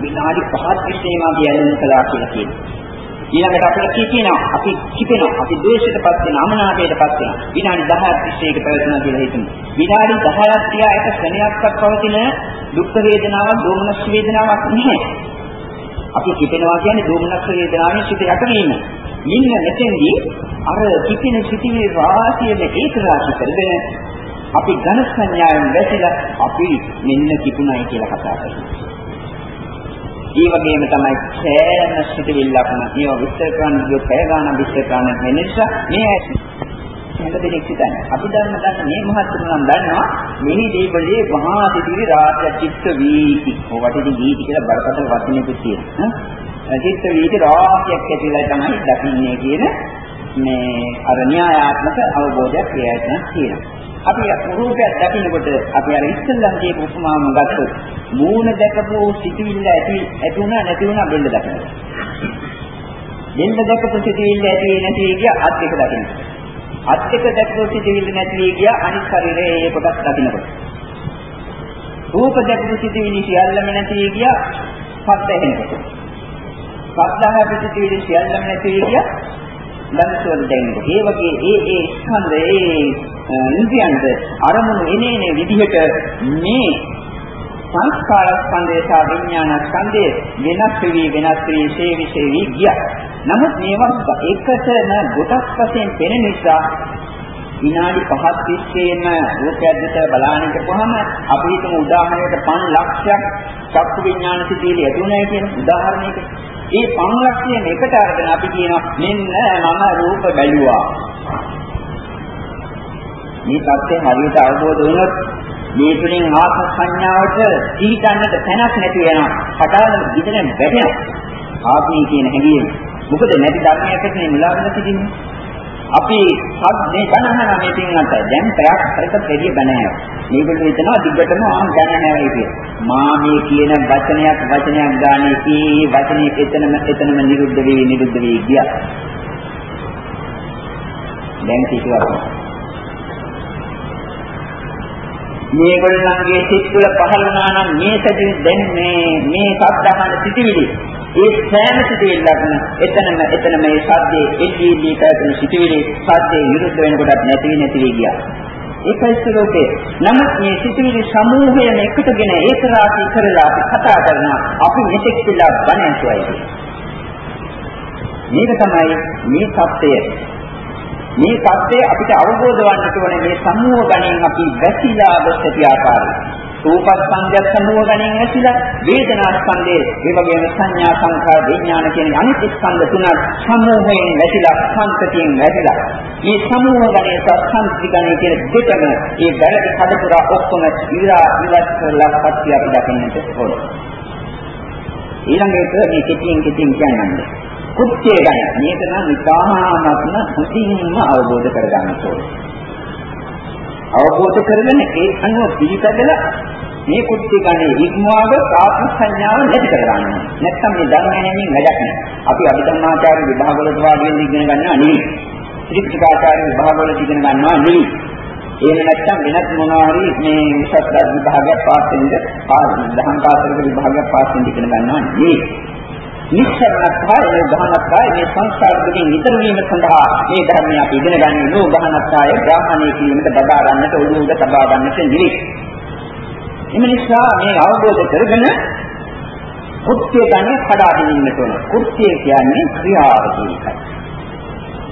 විනාඩි 5ක් තිස්සේම අපි ඇලෙන්න කළා කියලා කියනවා. ඊළඟට අපිට කියනවා අපි කිපෙනවා අපි ද්වේෂයටපත් වෙන අමනාපයටපත් වෙන විනාඩි 10ක් තිස්සේ ඒක පැවතුණා කියලා හිතමු විනාඩි 10ක් තියා එක ශ්‍රණයක්වත් පවතින දුක් වේදනාවක් දෝමනස් වේදනාවක් නැහැ අපි කිපෙනවා කියන්නේ දෝමනස් වේදනාවෙන් සිට යටවීම ඉන්න. මෙතෙන්දී අර කිපෙන සිටිනේ වාසියෙම ඒක රාශි කරගෙන අපි ඝන සංඥාවෙන් වැසිලා අපි මෙන්න කිපුණයි කියලා කතා කරනවා. ඒ වගේම තමයි සෑම සිටිවිල්ලක්ම මේව විස්තර කරන්න ගියොත් පැය ගාණක් විස්තර කරන්න වෙන නිසා මේ හොඳ දෙයක් හිතන්නේ. අපි දන්න දන්න මේ මහත්තුන් නම් දන්නවා මෙහි දීපලේ මහා සිටිවි රාජ්‍ය චිත්ත වීති. ඔවටදී වීති කියලා බරපතල වචනයකුත් තියෙනවා. චිත්ත වීති රාජ්‍යයක් ඇතිලා තමයි දකින්නේ කියන මේ අර න්‍යායාත්මක අවබෝධයක් ක්‍රියාත්මක තියෙනවා. අපි රූපයක් දකිනකොට අපි අර ඉස්සෙල්ලා කියපු උපමාවම ගත්තොත් මූණ දැකපු සිටිවිල්ල ඇති ඇති වුණා නැති වුණා බෙල්ල දකින්න. බෙල්ල දැකපු සිටිවිල්ල ඇති නැති කිය අත් එක දකින්න. අත් එක දැකපු සිටිවිල්ල නැති කිය අනිත් ශරීරයේ ඒ කොටස් දකින්නකොට. රූප දැකපු සිටිවිලි සියල්ලම නැති කිය පත් ඇහෙනකොට. පත් දැකපු සිටිවිලි සියල්ලම නැති කිය ලංසෝල් දෙන්නේ. ඒ වගේ ඒ ඒ ස්කන්ධ ඒ ඉන්ද්‍රියන්ට අරමුණු එනේනේ විදිහට මේ සංස්කාර ස්කන්ධය සහ විඥාන ස්කන්ධය වෙනස් වෙවි වෙනස් වී ශේවිෂේවි ගියා. නමුත් මේවා එකතන කොටස් වශයෙන් පෙනෙන නිසා විනාඩි 5ක් තිස්සේම රූපයක් දිහා බලාගෙන ඉඳපුවාම අපි හිතමු උදාහරණයකට 5 ලක්ෂයක් චක්කු විඥාන සිතිවිලි ඇති උනායි කියන උදාහරණයකට ඒ පංලක්ෂයෙන් එකට අරගෙන අපි කියනවා මෙන්න මම රූප බැලුවා. මේ தත්ත්වය හරියට අවබෝධ වුණොත් මේ තුලින් ආත්ම සංඥාවට දීගන්නට තැනක් නැති වෙනවා. පටාල විදින වැටෙනවා. ආත්මී කියන හැඟීම. මොකද නැති ධර්මයකට නේ මුලාවෙලා සිටින්නේ. අපි මේ බණහන මේ පින්කට දැන් පැයක් හරිත දෙවිය බණෑව. මේගොල්ලෝ හිතනවා දිග්ගටම ආන් බණෑවයි කියලා. මා මේ කියන වචනයක් වචනයක් ගානේ කී වචනේ එතනම එතනම නිරුද්ධ වෙවි නිරුද්ධ වෙවි ගියා. දැන් කිව්වා. මේගොල්ලන්ගේ සිත් තුළ පහළ වුණා නම් මේ සැදී දැන් මේ මේ සත්‍යහන සිටිවිලි ඒ සෑම සිටිවිල්ලක්ම එතනම එතන මේ සද්දේ එල්ලී පැවතුණු සිටිවිලි සද්දේ විරුද්ධ වෙනකොටත් නැති නැති වෙ ගියා. ඒකයි ස්වરૂපේ. නමුත් මේ සිටිවිලි සමූහයම එකටගෙන ඒක රාශී කරලා අපි කතා කරනවා. අපි මෙතෙක් කියලා බණ ඇසුවයි. මේක තමයි මේ සත්‍යය. මේ සත්‍යය අපිට අවබෝධ වන්නට ඕනේ මේ සමූහ ගණන් අපි වැසිලා දැසිය ආකාරය. රූපස්කන්ධය සමූහ ගණන් ඇසිලා වේදනා ස්කන්ධයේ ඒ වගේම සංඥා සංඛාර විඥාන කියන අනිත් ස්කන්ධ තුනක් සමූහයෙන් වැසිලා සංකතියෙන් වැසිලා. මේ සමූහ ගණයේ සංස්කෘති ගණයේ කියන දෙකම ඒ වැරදි කඩපුරා ඔක්කොම ඉවරා ඉවත් කරලා පස්සේ අපි දකින්නට ඕන. ඊළඟට මේ කෙටියෙන් කෙටියෙන් කියන්නේ කුච්චේ ගණන මේක නම් ඉතාමත්ම හොඳින්ම අවබෝධ කරගන්න ඕනේ අවබෝධ කරගෙන ඒ අනුව පිළිපැදලා මේ කුත්ති ගන්නේ ඉක්මවාග ආත්ම සංඥාව නැති කරගන්න. නැත්නම් මේ ධර්ම හැමෙන් වැඩක් නෑ. අපි අභිධර්මාචාර්ය විභාගවලට වාගෙන් ඉගෙන ගන්නවා නෙවෙයි. ත්‍රිපිටකාචාර්ය විභාගවලට ඉගෙන ගන්නවා නෙවෙයි. එහෙම නැත්නම් වෙනත් මොනවා හරි මේ විශේෂ විභාගයක් පාස් වෙන්න පාස් දහම් පාසලක විභාගයක් පාස් වෙන්න ඉගෙන ගන්නවා නෙවෙයි. නිස්සරණත්වය මේ ගහනත්වය මේ සංස්කාර දුකින් නිතර වීම සඳහා මේ ධර්මය අපි ඉගෙන ගන්න නෝ ගහනත්වය බ්‍රාහ්මණය කීමට බදා ගන්නට උළුද තබා ගන්නට නිරි. එම නිසා මේ අවබෝධ කරගෙන කුත්‍ය ගන්නේ කඩා දෙන්නට ඕන. කුත්‍ය කියන්නේ ක්‍රියාව කියන එකයි.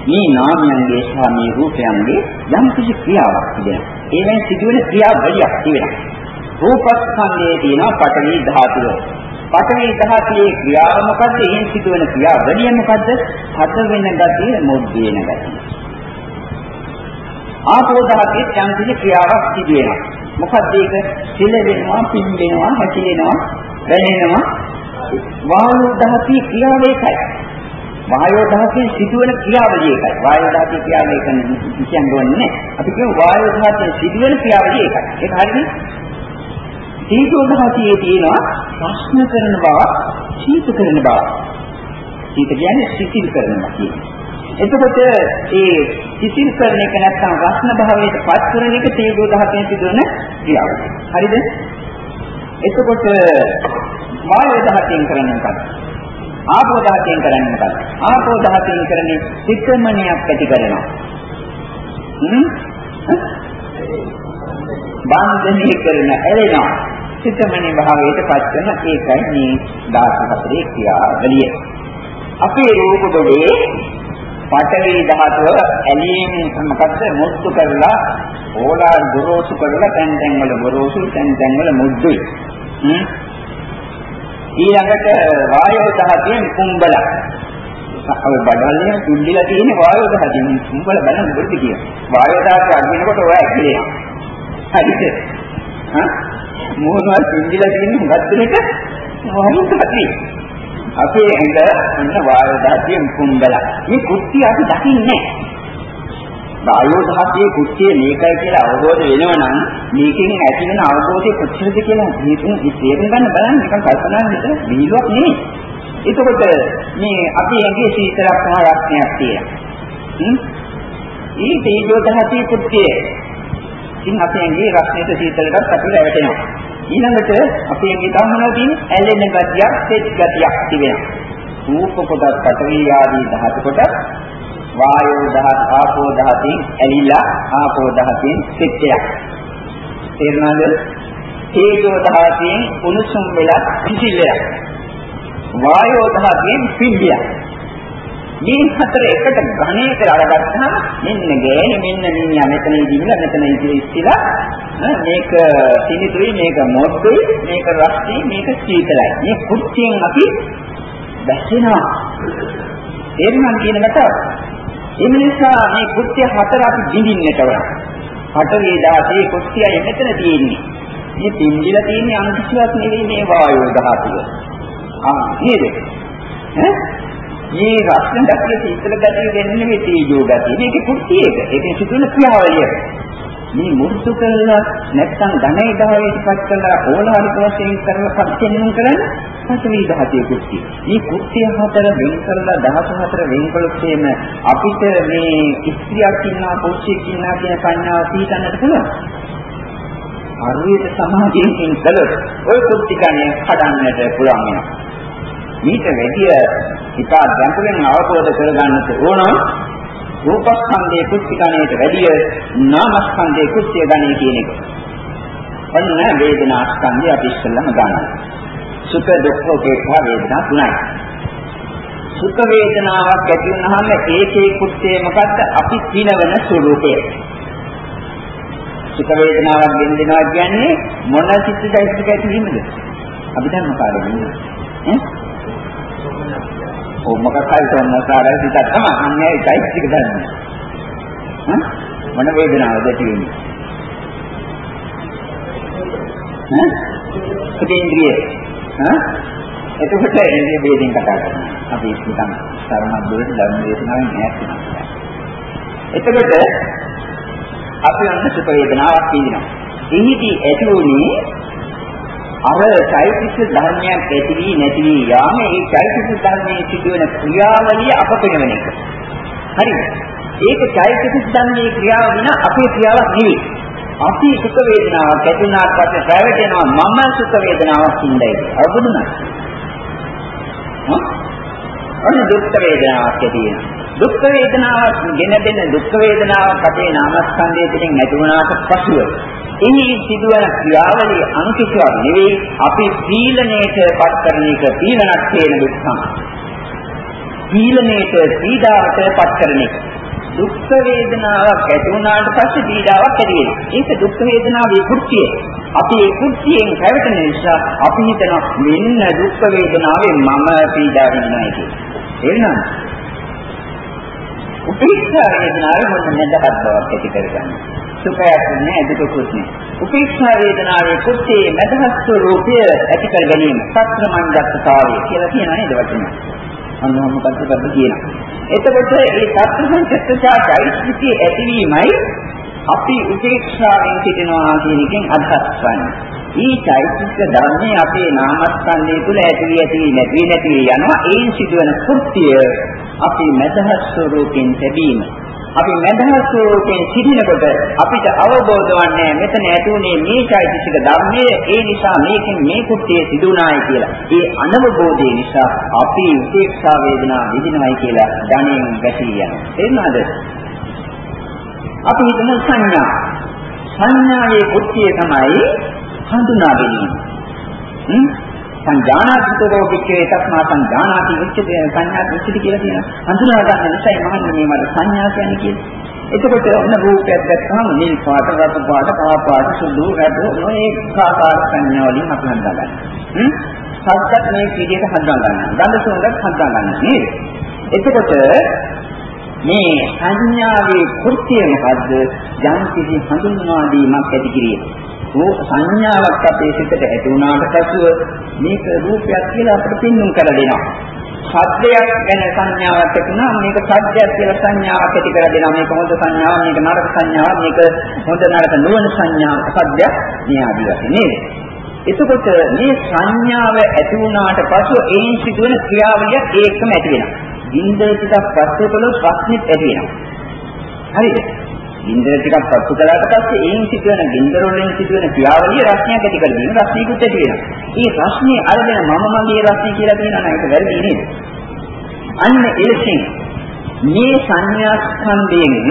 මේ නාමයන්ගේ සහ මේ රූපයන්ගේ යම් කිසි ක්‍රියාවක් තිබෙනවා. ඒවෙන් සිදුවෙන ක්‍රියාවලියක් තිබෙනවා. රූපස්කන්ධයේ තියෙන පඨවි ධාතුව. පඨවි ධාතුවේ ක්‍රියාව මොකද්ද? එයින් සිදුවෙන ක්‍රියාවලිය මොකද්ද? හත වෙන ගතිය මොඩ් වෙන ගතිය. ආපෝ ධාතුවේ යම් කිසි ක්‍රියාවක් සිදු වෙනවා. මොකද්ද ඒක? සිල වෙනවා, පින් වෙනවා, හැකිලෙනවා, වැනෙනවා. වායු ධාතුවේ ක්‍රියාව ඒකයි. වායෝ ධාතුවේ සිදුවෙන ක්‍රියාවලිය එකයි. වායෝ ධාතුවේ ක්‍රියාවලිය කියන්නේ ඕනේ අපි කියමු වායෝ ධාතුවේ සිදුවෙන ක්‍රියාවලිය එකයි. ඒක හරියද? සීතෝ ධාතුවේ තියෙනවා ප්‍රශ්න කරන බව, සීත කරන බව. සීත කියන්නේ සිසිල් කරන බව. එතකොට ඒ සිසිල් කරන එක නැත්නම් රස්න භාවයට පත් කරන එක තේජෝ ධාතුවේ සිදුවන ක්‍රියාවලිය. හරිද? එතකොට වායෝ ධාතුවෙන් කරන්නේ මොකක්ද? ආපෝ ධාතුවෙන් කරන්නේ මොකක්ද? ආපෝ ධාතුවෙන් කරන්නේ සිතමනියක් ඇති කරනවා. හ්ම්? බන්ධනය කරන ඇලෙනවා. සිතමනේ භාවයට පත් කරන ඒකයි මේ 14 ක්‍රියාවලිය. අපේ රූප ගොඩේ පඨවි ධාතුව ඇලීම මොකද්ද මුත්තු කරලා ඕලා ගොරෝසු කරලා තැන් තැන් වල ගොරෝසු තැන් තැන් වල මුද්දුයි. ඊළඟට වායෝ ධාතුවෙන් කුඹල. ඔය බඩවලින් කුණ්ඩිලා තියෙන වායෝ ධාතුවෙන් කුඹල බලන්න මොකද කියන්නේ. වායෝ ධාතුව අදිනකොට ඔය ඇකිලෙනවා. හරිද? හා මොනවද කුණ්ඩිලා තියෙන හුඟක් දෙනක වායෝ ධාතුවේ. අපේ ඇඟ අන්න වායෝ ධාතුවෙන් කුඹල. මේ කුට්ටි අපි දකින්නේ නැහැ. වායෝ ධාතුවේ කුච්චිය මේකයි කියලා අවබෝධ වෙනවා නම් මේකෙන් ඇති වෙන අවබෝධය කොච්චරද කියලා මේකෙන් තේරුම් ගන්න බලන්න නිකන් කල්පනා කරලා විහිළුවක් නෙවෙයි. එතකොට මේ අපි ඇඟේ සීතලක් සහ රස්නයක් තියෙනවා. මේ තේජෝ ධාතුවේ කුච්චිය. ඉතින් අපේ ඇඟේ රස්නයට සීතලටත් අපි රැවටෙනවා. ඊළඟට අපේ ඇඟේ තමනවා තියෙන ඇලෙන ගතියක්, තෙත් ගතියක් තිබෙනවා. රූප කොටස්, පඨවි ආදී ධාතු කොටස් වායෝ දහස් ආපෝ දහසින් ඇලිලා ආපෝ දහසින් සිත්යක් තේරුණාද තේජෝ දහසින් උණුසුම් වෙලා පිසිලයක් වායෝ දහසින් පිම්බියක් මේ හතර එකට ඝණයකට අරගත්තාම මෙන්න ගෑණි මෙන්න මිනිහා මෙතන ඉඳිලා මෙතන ඉතිරිලා මේක සිනිතුයි මේක මොද්දුයි මේක රස්ති මේක සීතලයි මේ කුච්චියෙන් අපි දැසෙනවා එන්නම් කියන කතාව ඒ නිසා මේ කුත්‍ය හතර අපි බිඳින්නට ඕන. පඨවි ධාතේ කුත්‍යය මෙතන තියෙන්නේ. මේ පින්දිලා තියෙන්නේ අනිත්‍යයක් නෙවෙයි මේ වායෝ ධාතුව. ආ නේද? ඈ මේ රස්න ගතිය සීතල ගතිය වෙන්නේ මේ තේජෝ ගතිය. මේක කුත්‍යයක. ඒකේ සිදුවන ක්‍රියාවලිය. මේ මුර්තු කරලා නැත්තම් ධනේ ධාවයට පත් කරලා ඕලාරික වශයෙන් කරලා පත්‍යන්නම් කරන්නේ පඨවි ධාතයේ කුස්ති. මේ කුස්තිය හතර වෙන් කරලා දහස හතර වෙන් කළොත් එම අපිට මේ ස්ත්‍රියක් ඉන්නවා පුරුෂයෙක් ඉන්නවා කියන සංඥාව පිළිගන්නට පුළුවන්. හරියට සමාධියෙන් කළොත් ওই කුස්තිකණය කඩන්නට පුළුවන් වෙනවා. ඊට වැඩිය ඉතා ගැඹුරින් අවබෝධ කරගන්නට ඕන රූපස්කන්ධයේ කුස්තිකණයට වැඩිය නාමස්කන්ධයේ කුස්තිය ගණය කියන එක. ඔන්න වේදනාස්කන්ධය අපි ඉස්සෙල්ලම ගන්නවා. සුඛ දුක්ඛ උපේක්ඛා වේදනා තුනයි. සුඛ වේදනාවක් ඇති වුනහම ඒකේ කුත්තේ මොකද්ද? අපි පිනවන ස්වરૂපය. සුඛ වේදනාවක් දෙන්නවා කියන්නේ මොන චිත්තයිසික ඇතිවීමද? අපි දැන් මොකද වෙන්නේ? ඈ? ඔව් මොකක් හරි සම්මතාරය සිතක් තමයි. අන්නේ ඒකයි ටික දන්නේ. ඈ? මොන වේදනාවද ඇති වෙන්නේ? ඈ? සුඛේන්ද්‍රිය එතකොට ඉන්ද්‍රිය ભેදෙන් කතා කරනවා. අපි නිකන් සරණ දුරට ධර්ම දේශනාවෙන් ඈත් වෙනවා. එතකොට අපි අන්න සුඛ වේදනාවක් කියනවා. එහිදී ඇති වුණේ අර චෛතසික ධර්මයක් ඇති වී නැති වී යාම ඒ චෛතසික ධර්මයේ සිදුවන ක්‍රියාවලිය අප පෙනෙන එක. හරිද? ඒක චෛතසික ධර්මයේ ක්‍රියාව විනා අපේ ක්‍රියාවක් නෙවෙයි. අපි සුඛ වේදනාවක් ඇති වුණාට පස්සේ පැවැටෙනවා මම සුඛ වේදනාවක් ඉඳයි. අවබෝධ නැහැ. අන්න දුක් වේදනාවක් ඇති වෙනවා. දුක් වේදනාවක් ගෙන දෙන දුක් වේදනාවක් අපේ නාමස්කන්ධයේ තියෙන නැති වුණාට පසුව එහි සිදුවන ක්‍රියාවලිය අනුකිතවක් නෙවෙයි අපි සීලණයට පත් කරන එක සීලනක් කියන දුක්ඛම්. සීලණයට සීදාවට පත් කරන එක. දුක් වේදනාවක් ඇති වුණාට පස්සේ පීඩාවක් ඇති වෙනවා. ඒක දුක් වේදනාවේ කුර්තිය. අපි ඒ කුර්තියෙන් පැවතෙන නිසා අපි හිතනවා මෙන්න දුක් වේදනාවේ මම පීඩා විඳිනවා කියලා. එහෙනම් උපේක්ෂා වේදනාවේ මොන නැදහත් බවක් ඇති කරගන්න. සුඛයක් නෑ දුකකුත් නෑ. උපේක්ෂා වේදනාවේ කුර්තියේ මදහත් ස්වરૂපය ඇති කර ගැනීම සත්‍ය මණ්ඩක්තාවය කියලා කියන නේද වචනේ. අන්නම මොකක්ද කරද කියනවා. එතකොට මේ සත්‍ය සංකප්පචායිස්තිකයේ ඇතිවීමයි අපි උපේක්ෂාවෙන් සිටිනවා කියන එකෙන් අදහස් ගන්න. මේ චෛතසික ධර්මයේ අපේ නාමස්කන්ධය තුළ ඇති වී ඇති නැති නැති යනවා ඒන් සිදුවන කෘත්‍යය අපි මදහත් ස්වરૂපයෙන් ලැබීම. අපි මදහත් ස්වરૂපයෙන් සිටිනකොට අපිට අවබෝධ වන්නේ මෙතන ඇතුනේ මේ චෛතසික ධර්මයේ ඒ නිසා මේකෙන් මේ කෘත්‍යය සිදුනායි කියලා. ඒ අනවබෝධය නිසා අපි උපේක්ෂා වේදනා විඳිනවයි කියලා දැනෙන් ගැටී යනවා. තේරුණාද? අපි හිතමු සංඥා. සංඥාවේ කෘත්‍යය තමයි හඳුනා ගැනීම. සංජානාතිතෝ විච්ඡේ තස්මා සංජානාති විච්ඡේ සංඥා විච්ඡේ කියලා කියනවා. හඳුනා ගන්න නිසායි මහන්නේ මේ මට සංඥා කියන්නේ කියන්නේ. එතකොට ඔන්න රූපයක් දැක්කම නිල් පාට, රතු පාට, කහ පාට, සුදු, රතු මේ ආකාර සංඥා වලින් අපි හඳුනා ගන්නවා. හ්ම්? සත්‍යත් මේ විදිහට හඳුනා ගන්නවා. ගන්ධ සුවඳත් හඳුනා ගන්නවා නේද? එතකොට මේ සංඥාවේ කෘත්‍යය මොකද්ද? යම් කිසි හඳුන්වා දීමක් ඇති කිරීම. රූප සංඥාවක් අපේ සිතට ඇති වුණාට පසුව මේක රූපයක් කියලා අපිට පින්නුම් කර දෙනවා. සද්දයක් ගැන සංඥාවක් ඇතිවෙනවා මේක සද්දයක් කියලා සංඥාවක් ඇති කර දෙනවා මේක හොඳ සංඥාවක් මේක නරක සංඥාවක් මේක හොඳ නරක නොවන සංඥාවක් සද්දයක් මේ ආදී වශයෙන් නේද එතකොට මේ සංඥාව ඇති වුණාට පසු එයින් සිදුවන ක්‍රියාවලිය ඒකම ඇති වෙනවා. ගින්දර ටිකක් පස්සේ කළොත් ප්‍රශ්නෙත් ඇති වෙනවා. හරිද? ගින්දර ටිකක් පත්තු කළාට පස්සේ එයින් සිදුවන ගින්දර වලින් සිදුවන ක්‍රියාවලිය රස්නයක් ඇති කර දෙන රස්නිකුත් ඇති වෙනවා. මේ රස්නේ අරගෙන මම මගේ රස්නේ කියලා කියනවා නම් ඒක වැරදි නේද? අන්න එලෙසින් මේ සංඥා ස්කන්ධයෙන්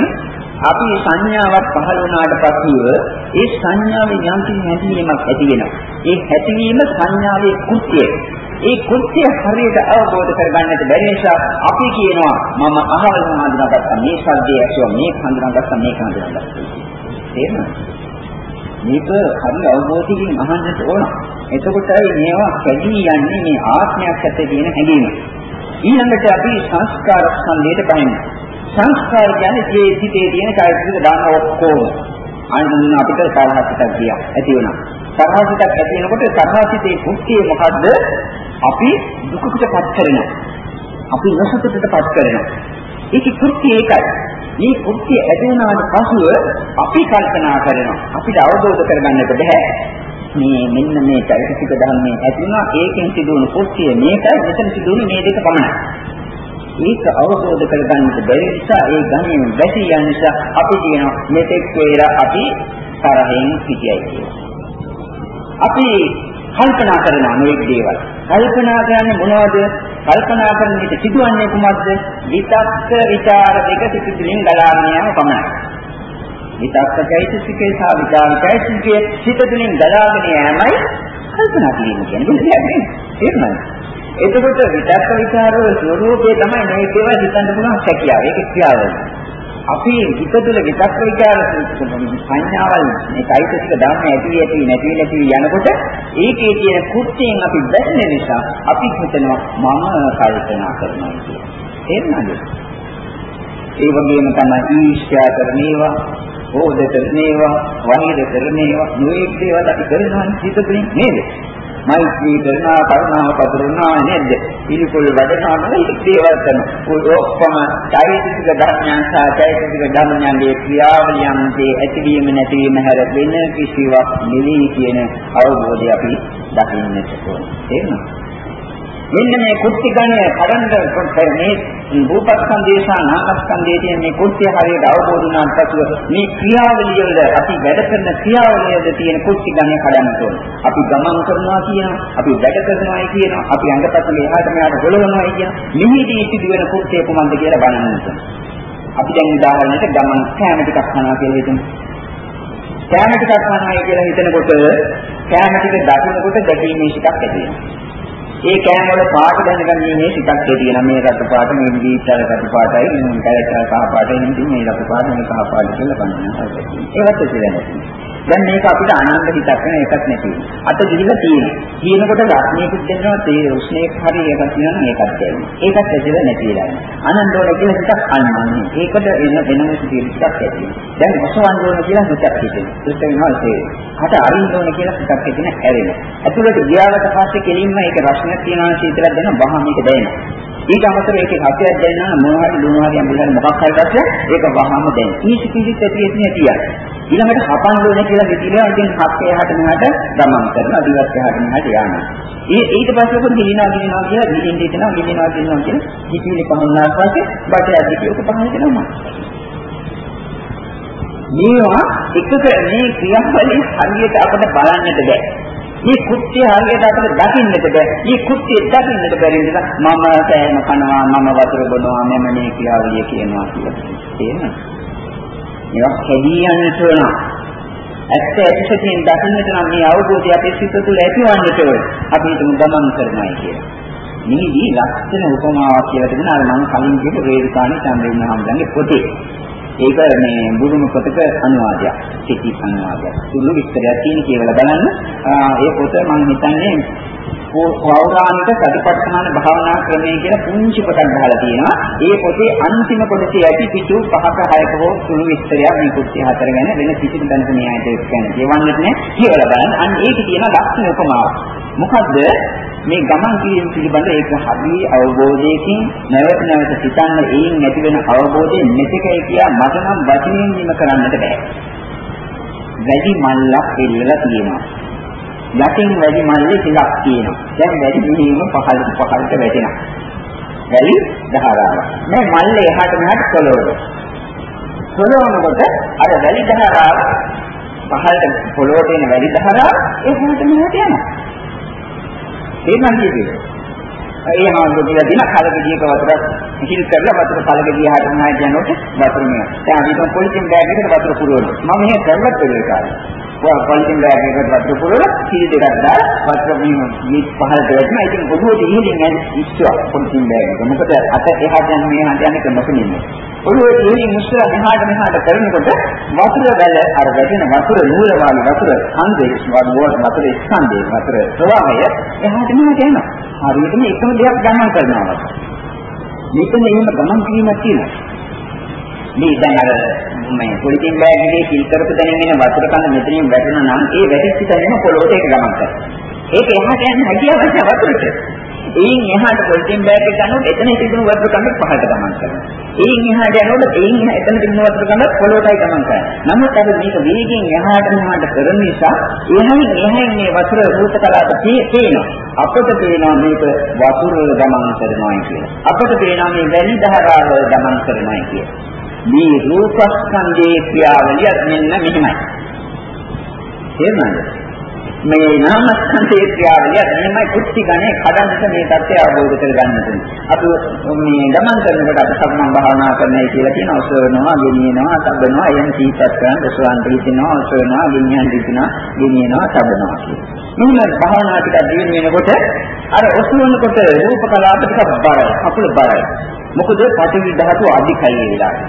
අපි සංඥාවක් පහළ වුණාට පසුව ඒ සංඥාවේ යම් කිසි හැඟීමක් ඇති වෙනවා. ඒ හැඟීම සංඥාවේ කෘත්‍යය. ඒ කෘත්‍ය හරියට අවබෝධ කරගන්නට බැරි නිසා අපි කියනවා මම අහවල් හඳුනාගත්තා මේ ශබ්දයේ ඇසුවා මේක හඳුනාගත්තා මේක හඳුනාගත්තා. තේරෙනවද? මේක හරි අවබෝධයෙන් අහන්නට ඕන. එතකොටයි මේවා කැදී යන්නේ මේ ආත්මයක් ඇත්තේ තියෙන හැඟීම. ඊළඟට අපි සංස්කාර ස්කන්ධයට පහිනවා. සංස්කාර කියන්නේ ජී සිතේ තියෙන කායික ධර්ම ඔක්කොම. අනිත් අපිට තරහසිතක් ගියා ඇති වුණා. තරහසිතක් ඇති වෙනකොට තරහසිතේ කුක්තිය මොකද්ද? අපි දුකකටපත් කරනවා. අපි නොසතුටටපත් කරනවා. ඒකේ කෘත්‍ය ඒකයි. මේ කෘත්‍ය ඇති වුණාට පසුව අපි කල්පනා කරනවා. අපිට අවබෝධ කරගන්නට බෑ. මේ මෙන්න මේ চৈতසික ධර්මයේ ඇති වුණා ඒකෙන් සිදුවන කෘත්‍ය මේකයි මෙතන සිදුවන්නේ මේ දෙක පමණයි. ඒක අවබෝධ කරගන්නට බැරි නිසා ඒ ගණයෙන් වැටි යන නිසා අපි කියනවා මෙතෙක් වේලා අපි තරහෙන් සිටියයි කියලා. අපි කල්පනා කරනවා මේ දේවල්. කල්පනා කරන්නේ මොනවද? කල්පනා කරන විට සිදුවන්නේ කුමක්ද? විතක්ක විචාර දෙක සිතින් ගලාගෙන යන පමණයි. විතක්ක චෛතසිකේ සහ විචාර චෛතසිකයේ සිත තුළින් ගලාගෙන යෑමයි කල්පනා කිරීම කියන්නේ. තේරුණාද? එතකොට විතක්ක විචාර ස්වરૂපේ තමයි මේ දේවල් හිතන්න පුළුවන් හැකියාව. ඒක ක්‍රියාවලිය. අපි හිත තුළ විතක්ක විචාර සංඥාවල් මේ চৈতසික ධර්ම ඇති ඇති නැති නැති යනකොට ඒකේ තියෙන කුත්යෙන් අපි වැටෙන නිසා අපි හිතනවා මම කල්පනා කරනවා කියලා. තේරුණාද? ඒ වගේම තමයි ඊර්ෂ්‍යා කරන ඒවා, ඕද කරන ඒවා, වෛර කරන ඒවා, නොඑක් දේවල් අපි කරනවා හිත තුළින් නේද? මෛත්‍රී කරනවා කරුණාව පතුරනවා නේද? පිළිකුල් වැඩනවා මේක දේවල් කරනවා. ඔය ඔක්කොම චෛතසික ධර්මයන් සහ චෛතසික ධර්මයන්ගේ ක්‍රියාවලියන්ගේ ඇතිවීම නැතිවීම හැර වෙන කිසිවක් නෙවෙයි කියන අවබෝධය අපි දකින්නට ඕනේ. තේරුණා? මෙන්න මේ කුට්ටි ගණය කඩන්න මේ රූපස්කන්ධය සහ නාමස්කන්ධයේ තියෙන මේ කුට්ටි හරියට අවබෝධ වුණාට පසුව මේ ක්‍රියාවලිය වල අපි වැඩ කරන ක්‍රියාවලියද තියෙන කුට්ටි ගණය කඩන්න ඕනේ. අපි ගමන් කරනවා කියනවා, අපි වැඩ කරනවායි කියනවා, අපි අංගපතල එහාට මෙහාට ගොලවනවායි කියනවා. මෙහිදී සිදුවෙන කුට්ටිය කොහොමද කියලා බලන්න ඕනේ. අපි දැන් උදාහරණයක් ගමන් කැම ටිකක් කනවා කියලා හිතමු. කැම ටිකක් කනවා කියලා හිතනකොට කැම ටික දකින්නකොට දැකීමේ ටිකක් ඇති වෙනවා. ඒ කෑම වල පාට දැනගන්නේ ටිකක් තියෙනවා මේ රතු පාට මේ දීචල රතු පාටයි මේ කැලේ කහ පාටයි මේ රතු පාට මේ කහ පාට කියලා බලනවා. ඒවත් ඉතිරෙන්නේ. දැන් මේක අපිට ආනන්ද හිතක් වෙන එකක් නැති. අත ගිහිලා තියෙනවා. කියනකොට රස්නේකුත් දෙනවා තේ උෂ්ණේක් හරි එකක් තියෙනවා මේකත් දෙනවා. ඒකත් ඇදලා නැති වෙලා යනවා. ආනන්දෝල කියලා හිතක් අන්නන්නේ. ඒකට එන වෙනම සිටියක් ඇති. දැන් ඔසවන්නෝන කියලා හිතක් හිතෙනවා. හිත වෙනවා ඒ. හට අරින්නෝන කියලා හිතක් හිතෙන ඇරෙනවා. ඇතුළට ගියාට පස්සේ කෙලින්ම ඒක රස්නයක් තියනවා සීතලක් දෙනවා වහම මේක දැනෙනවා. ඊට අමතරව ඒකේ හතයක් දැනනවා මොනවා හරි ලුණු හරි අඹුලන් මොකක් හරි දැක්ක ඒක වහම දැන. ඊට පිළිත් ඇති ඇති නැති යන. ඊළඟට හපන්න ඕනේ කියලා දෙතිලා ඉතින් හත් එහාට මෙහාට ගමන් කරන අදිවත් එහාට මෙහාට යනවා. ඒ ඊට පස්සේ කොහොමද ගිලිනවා ගිලිනවා කියලා ගිලින් දෙතනවා ගිලිනවා ගිලිනවා කියලා හිතවිලි පහුණාට පස්සේ බටය අධිකයක පහළ වෙනවා. මේවා එකක මේ ක්‍රියාවලිය හරියට අපිට බලන්නට බෑ. මේ කුත්‍ය හරියට අපිට දකින්නට බෑ. මේ කුත්‍ය දකින්නට බැරි නිසා මම සෑම කනවා මම වතුර බොනවා මම මේ ක්‍රියාවලිය කියනවා කියලා. තේරෙනවද? මේවා හැදී යන්නට වෙන. ඇත්ත ඇත්තකින් දකින්නට නම් මේ අවබෝධය අපේ සිත තුළ ඇතිවන්නට ඕන. අපි හිතමු ගමන් කරනවා කියලා. මේදී ලක්ෂණ උපමාවක් කියලා තිබුණා අර මම කලින් කියපු වේදිකාණේ චන්ද්‍රවින්න හම්දන්ගේ පොතේ. ඒක මේ බුදුම පොතක අනුවාදයක්. සිටි අනුවාදයක්. සුළු විස්තරයක් තියෙන කියලා බලන්න. ඒ පොත මම හිතන්නේ පෞරාණික සතිපට්ඨාන භාවනා ක්‍රමය කියලා පුංචි පොතක් ගහලා තියෙනවා. ඒ පොතේ අන්තිම කොටසේ ඇති පිටු පහක හයක හෝ සුළු විස්තරයක් මේ කුට්ටි හතර ගැන වෙන කිසිම දැනක න්‍යායයට කියන්නේ කියවන්නට නෑ. කියලා බලන්න. අන්න ඒකේ තියෙන ලක්ෂණ උපමාව. මොකද්ද? මේ ගමන් කිරීම පිළිබඳ ඒක හරි අවබෝධයකින් නැවත නැවත සිතන්න ඒන් නැති වෙන අවබෝධයෙන් මෙතකයි කියා මට නම් වචනයෙන් නිම කරන්නට බෑ. වැඩි මල්ලක් එල්ලලා තියෙනවා. යටින් වැඩි මල්ලේ ටිකක් තියෙනවා. දැන් වැඩි මෙහෙම පහළට පහළට වැටෙනවා. වැඩි ධාරාවක්. මේ මල්ලේ එහාට මෙහාට පොළොවට. පොළොවනකොට අර වැඩි ධාරාව පහළට පොළොවට එන වැඩි ධාරාව එහාට මෙහාට යනවා. තේරුම් ගන්නද? ඒ හාමුදුරුවෝ දින කලකදීක වතුර හිල් කරලා වතුර කලකදී හරියට නැහැ කියනකොට වතුර මේ. දැන් අපි හිතමු පොලිතින් බෑග් එකකට වතුර පුරවනවා. මම මෙහෙ කරවත් වෙලේ කාලේ. ඔය පොලිතින් බෑග් එකකට වතුර පුරවලා හිල් දෙකක් දාලා වතුර මේ මේ පහළට වැටෙනවා. ඉතින් පොදුවට ඉහළින් යන ඉස්සුවා පොලිතින් බෑග් එක. මොකද අත එහාට යන මෙහාට යන එක නොපෙනෙන්නේ. ඔළුවේ ඉහළින් ඉස්සුවා මෙහාට මෙහාට කරනකොට වතුර වැල අර වැටෙන වතුර නූල වාගේ වතුර ඡන්දේ වතුර ස්කන්ධේ වතුර ප්‍රවාහය එහාට මෙහාට යනවා. හරියටම එකම දෙයක් ගමන් කරනවා. මෙතන එහෙම ගමන් කිරීමක් තියෙනවා. මේ දැන් අර මේ පොලිතින් බෑග් එකේ සිල් කරපු තැනින් එන වතුර කන මෙතනින් වැටෙනවා නම් ඒ වැටිච්ච තැනම පොළොවට ඒක ගමන් කරනවා. ඒක එහාට යන හැකියාවක් නැහැ වතුරට. එයින් එහාට පොලිතින් බෑග් එක ගන්නකොට එතන තිබුණු වතුර කන පහළට ගමන් කරනවා. එයින් එහාට යනකොට එයින් එතන තිබුණු වතුර කන පොළොවටයි ගමන් කරනවා. නමුත් අර මේක වේගයෙන් එහාට මෙහාට කරන නිසා එහයින් එහයින් මේ වතුර රූප කලාප තියෙනවා. අපට පේනවා මේක වතුර ගමන් කරනවා කියලා. අපට පේනවා මේ වැලි ධාරාව ගමන් කරනවා කියලා. මේ රූපස්කන්ධයේ ක්‍රියාවලිය මෙන්න මෙහිමයි. තේරුණාද? මේ නාමස්කන්ධයේ ක්‍රියාවලිය මෙහෙමයි කුට්ටි ගණේ කඩන්නට මේ தත්ත්වය අවබෝධ කරගන්න ඕනේ. අපි මේ ගමන් කරනකොට අපි සම්මන් භාවනා කරන්නයි කියලා කියන ඔසවනවා, ගෙනියනවා, තබනවා, එයන් සීපත් කරන, දසවන්ත හිතනවා, ඔසවනවා, ගෙනියන් දිනවා, ගෙනියනවා, තබනවා කියලා. මෙන්න භාවනා ටික දින වෙනකොට අර ඔසවනකොට රූප කලාප ටික බරයි, කකුල බරයි. මොකද පටිවි ධාතුව අධිකයි ඒ වෙලාවේ.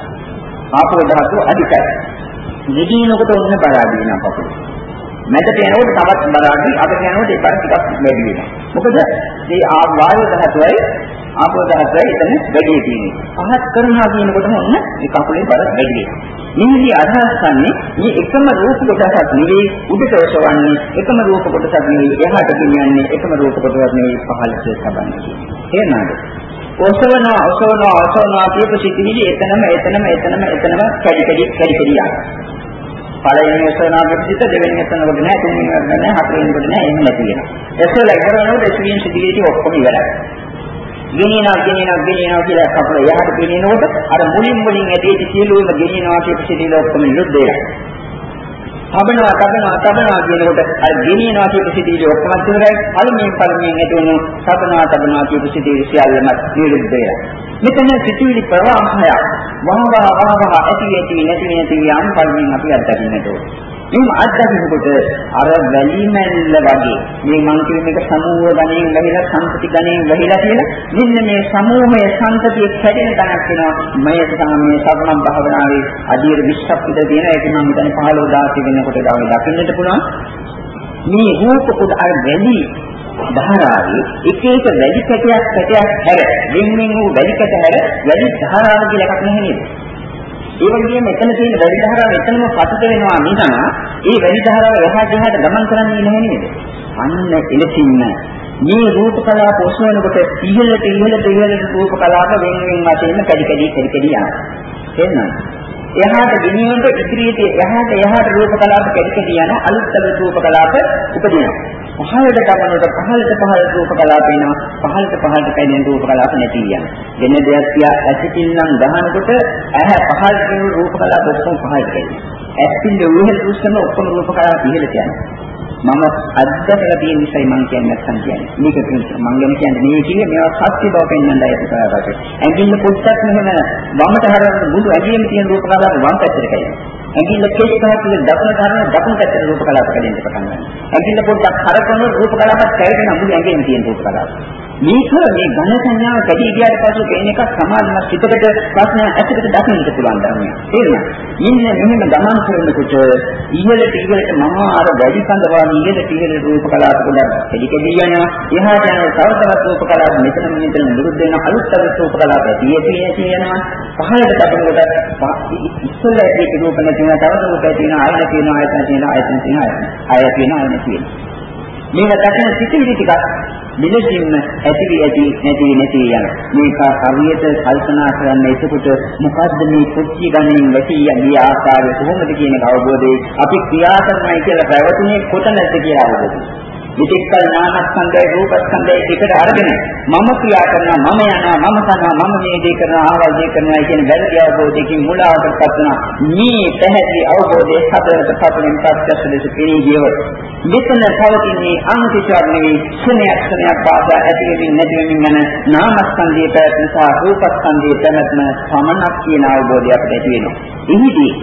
ආපෝ ධාතුව අධිකයි. නිදීනකොට ඔන්න බරාදී වෙනවා කකුල. මැදට යනකොට තවත් බරාදී අතට යනකොට ඒ බර ටිකක් වැඩි වෙනවා. මොකද මේ ආ වායු ධාතුවයි ආපෝ ධාතුවයි එතන වැඩි තියෙන්නේ. පහත් කරනවා කියනකොටම ඔන්න මේ කකුලේ බර වැඩි වෙනවා. මේකේ අදහස් ගන්නේ මේ එකම රූප කොටසක් නෙවෙයි උඩට ඔසවන්නේ එකම රූප කොටසක් නෙවෙයි එහාට ගෙනියන්නේ එකම රූප කොටසක් නෙවෙයි පහළට සබන්නේ. තේරෙනවද? ඔසවනවා ඔසවනවා ඔසවනවා කියපු සිටිවිලි එතනම එතනම එතනම එතනම කැඩි කැඩි කැඩි කැඩි යනවා. පළවෙනි යසනාගේ පිට දෙවෙනි යසනකොට නෑ තුන්වෙනි යසන නෑ හතරවෙනි කොට නෑ එහෙම නැති වෙනවා. එසවල ඉවර වෙනකොට එසවීම සිදුවීටි ඔක්කොම ඉවරයි. ගෙනියනවා ගෙනියනවා ගෙනියනවා කියලා කපල එහාට ගෙනියනකොට අර මුලින් මුලින් ඇදෙච්ච සියලුම ගෙනියනවා කියපු සිටිල ඔක්කොම නිරුද්ධ වෙනවා. තබනවා තබනවා තබනවා කියනකොට අර ගෙනියනවා කියපු සිටිල ඔක්කොම ඉවරයි. පළමුවෙන් පළමුවෙන් ඇතුණු තබනවා තබනවා කියපු සිටිල සියල්ලම නිරුද්ධ වෙනවා. මෙතන සිටිවිලි ප්‍රවාහයක් වහ වහ වහ වහ ඇති ඇති නැති නැති යම් පරිමින් අපි අත්දකින්නට ඕනේ. මේ අත්දැකීමකට අර වැලි මැල්ල වගේ මේ මං කියන එක සමූහ ගණයෙන් වැහිලා සංතති ගණයෙන් වැහිලා කියලා මෙන්න මේ සමූහය සංතතිය කැඩෙන තැනක් වෙනවා. මේ සාමයේ සබ්නම් භාවනාවේ අධීර 20ක් විතර තියෙන ඒක මම හිතන්නේ 15 16 වෙනකොට ගාවේ දකින්නට පුළුවන්. මේ රූප කොට අර වැලි ධාරාවේ එක එක වැලි කැටයක් කැටයක් හැර වෙන වෙන වූ වැලි කැට හැර වැලි ධාරාව කියලා එකක් නැහැ නේද? ඒ වගේම එතන තියෙන වැලි ධාරාව එතනම පතිත වෙනවා නිසා ඒ වැලි ධාරාව එහාට එහාට ගමන් කරන්නේ නැහැ නේද? අන්න එලෙසින්ම මේ රූප කලාප ඔසවනකොට ඉහළට ඉහළට ඉහළට රූප කලාප වෙන වෙන වශයෙන් කැඩි කැඩි කැඩි කැඩි යනවා. තේරෙනවද? එහාට ගෙනියනකොට ඉදිරියට එහාට එහාට රූප කලාප කැඩි කැඩි යන අලුත් අලුත් රූප කලාප උපදිනවා. පහළට ගමනට පහළට පහළට රූප කලාප එනවා. පහළට පහළට කැඩෙන රූප කලාප නැති යනවා. වෙන දෙයක් තියා ඇසිතින්නම් ගහනකොට ඇහැ පහළට කියන රූප කලාප ඔක්කොම පහළට කැඩෙනවා. ඇසිතින් උහෙල් උස්සන ඔක්කොම රූප කලාප ඉහළට යනවා. මම අත්දැකලා තියෙන නිසා මම කියන්නේ නැත්නම් කියන්නේ. මේක මම ගැන කියන්නේ මේ කියේ මේවා සත්‍ය බව පෙන්වන්නයි ඒක කරාට. ඇඟිල්ල පොඩ්ඩක් මෙහෙම වමට හරවන බුදු ඇඟිල්ලේ තියෙන රූප කලාප වම් පැත්තට කැයි. ඇඟිල්ල කෙස් කහකින් දකුණ කරන දකුණ පැත්තට රූප කලාප කැඩෙන්න පටන් ගන්නවා. ඇඟිල්ල පොඩ්ඩක් හරවන රූප කලාපත් කැඩෙන බුදු ඇඟිල්ලේ තියෙන රූප කලාප. මේක මේ ඝන සංඥාව කැඩී ගියාට පස්සේ පේන එක සමාධිමත් හිතකට ප්‍රශ්න ඇත්තට දකින්නට පුළුවන් ධර්මයක්. තේරුණා? මෙන්න මෙහෙම ගමන් කරනකොට ඉහළට ඉහළට මම අර වැඩි කඳවා ඉහළට ඉහළට රූප කලාප ගොඩක් එලිකදී යනවා. එහාට යන තව තවත් රූප කලාප මෙතන මෙතන නිරුද්ධ වෙන අලුත් අලුත් රූප කලාප ඇති ඇති යනවා. පහළට දකිනකොට ඉස්සෙල්ලා ඇති රූප නැති වෙනවා. තව රූප ඇති වෙනවා. ආයතන තියෙනවා. ආයතන තියෙනවා. ආයතන තියෙනවා. ආයතන තියෙනවා. ආයතන තියෙනවා. මේක දකින සිතිවිලි ටිකක් මෙලෙසින්ම ඇති වී ඇති නැති වී නැති යන. මේක හරියට කල්පනා කරන්න එතකොට මොකද්ද මේ කුච්චි ගණනින් වැටී යන්නේ ආකාරය කොහොමද කියන අවබෝධය අපි ක්‍රියා කරනයි කියලා පැවතුනේ කොතනද කියලා අවබෝධය විතික්කල් නාමස්කන්ධය රූපස්කන්ධය එකට අරගෙන මම ක්‍රියා කරනවා මම යනවා මම කරනවා මම මේ දේ කරනවා ආවල් දේ කරනවා කියන වැරදි අවබෝධයකින් මුලාවටපත් වෙනවා මේ පැහැදිලි අවබෝධයේ හතරට පතලින් පස්සට ලෙස පිරී ගියව මෙතන පවතින්නේ අන්තිචාර නෙවෙයි ශුන්‍යයක් ශුන්‍යයක් පාසා ඇති වෙමින් නැති වෙමින් යන නාමස්කන්ධයේ පැවැත්ම සහ රූපස්කන්ධයේ පැවැත්ම සමනක් කියන අවබෝධය අපිට ඇති වෙනවා. එහිදී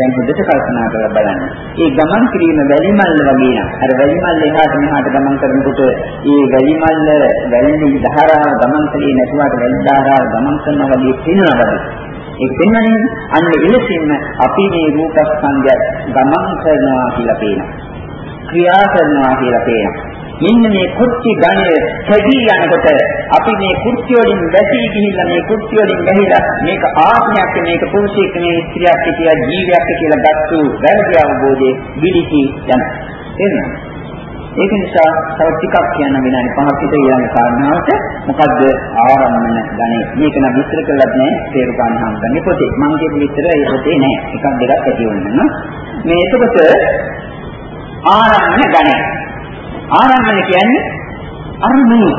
දැන් හොඳට කල්පනා කරලා බලන්න. ඒ ගමන් කිරීම වැලිමල් වගේ නා. අර වැලිමල් එහාට මෙහාට ගමන් කරනකොට ඒ වැලිමල් වැලිලි ධාරාව ගමන් කලේ නැතුවට වැලි ධාරාව ගමන් කරනවා වගේ පේනවා ඒක පෙන්වන්නේ අන්න ඉලසින්ම අපි මේ රූපස්කන්ධය ගමන් කරනවා කියලා පේනවා. ක්‍රියා කරනවා කියලා පේනවා. මෙන්න මේ කුර්චි ගණය කැදී යනකොට අපි මේ කුර්චි වලින් වැසී ගිහිල්ලා මේ කුර්චි වලින් වැහිලා මේක ආත්මයක් මේක පුරුෂයෙක් මේ ස්ත්‍රියක් කියලා ජීවියක් කියලා ගත්තු වැරදි අවබෝධයේ විලිකි යන එන්න ඒක නිසා තව ටිකක් කියන්න විනාඩි 5ක් විතර ඊළඟ කාරණාවට. මොකද්ද ආරම්භන ගණේ මේක නම් විස්තර කළත් නෑ. තේරු ගන්න හම්බන්නේ පොතේ. මම කියපු විතර ඒ පොතේ නෑ. එකක් දෙකක් ඇති වෙනවා මේ එතකොට ආරම්භන ගණේ ආරම්භන කියන්නේ අරමුණු.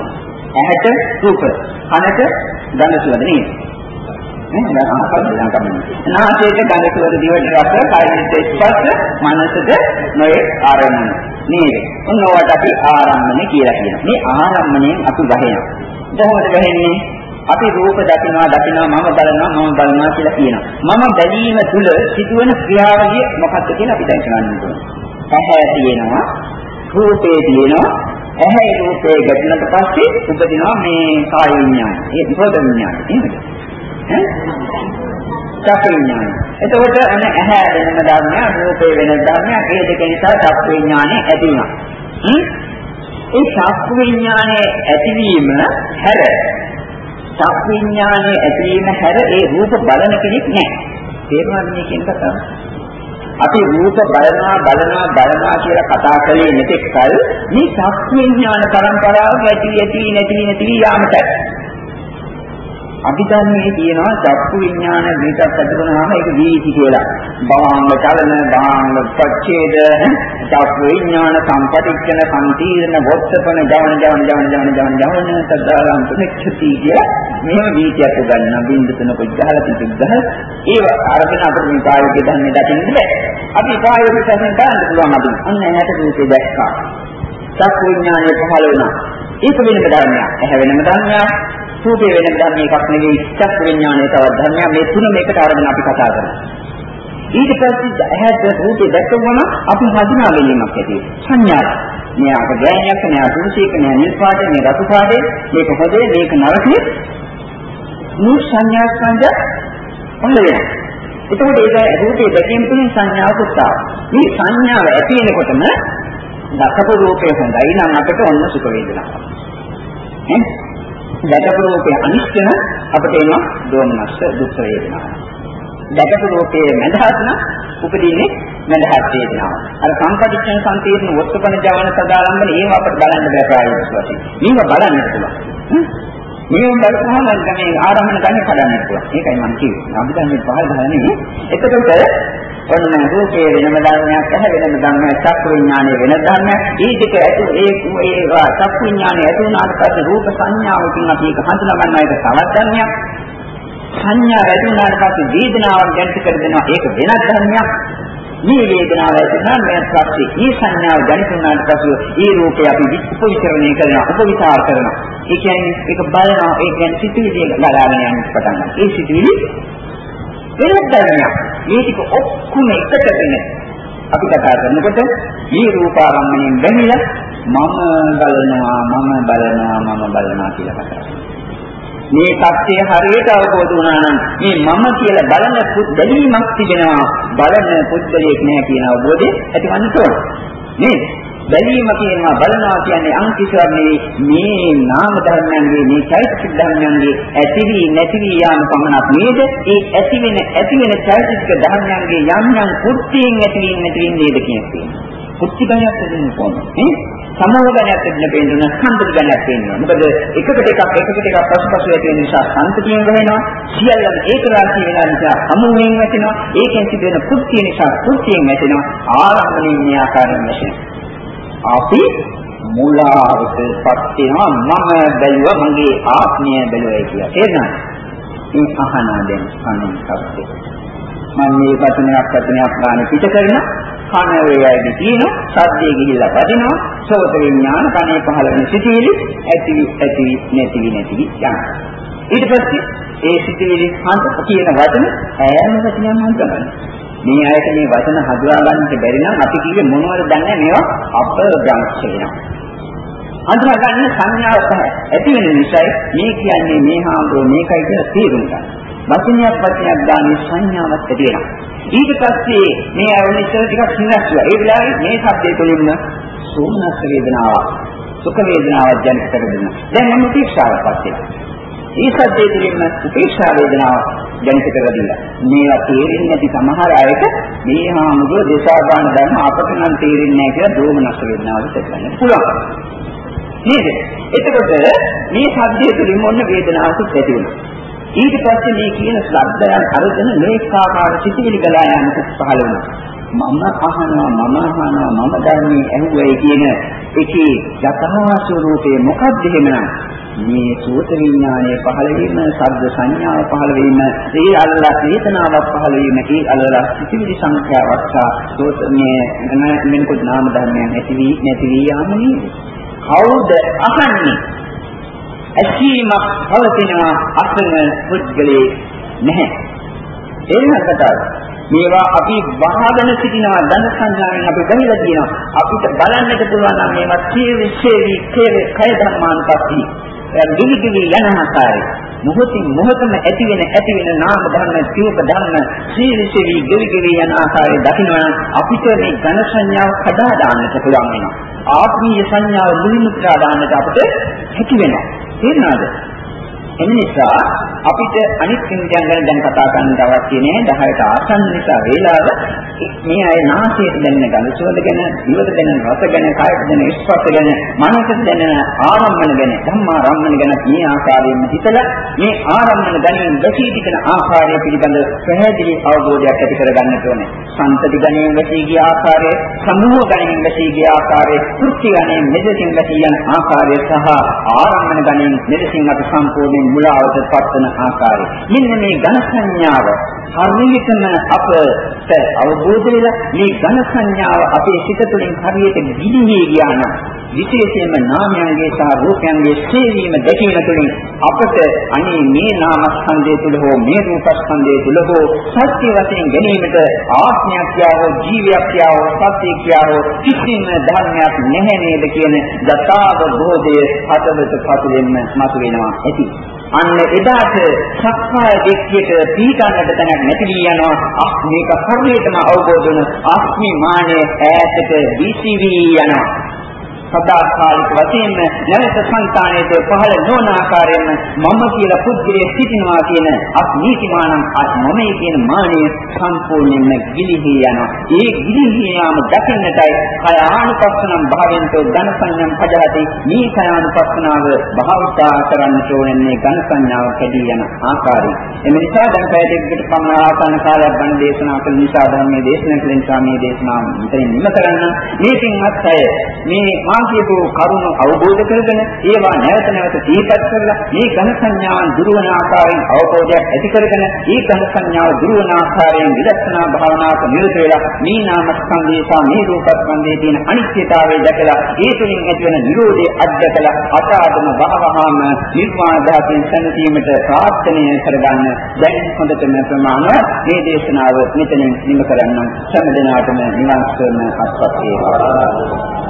ඇහැට රූප, කනට ගඳ සුවඳ නේද? නේද? අහකට ගන්න. නාසයට ගඳ සුවඳ දිවට රස, කායයට ස්පර්ශ, මනසට නොයේ ආරම්භන. නේද? ඔන්නෝවට අපි ආරම්භන කියලා කියනවා. මේ ආරම්භණයෙන් අපි ගහනවා. කොහොමද ගහන්නේ? අපි රූප දකිනවා දකිනවා මම බලනවා මම බලනවා කියලා කියනවා. මම බැලීම තුල සිදුවන ක්‍රියාවලිය මොකක්ද කියලා අපි දැන් කරන්න ඕනේ. පහය තියෙනවා රූපේ තියෙනවා ඇහැ රූපේ ගැටෙනට පස්සේ උපදිනවා මේ කාය විඥානය. ඒ විපද විඥානය නේද? ඈ? චක්ක විඥානය. එතකොට අන ඇහැ වෙනම ධර්මයක් රූපේ වෙන ධර්මයක් ඒ දෙක නිසා චක්ක විඥානය ඇති වෙනවා. හ්ම්? ඒ චක්ක විඥානයේ ඇතිවීම හැර චක්ක විඥානයේ ඇතිවීම හැර ඒ රූප බලන කෙනෙක් නැහැ. තේරුණාද මේ කියන කතාව? අපි රූප බලනවා බලනවා බලනවා කියලා කතා කළේ මෙතෙක් කල මේ සත්‍ය විඥාන පරම්පරාව ඇති ඇති නැති නැති යාමට අභිධර්මයේ තියෙනවා චක්කු විඥාන විකත් ඇතිවෙනාම ඒක වීති කියලා. භාංග චලන භාංග පච්ඡේද චක්කු විඥාන සම්පටිච්ඡන සම්තීර්ණ වොත්තපන ජවන ජවන ජවන ජවන ජවන ජවන සද්දාලම් තුනෙච්චති කිය. මෙහෙම වීතියක් උගන්වන බින්දු තුනක ගහලා තිබුද්දහ. ඒව අරගෙන අපිට මේ කායික ධර්මයේ දකින්න බෑ. අපි කායික වශයෙන් කරන්න පුළුවන් අපි. අන්න ඇහැට රූපේ දැක්කා. චක්කු විඥානය පහළ වුණා. ඒක වෙනම ධර්මයක්. ඇහැ වෙනම ධර්මයක්. රූපේ වෙන ධර්ම එකක් නෙවෙයි. චක්කු විඥානය තවත් ධර්මයක්. මේ තුනම එකට අරගෙන අපි කතා කරනවා. ඊට පස්සේ ඇහැට රූපේ දැක්කම අපි හඳුනා ගැනීමක් ඇති සංඥාවක්. මෙයාක ගෑණියක් නෑ පුරුෂයෙක් නෑ නිල් පාටේ මේ රතු පාටේ මේක හොදේ මේක නරකේ මේ සංඥා ස්කන්ධ පහළ වෙනවා. එතකොට ඒක රූපේ දැකීම තුළින් සංඥාවක් උත්සාහ. මේ සංඥාව ඇති වෙනකොටම දකපු රූපේ හොඳයි නම් අපිට ඔන්න සුඛ වේදනාවක්. ඈ දකපු රූපේ අනිෂ්ඨන අපිට එනවා දෝමනස්ස දුක් වේදනාවක්. දකපු රූපේ මඳහත්න උපදීනේ මඳහත් වේදනාව. අර සංකදිච්ඡන සම්පීර්ණ වස්තුපන ජවන සදාලම්බන ඒව අපිට බලන්න බෑ ප්‍රායෝගික වශයෙන්. මේව බලන්න පුළුවන්. මේව බලපුවම මේ ආරම්භන ගන්න කඩන්න පුළුවන්. ඒකයි මම කිව්වේ. අපි දැන් මේ පහළ ගහන්නේ. එතකොට ඔන්න රූපේ වෙනම ධර්මයක් ඇහැ වෙනම ධර්මයක් චක්කු විඥානය වෙන ධර්මයක්. ඊටික ඇතු ඒ ඒවා චක්කු විඥානය ඇති වුණාට පස්සේ රූප සංඥාවකින් අපි ඒක හඳුනා ගන්නවා ඒක තවත් ධර්මයක්. සංඥා ඇති වුණාට පස්සේ වේදනාවක් දැනෙන්න කර දෙනවා. ඒක වෙනත් ධර්මයක්. මේ වේදනාව ඇතිවෙනා මේ පස්සේ මේ සංඥාව දැනෙන්නාට පසු ඒ රූපය අපි විස්පවිචරණය කරනවා උපවිචාර කරනවා. ඒ කියන්නේ ඒක බලනවා. ඒ කියන්නේ සිතුවිලි ගලාගෙන යන පටන් ගන්නවා. ඒ සිතුවිලි වෙනත් ධර්මයක්. මේ ටික ඔක්කොම එකට වෙන අපි කතා කරනකොට මේ රූපාරම්මණයෙන් බැහැලා මම බලනවා මම බලනවා මම බලනවා කියලා කතා කරනවා. මේ සත්‍ය හරියට අවබෝධ වුණා නම් මේ මම කියලා බලන පුද්ගලීමක් තිබෙනවා බලන පුද්ගලයෙක් නෑ කියන අවබෝධය ඇතිවන්න ඕන. නේද? බැලීම කියනවා බලනවා කියන්නේ අංකිතවක් මේ නාම ධර්මයන්ගේ මේ චෛතසික ධර්මයන්ගේ ඇතිවි නැතිවි යාම පමණක් නේද? ඒ ඇති වෙන ඇති වෙන චෛතසික ධර්මයන්ගේ යම් යම් කුර්තියෙන් ඇතිවි නැතිවි නේද කියන්නේ කුර්ති ගණයක් දෙන්න කොහොමද? සමෝහ ගණයක් දෙන්න බෙන්නුන ස්කන්ධ ගණයක් දෙන්නවා මොකද එකකට එකක් එකකට එකක් පසුපසු ඇති වෙන නිසා සංතතියෙන් වෙනවා. සියල්ලම ඒක රාශිය වෙන නිසා සමුයෙන් වැටෙනවා. ඒකෙන් සිදුවෙන කුර්තිය නිසා කුර්තියෙන් වැටෙනවා. ආරම්භණීය ආකාරයෙන් වැටෙනවා. අපි මුලාවටපත් වෙනවා මම බැලුවා මගේ ආත්මය බැලුවයි කියලා. තේරෙනවද? මේ අහනා දැන් කණෙන් සත්‍ය. මම මේ වචනයක් වචනයක් ගන්න පිට කරන කන වේයයි තියෙන සද්දේ ගිහිල්ලා වදිනවා සෝත විඥාන කනේ පහළ වෙන සිටිවිලි ඇති ඇති නැති නැති යනවා. ඊට පස්සේ ඒ සිටිවිලි හන්ද කියන වචන ඈම වචනයන් හඳුනගන්න. මේ අයට මේ වචන හඳුනා ගන්නට බැරි නම් අපි කිව්වේ මොනවද දන්නේ මේවා අප්‍රඥාක්ෂ වෙනවා. හඳුනා ගන්න සංඥාව තමයි. ඇති වෙන නිසා මේ කියන්නේ මේ හාමුදුරුවෝ මේකයි කියලා තේරුම් ගන්න. වචනයක් වචනයක් ගානේ සංඥාවක් ඇති වෙනවා. ඊට පස්සේ මේ අයෝනිසර ටිකක් සිනස්සුවා. ඒ වෙලාවේ මේ શબ્දය තුළින්ම සෝමනස් වේදනාවක් සුඛ වේදනාවක් ජනිත කරගන්නවා. දැන් මම උපේක්ෂාවක් පස්සේ. ඒ සද්දේ තුළින්ම උපේක්ෂා වේදනාව ජනිත කරලා දීලා. මේවා තේරෙන්නේ නැති සමහර අයට මේ හාමුදුර දේශාගාන ධර්ම අපට නම් තේරෙන්නේ නැහැ කියලා දෝමනස් වේදනාවට දෙන්න පුළුවන්. නේද? එතකොට මේ සද්දේ තුළින් මොන වේදනාවකුත් ඇති වෙනවා. ඊට පස්සේ මේ කියන ශබ්දයන් අරගෙන මේක ආකාර සිතිවිලි ගලා යනකොට පහළ වෙනවා. මම අහනවා මම අහනවා මම ධර්මයේ ඇහුවයි කියන එකේ යථා ස්වરૂපේ මොකක්ද එහෙමනම් මේ සෝත විඥානයේ පහළ වීම, ශබ්ද සංඥාව පහළ වීම, ඒ අල්ලා චේතනාවක් පහළ වීම, ඒ අල්ලා සිතිවිලි සංඛ්‍යාවක් සහ සෝත මේ මෙන්නකොත් නාම ධර්මයන් ඇති වී නැති වී යාම නේද? කවුද අහන්නේ? ඇසීමක් පවතිනවා අසන පුද්ගලයේ නැහැ. එහෙම කතාව. මේවා අපි වහගෙන සිටිනවා ධන සංඥාවෙන් අපි ගහිලා තියෙනවා. අපිට බලන්නට පුළුවන් නම් මේවා සීවි සේවි කේ කය ධර්මාන්තප්පී. ගිලි ගිලි යන ආකාරය මොහොතින් මොහොතම ඇති වෙන ඇති වෙන නාම ධර්ම සිවක ධර්ම සීරිසෙවි ගිලි ගිලි යන ආකාරය දකිනවා අපිට මේ ඝන සංඥාව කඩා දාන්නට පුළුවන් වෙනවා ආත්මීය සංඥාව මුලින්ම කඩා දාන්නට අපිට හැකි වෙනවා තේරෙනවද එනිසා අපිට අනිත් ඉන්දියන් ගැන දැන් කතා කරන්න අවශ්‍ය නෑ 10ට ආසන්න නිසා වේලාව මේ අය නාසයට දැනෙන ගඳ සුවඳ ගැන, දිවට දැනෙන රස ගැන, කායට දැනෙන ස්පර්ශ ගැන, මනසට දැනෙන ආරම්මන ගැන, ධම්මාරම්මන ගැන මේ ආකාරයෙන්ම හිතලා මේ ආරම්මන ගැනීම දැකී සිටින ආකාරය පිළිබඳ පැහැදිලි අවබෝධයක් ඇති කරගන්නට ඕනේ. සම්පති ගැනීම වැසී ගිය ආකාරය, සමූහ ගැනීම වැසී ගිය ආකාරය, කෘත්‍ය ගැනීම මෙදෙසින් වැසී යන ආකාරය සහ ආරම්මන ගැනීම මෙදෙසින් අපි සම්පූර්ණයෙන් මුලාවට පත්වන ආකාරය. මෙන්න මේ ඝන සංඥාව හරියටම අපට අවබෝධ වෙලා මේ ඝන සංඥාව අපේ සිත තුළින් හරියට ගිලිහි ගියා නම් විශේෂයෙන්ම නාමයන්ගේ සහ රූපයන්ගේ ශේවීම දැකීම තුළින් අපට අනේ මේ නාමස්කන්ධය තුළ හෝ මේ රූපස්කන්ධය තුළ හෝ සත්‍ය වශයෙන් ගැනීමට ආත්මයක් යාවෝ ජීවයක් යාවෝ සත්‍යයක් යාවෝ කිසිම ධර්මයක් නැහැ නේද කියන දතාව බෝධය හතවත පතුලෙන්න මතුවෙනවා ඇති. අන්න එදාට සක්කාය දිට්ඨියට පීඩන්නට තැනක් නැති වී යනවා. අක් මේක හරියටම අවබෝධ වන අස්මිමානයේ ඈතට වීසි යනවා. සදාකාලික වශයෙන්ම නැවත සංකාණයට පහළ නොවන ආකාරයෙන්ම මම කියලා පුද්ගලයෙක් සිටිනවා කියන අත්නීතිමානම් අත්මමයි කියන මානය සම්පූර්ණයෙන්ම ගිලිහි යනවා. ඒ ගිලිහි යාම දකින්නටයි කය ආනුපස්සනම් භාවෙන්තෝ ඝන සංඥම් පජහති මේ කය ආනුපස්සනාව භාවිතා කරන්න ඕනේ ඝන සංඥාව කැදී යන ආකාරය. එම නිසා දැන් පැයකට පමණ ආසන්න කාලයක් බණ දේශනා කළ නිසා ධර්මයේ දේශනා කළ නිසා මේ දේශනාව මෙතනින් නිම කරන්න. මේකෙන් අත්ය මේ මා කියපු කරුණු අවබෝධ කරගෙන ඒවා නැවත නැවත දීපත් කරලා මේ ඝන සංඥාන් දුරවන ආකාරයෙන් අවබෝධයක් ඇති කරගෙන මේ ඝන සංඥාව දුරවන ආකාරයෙන් විදර්ශනා භාවනාවක නිරත වෙලා මේ නාමස්කන්ධය සහ මේ රූපස්කන්ධයේ තියෙන අනිත්‍යතාවය දැකලා ඒ තුලින් ඇතිවන නිරෝධය අත්දකලා අසාධම භවහාම නිර්වාණ ධාතයෙන් සැනසීමට ප්‍රාර්ථනය කරගන්න දැන් හොඳටම ප්‍රමාණ මේ දේශනාව මෙතනින් නිම කරන්න සම්මදනාටම නිවන් සුවම අත්පත් වේවා.